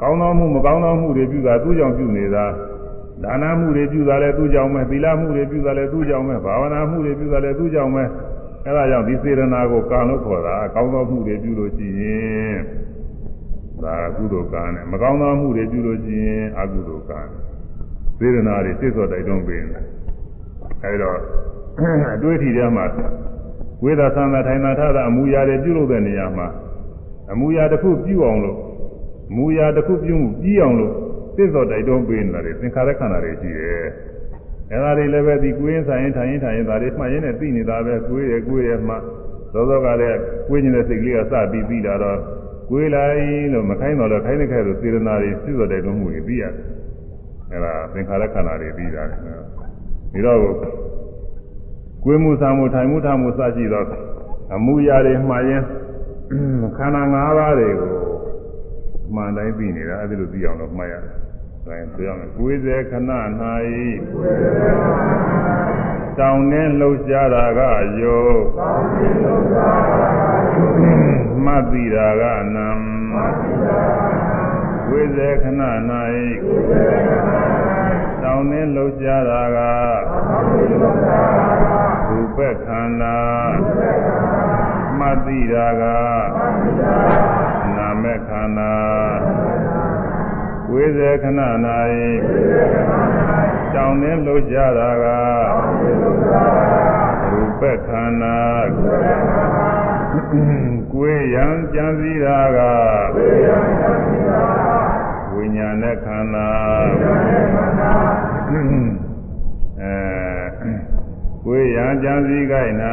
ကောင်းသောမှုမကောင်းသောမှုတွေပြုတာသူ့ကြောင့်ပြုနေတာဒါနမှုတွေပြုတာလည်းသူ့ကြောင့်ပဲသီလမှုတွေပြုတာလည်းသူ့ကြောင့်ပဲဘာဝနာမှုတွေပြုတာလည်းသူ့ကြောင့်ပဲအဲဒါကြောင့်ဒီစေရနာကိုကံလို့ခေါ်တာကောင်းသောမှုတွေပြုလို့ရှိရင်ဒါကုသိုလ်ကံနဲ့မကောင်းသောမှုတွေပြုလို့ရှိရင်အကုသိုလ်ကံ စေရနာတွေစိတ်စောတိုက်တွန်းပေးတယ်အဲဒါအတွေ့အထိထဲမှာဝိသသံသာထိုင်သာထတာအမူအရာတွေပြုလုပ်တဲ့နေရာမှာအမူအရာတစ်ခုပြုအောင်လို့အမူအရာတစ်ခုပြုမှုပြီးအောင်လို့စစ်စော်တိုက်တွန်းပေးနေတာတွေသင်္ခါရခန္ဓာတွေရှိတယ်အဲဒါတွေလည်းပဲဒီကိုင်းဆိုင်ရင်ထိုင်ရင်ထိုင်ရင်ဒါတွေမှတ်ရင်းနဲ့သိနေတာပဲကိုယ်ရယ်ကိုယ်ရယ်မှသောသောကလည်းကိုယ်နေတဲ့စိတ်ကလေးကစပြီးပြီးလာတော့ကိုယ်လိုက်လို့မခိုင်းတော့လည်းခိုင်းတဲ့ခဲလို့စေရနာတွေစစ်စော်တိုက်တွန်းမှုတွေပြီးရတယ် အဲဒါသင်္ခါရခန္ဓာတွေပြီးတာတယ်ပြီးတော့ကိုယ်မှုစာမှုထိုင်မှုထားမှုစရှိတော့အမှုရာတွေမှားရင်ခန္ဓာ၅ပါးတွေကိုမှန်တိုင်းသိနေတာအဲ့ဒါလိုသိအောင်လို့မှတ်ရတယ်။ဒါရင်ဆိုရမယ်။ကိုယ်စေခဏ၌တောင်းနှင်းလှုပ်ရှားတာကယောမှတ်သိတာကနံကို ယ်စေခဏ၌တောင်းနှင်းလှုပ်ရှားတာကရူပခန္ဓာမှတ်သိတာကနာမခန္ဓာဝိဇေခဏ၌တောင်းနှင်းလှုပ်ရှားတာကရူပခန္ဓာကိုယ်ရံကြံစည်တာကဝိညာဉ် နဲ့ခန္ဓာအဲကိုယ်ရံကြံစည်ခိုင်၌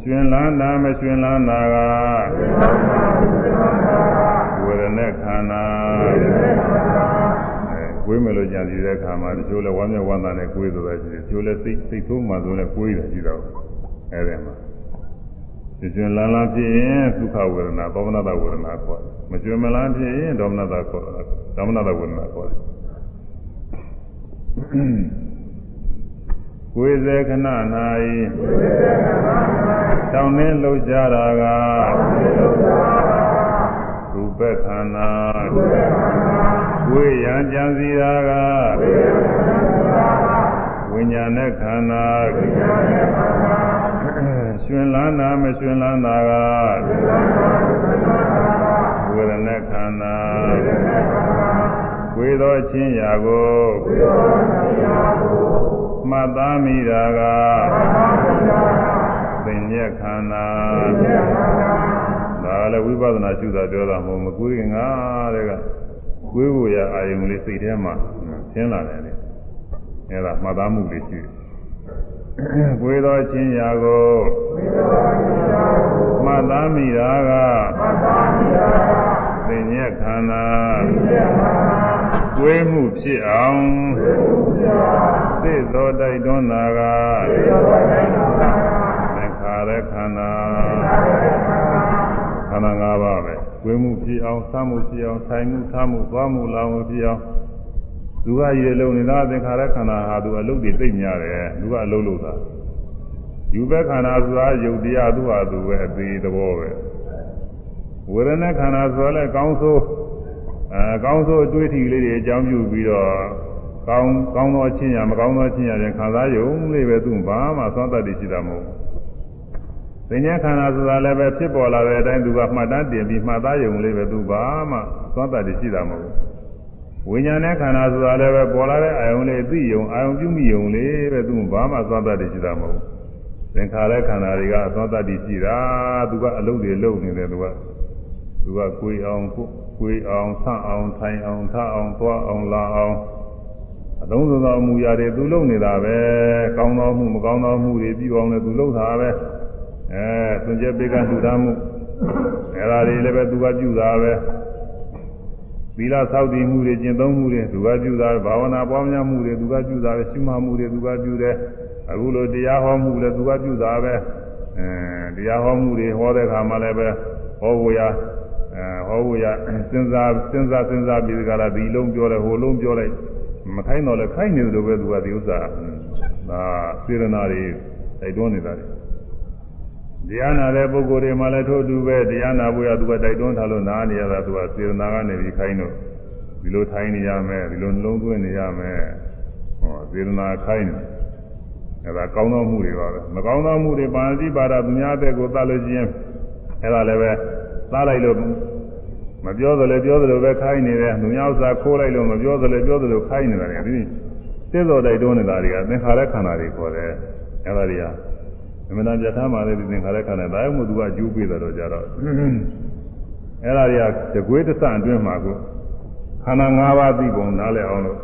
ရှင်လန်းတာမရှင်လန်းတာကဝေဒနာခန္ဓာကိုယ်မလို့ကြံစည်တဲ့အခါမှာတချို့လဲဝမ်းမြောက်ဝမ်းသာနဲ့ကိုယ်ဆိုတာရှိတယ်တချို့လဲစိတ်စိတ်ဆိုးမှဆိုလဲကိုယ်ရရှိတော့အဲဒီမှာ ရှင်လန်းလန်းဖြစ်ရင်သုခဝေဒနာသောမနတဝေဒနာခေါ်တယ်မကျွမ်းမလန်းဖြစ်ရင်ဒေါမနတခေါ်တယ်ဒေါမနတဝေဒနာခေါ်တယ်ကိုယ်စေခဏ၌တောင်းနှင်းလှုပ်ရှားတာကရူပခန္ဓာကိုယ်ရံကြံစည်တာကဝိညာဉ်နဲ့ခန္ဓာ ရှင်လန်းတာမရှင်လန်းတာကဝေဒနာခန္ဓာကိုယ်သောချင်းရာကိုမှတ်သားမိတာကသင်ညက်ခန္ဓာဒါလည်းဝိပဿနာရှုတာပြောတာမဟုတ်မကွေးငါတဲ့ကကွေးဖို့ရအာယုံလေးစိတ်ထဲမှာသင်လာတယ်လေအဲဒါမှတ်သားမှုလေးရှိတယ် ကိုယ်တော်ချင်းရာကိုမှတ်သားမိတာကသင်ညက်ခန္ဓာကိုယ်မှုဖြစ်အောင်သိသောတိုက်တွန်းတာကသင်္ခါရခန္ဓာခန္ဓာ၅ပါးပဲကိုယ်မှုဖြစ်အောင်သမှုဖြစ်အောင်ထိုင်မှုထားမှုသွားမှုလာမှုဖြစ်အောင် လူကရည်လုံးနေတာသင်္ခါရခန္ဓာဟာသူအလုတ်တွေသိများတယ်လူကအလုတ်လို့သာယူဘက်ခန္ဓာဆိုတာယုတ်တရားသူ့ဟာသူပဲအသေးသဘောပဲဝေဒနာခန္ဓာဆိုလည်းကောင်းဆိုးအဲကောင်းဆိုးအတွေ့အထိလေးတွေအကြောင်းပြုပြီးတော့ကောင်းကောင်းသောချင်းရမကောင်းသောချင်းရတဲ့ခံစားယုံလေးပဲသူ့ဘာမှသောတတ်တည်ရှိတာမဟုတ်ဘူးသင်္ညာခန္ဓာဆိုတာလည်းပဲဖြစ်ပေါ်လာတဲ့အတိုင်းသူကမှတ်တမ်းတင်ပြီးမှတ်သားယုံလေးပဲသူဘာမှသောတတ်တည်ရှိတာမဟုတ်ဘူး ဝိညာဉ်နဲ့ခန္ဓာဆိုတာလည်းပဲပေါ်လာတဲ့အာယုံလေးသိယုံအာယုံပြုမိယုံလေးပဲသူဘာမှသောတတ်တည်ရှိတာမဟုတ်ဘူးသင်္ခါရခန္ဓာတွေကသောတတ်တည်ရှိတာသူကအလုပ်တွေလုပ်နေတယ်သူကသူကကိုယ်အောင်ကိုယ်အောင်ဆန့်အောင်ထိုင်အောင်ထအောင်သွားအောင်လာအောင်အလုံးစုံသောအမှုရာတွေသူလုပ်နေတာပဲကောင်းသောမှုမကောင်းသောမှုတွေပြီးအောင်လည်းသူလုပ်တာပဲအဲသွန်ကျက်ပေကလှူဒါမှုအဲဒါတွေလည်းပဲသူကပြုတာပဲ သီလဆောက်တည်မှုတွေကျင့်သုံးမှုတွေသူကပြုတာဘာဝနာပွားများမှုတွေသူကပြုတာပဲရှုမှတ်မှုတွေသူကပြုတယ်အခုလိုတရားဟောမှုလည်းသူကပြုတာပဲအဲတရားဟောမှုတွေဟောတဲ့အခါမှလည်းပဲဟောဖို့ရအဲဟောဖို့ရစဉ်းစားစဉ်းစားစဉ်းစားပြီးကြလားဒီလုံးပြောတယ်ဟိုလုံးပြောလိုက်မခိုင်းတော့လဲခိုင်းနေတယ်လို့ပဲသူကဒီဥစ္စာဒါစေရနာတွေတိုက်တွန်းနေတာတွေ တရားနာတဲ့ပုဂ္ဂိုလ်တွေမှလည်းထို့အတူပဲတရားနာဖို့ရသူကတိုက်တွန်းထားလို့နားနေရတာသူကစေရနာကနေပြီးခိုင်းတော့ဒီလိုထိုင်နေရမယ်ဒီလိုနှလုံးသွင်းနေရမယ်ဟောစေရနာခိုင်းတယ်အဲဒါကောင်းသောမှုတွေပါပဲမကောင်းသောမှုတွေပါဠိပါဒသူများတဲ့ကိုသတ်လို့ချင်းအဲဒါလည်းပဲသတ်လိုက်လို့မပြောသလိုပြောသလိုပဲခိုင်းနေတယ်သူများဥစ္စာခိုးလိုက်လို့မပြောသလိုပြောသလိုခိုင်းနေတာလေဒီသိသောတိုက်တွန်းနေတာတွေကသင်္ခါရခန္ဓာတွေခေါ်တယ်အဲဒါတွေကအ မှန်တရားထားမှလည်းဒီသင်္ခါရခန္ဓာဒါမှမဟုတ်သူကကျူးပေးတယ်တော့ကြတော့အဲ့ဒါတွေကတကွေးတဆန့်အတွင်းမှာကိုခန္ဓာ၅ပါးသိပုံနားလည်အောင်လို့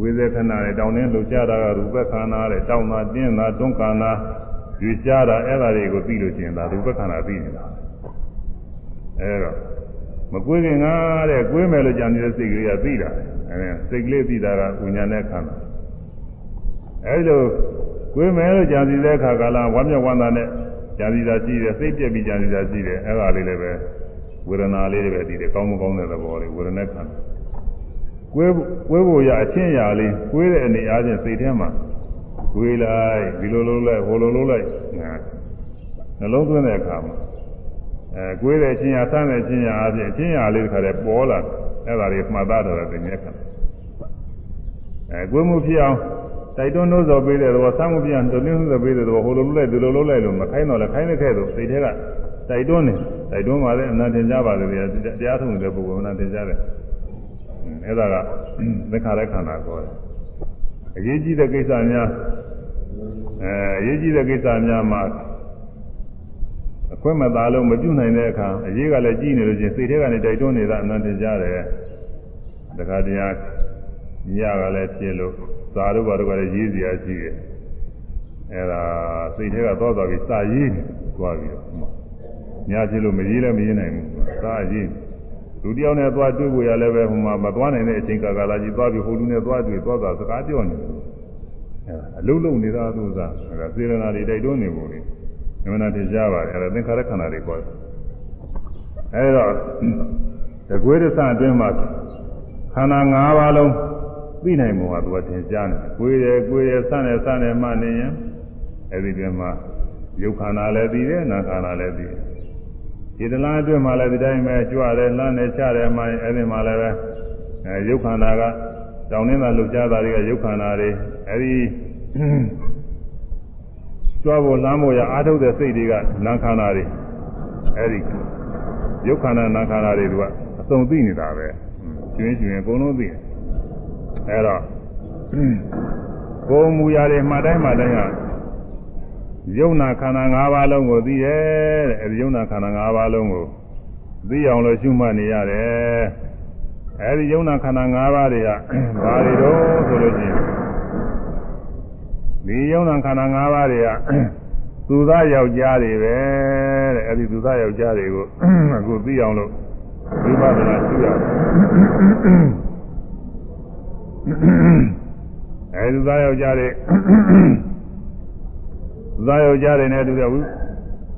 ဝိသေခဏနဲ့တောင်းတင်းလှုပ်ရှားတာကရူပခန္ဓာနဲ့တောင်းတာတင်းတာတွန်းခန္ဓာရွေ့ရှားတာအဲ့ဒါတွေကိုသိလို့ကျင်တာရူပခန္ဓာသိနေတာအဲ့တော့မကွေးခင်ကတဲ့ကွေးမယ်လို့ကြံနေတဲ့စိတ်ကလေးကသိတာအဲစိတ်ကလေးသိတာကဝိညာဉ်နဲ့ခန္ဓာအဲ့လို ကွေးမယ်လို့ကြံစီတဲ့အခါကလာဝမ်းမြောက်ဝမ်းသာနဲ့ကြံစီတာရှိတယ်စိတ်ပြက်ပြီးကြံစီတာရှိတယ်အဲ့ဒါလေးလည်းပဲဝေဒနာလေးတွေပဲဒီတယ်ကောင်းမကောင်းတဲ့သဘောလေးဝေဒနာခန္ဓာကွေးကွေးဖို့ရအချင်းရာလေးကွေးတဲ့အနေအားဖြင့်စိတ်ထဲမှာကွေးလိုက်ဒီလိုလိုလိုက်ဟိုလိုလိုလိုက်နှလုံးသွင်းတဲ့အခါမှာအဲကွေးတဲ့အချင်းရာဆန်းတဲ့အချင်းရာအားဖြင့်အချင်းရာလေးတစ်ခါတည်းပေါ်လာအဲ့ဒါလေးမှတ်သားတော့တဲ့မြဲခန္ဓာအဲကွေးမှုဖြစ်အောင် တိုက်တွန်းလို့ဆိုပေးတဲ့သဘောဆမ်းမှုပြန်တွန်းလို့ဆိုပေးတဲ့သဘောဟိုလိုလိုလိုက်ဒီလိုလိုလိုက်လို့မခိုင်းတော့လဲခိုင်းတဲ့ခဲ့တော့စိတ်ထဲကတိုက်တွန်းနေတိုက်တွန်းပါလေအနန္တကြပါလေတရားထုံတဲ့ပုဂ္ဂိုလ်အနန္တကြတယ်အဲ့ဒါကသင်္ခါရခန္ဓာခေါ်တယ်အရေးကြီးတဲ့ကိစ္စများအဲအရေးကြီးတဲ့ကိစ္စများမှာအခွင့်မသာလို့မပြုနိုင်တဲ့အခါအရေးကလည်းကြီးနေလို့ချင်းစိတ်ထဲကနေတိုက်တွန်းနေတာအနန္တကြတယ်တခါတည်းညကလည်းဖြစ်လို့ စာတို့ဘာတို့ကလည်းရေးစရာရှိတယ်အဲ့ဒါစိတ်ထဲကသောတော်ပြီးစာရေးနေသွားပြီးတော့ညာဖြစ်လို့မရေးလည်းမရေးနိုင်ဘူးစာရေးလူတယောက်နဲ့သွားတွေ့ဖို့ရလည်းပဲဟိုမှာမသွားနိုင်တဲ့အချိန်ကာလကြီးသွားပြီးဟိုလူနဲ့သွားတွေ့သွားတာစကားပြောနေတယ်အဲ့ဒါအလုံးလုံးနေတာသူစားအဲ့ဒါစေရနာတွေတိုက်တွန်းနေပုံလေးညမနာထင်ရှားပါတယ်အဲ့ဒါသင်္ခါရခန္ဓာတွေပေါ်တယ်အဲ့တော့တကွေးတဆအတွင်းမှာခန္ဓာ၅ပါးလုံး သိနိုင်ပုံကသူကသင်ကြားနေကိုယ်ရယ်ကိုယ်ရယ်စတယ်စတယ်မှနေရင်အဲ့ဒီပြင်မှာယုတ်ခန္ဓာလည်းသိတယ်နာခန္ဓာလည်းသိတယ်ဒီတလားအတွင်းမှာလည်းဒီတိုင်းပဲကြွတယ်လှမ်းတယ်ချတယ်မှအဲ့ဒီမှာလည်းပဲအဲယုတ်ခန္ဓာကတောင်းနေတာလှုပ်ရှားတာတွေကယုတ်ခန္ဓာတွေအဲ့ဒီကြွားဖို့လှမ်းဖို့ရအားထုတ်တဲ့စိတ်တွေကနာခန္ဓာတွေအဲ့ဒီယုတ်ခန္ဓာနာခန္ဓာတွေကအစုံသိနေတာပဲကျွင်းကျွင်းအကုန်လုံးသိတယ် အဲ့တော့ကိုယ်မူရာတွေမှတိုင်းမှတိုင်းကယုံနာခန္ဓာ၅ပါးလုံးကိုသိတယ်တဲ့အဲဒီယုံနာခန္ဓာ၅ပါးလုံးကိုသိအောင်လို့ရှုမှတ်နေရတယ်အဲဒီယုံနာခန္ဓာ၅ပါးတွေကဘာတွေတော့ဆိုလို့ရှိရင်ဒီယုံနာခန္ဓာ၅ပါးတွေကသူသားယောက်ျားတွေပဲတဲ့အဲဒီသူသားယောက်ျားတွေကိုအခုသိအောင်လို့ဝိပဿနာရှုရတယ် အဲသူသားယောက်ျားတွေသူသားယောက်ျားတွေနဲ့တူတဲ့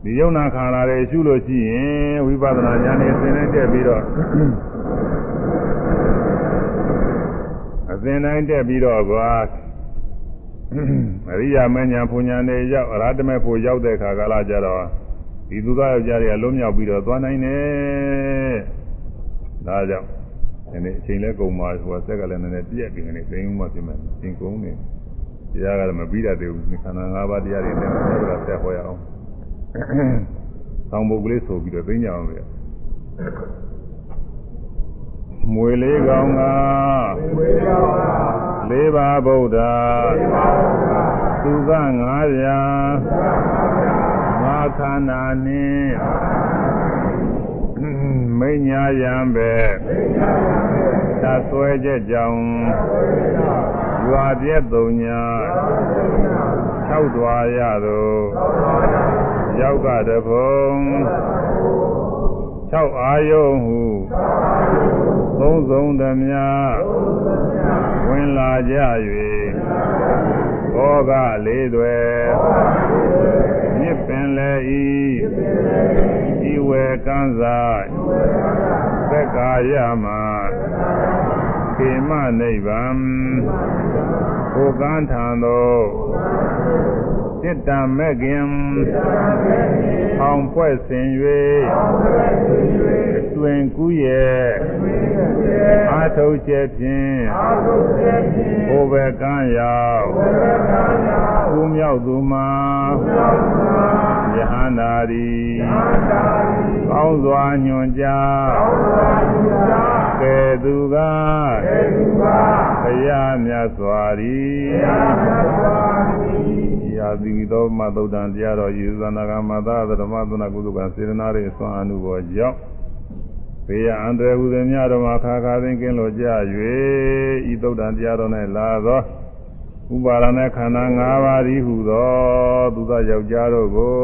ဒီယုံနာခန္ဓာတွေရှုလို့ရှိရင်ဝိပဿနာဉာဏ်နဲ့သင်နဲ့တက်ပြီးတော့အသင်တိုင်းတက်ပြီးတော့ကွာအရိယာမဉ္ဇဉ်ပူညာနဲ့ရောက်အရဟတမေဖို့ရောက်တဲ့ခါကာလကြတော့ဒီသူသားယောက်ျားတွေကလွတ်မြောက်ပြီးတော့သွားနိုင်တယ်ဒါကြောင့် ဒီနေ့အချိန်လဲကုန်ပါဟိုဆက်ကလည်းနည်းနည်းပြက်ပြီးနေသိမ်းမှပြင်မယ်သင်ကုန်နေတရားကလည်းမပြီးတတ်သေးဘူးခန္ဓာ၅ပါးတရားတွေနဲ့ဆက်ဆက်ဟောရအောင်ဆောင်းပုတ်ကလေးဆိုပြီးတော့သိကြအောင်လေမွေလေးကောင်းကမွေလေးကောင်းကလေးပါဗုဒ္ဓလေးပါဗုဒ္ဓသူက900ငါခန္ဓာနှင့် မိညာယံပဲသာဆွဲချက်ကြောင့်ရွာပြည့်သုံးညာ၆တွာရသို့ရောက်ကတဖုံ၆အာယုံဟုသုံးဆုံးသမျှဝင်လာကြ၍ဘောကလေးတွေမြစ် ပင်လေဤဤဝေကန်းစာသက္ကာယမခေမနိဗ္ဗာန်ဟိုကန်းထံသို့ စိတ္တမဲ့ခင်အောင်ဖွဲ့ဆင်၍တွင်ကူးရဲ့အာထုတ်ချက်ဖြင့်ဟိုဘကန်းရောက်ကူမြောက်သူမှာယဟန္တာရီကောင်းစွာညွန်ကြားကဲသူကဘုရားမြတ်စွာသည် တရားမြတ်စွာသည်ယာတိသောမသုဒ္ဓံတရားတော်ယေသနာကမသာဓမ္မသနာကုသကစေတနာ၏အစွမ်းအမှုပေါ်ကြောင့်ဘေးရအန္တရာယ်ဟူသည်များတော်မှာခါခါသိကင်းလို့ကြ၍ဤသုဒ္ဓံတရားတော်၌လာသောဥပါရณะခန္ဓာ၅ပါးဤဟုသောသူသောယောက်ျားတို့ကို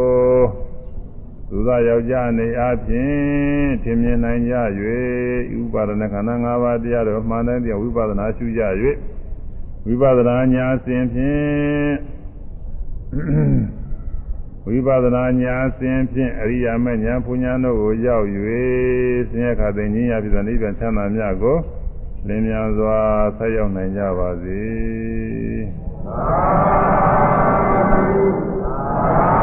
သူသောယောက်ျားနေအချင်းထင်မြင်နိုင်ကြ၍ဥပါဒณะခန္ဓာ၅ပါးတရားတော်မှန်တဲ့တရားဝိပဿနာရှုကြ၍ဝိပဿနာညာစဉ်ဖြင့် ဝိပဿနာညာစဉ်ဖြင့်အရိယာမဉာဏ်ပူညာတို့ကိုရောက်၍ဆင်းရဲခါသိဉာဏ်ရပြီသောနိဗ္ဗာန်ချမ်းသာမြတ်ကိုလင်းမြန်စွာဆက်ရောက်နိုင်ကြပါစေ။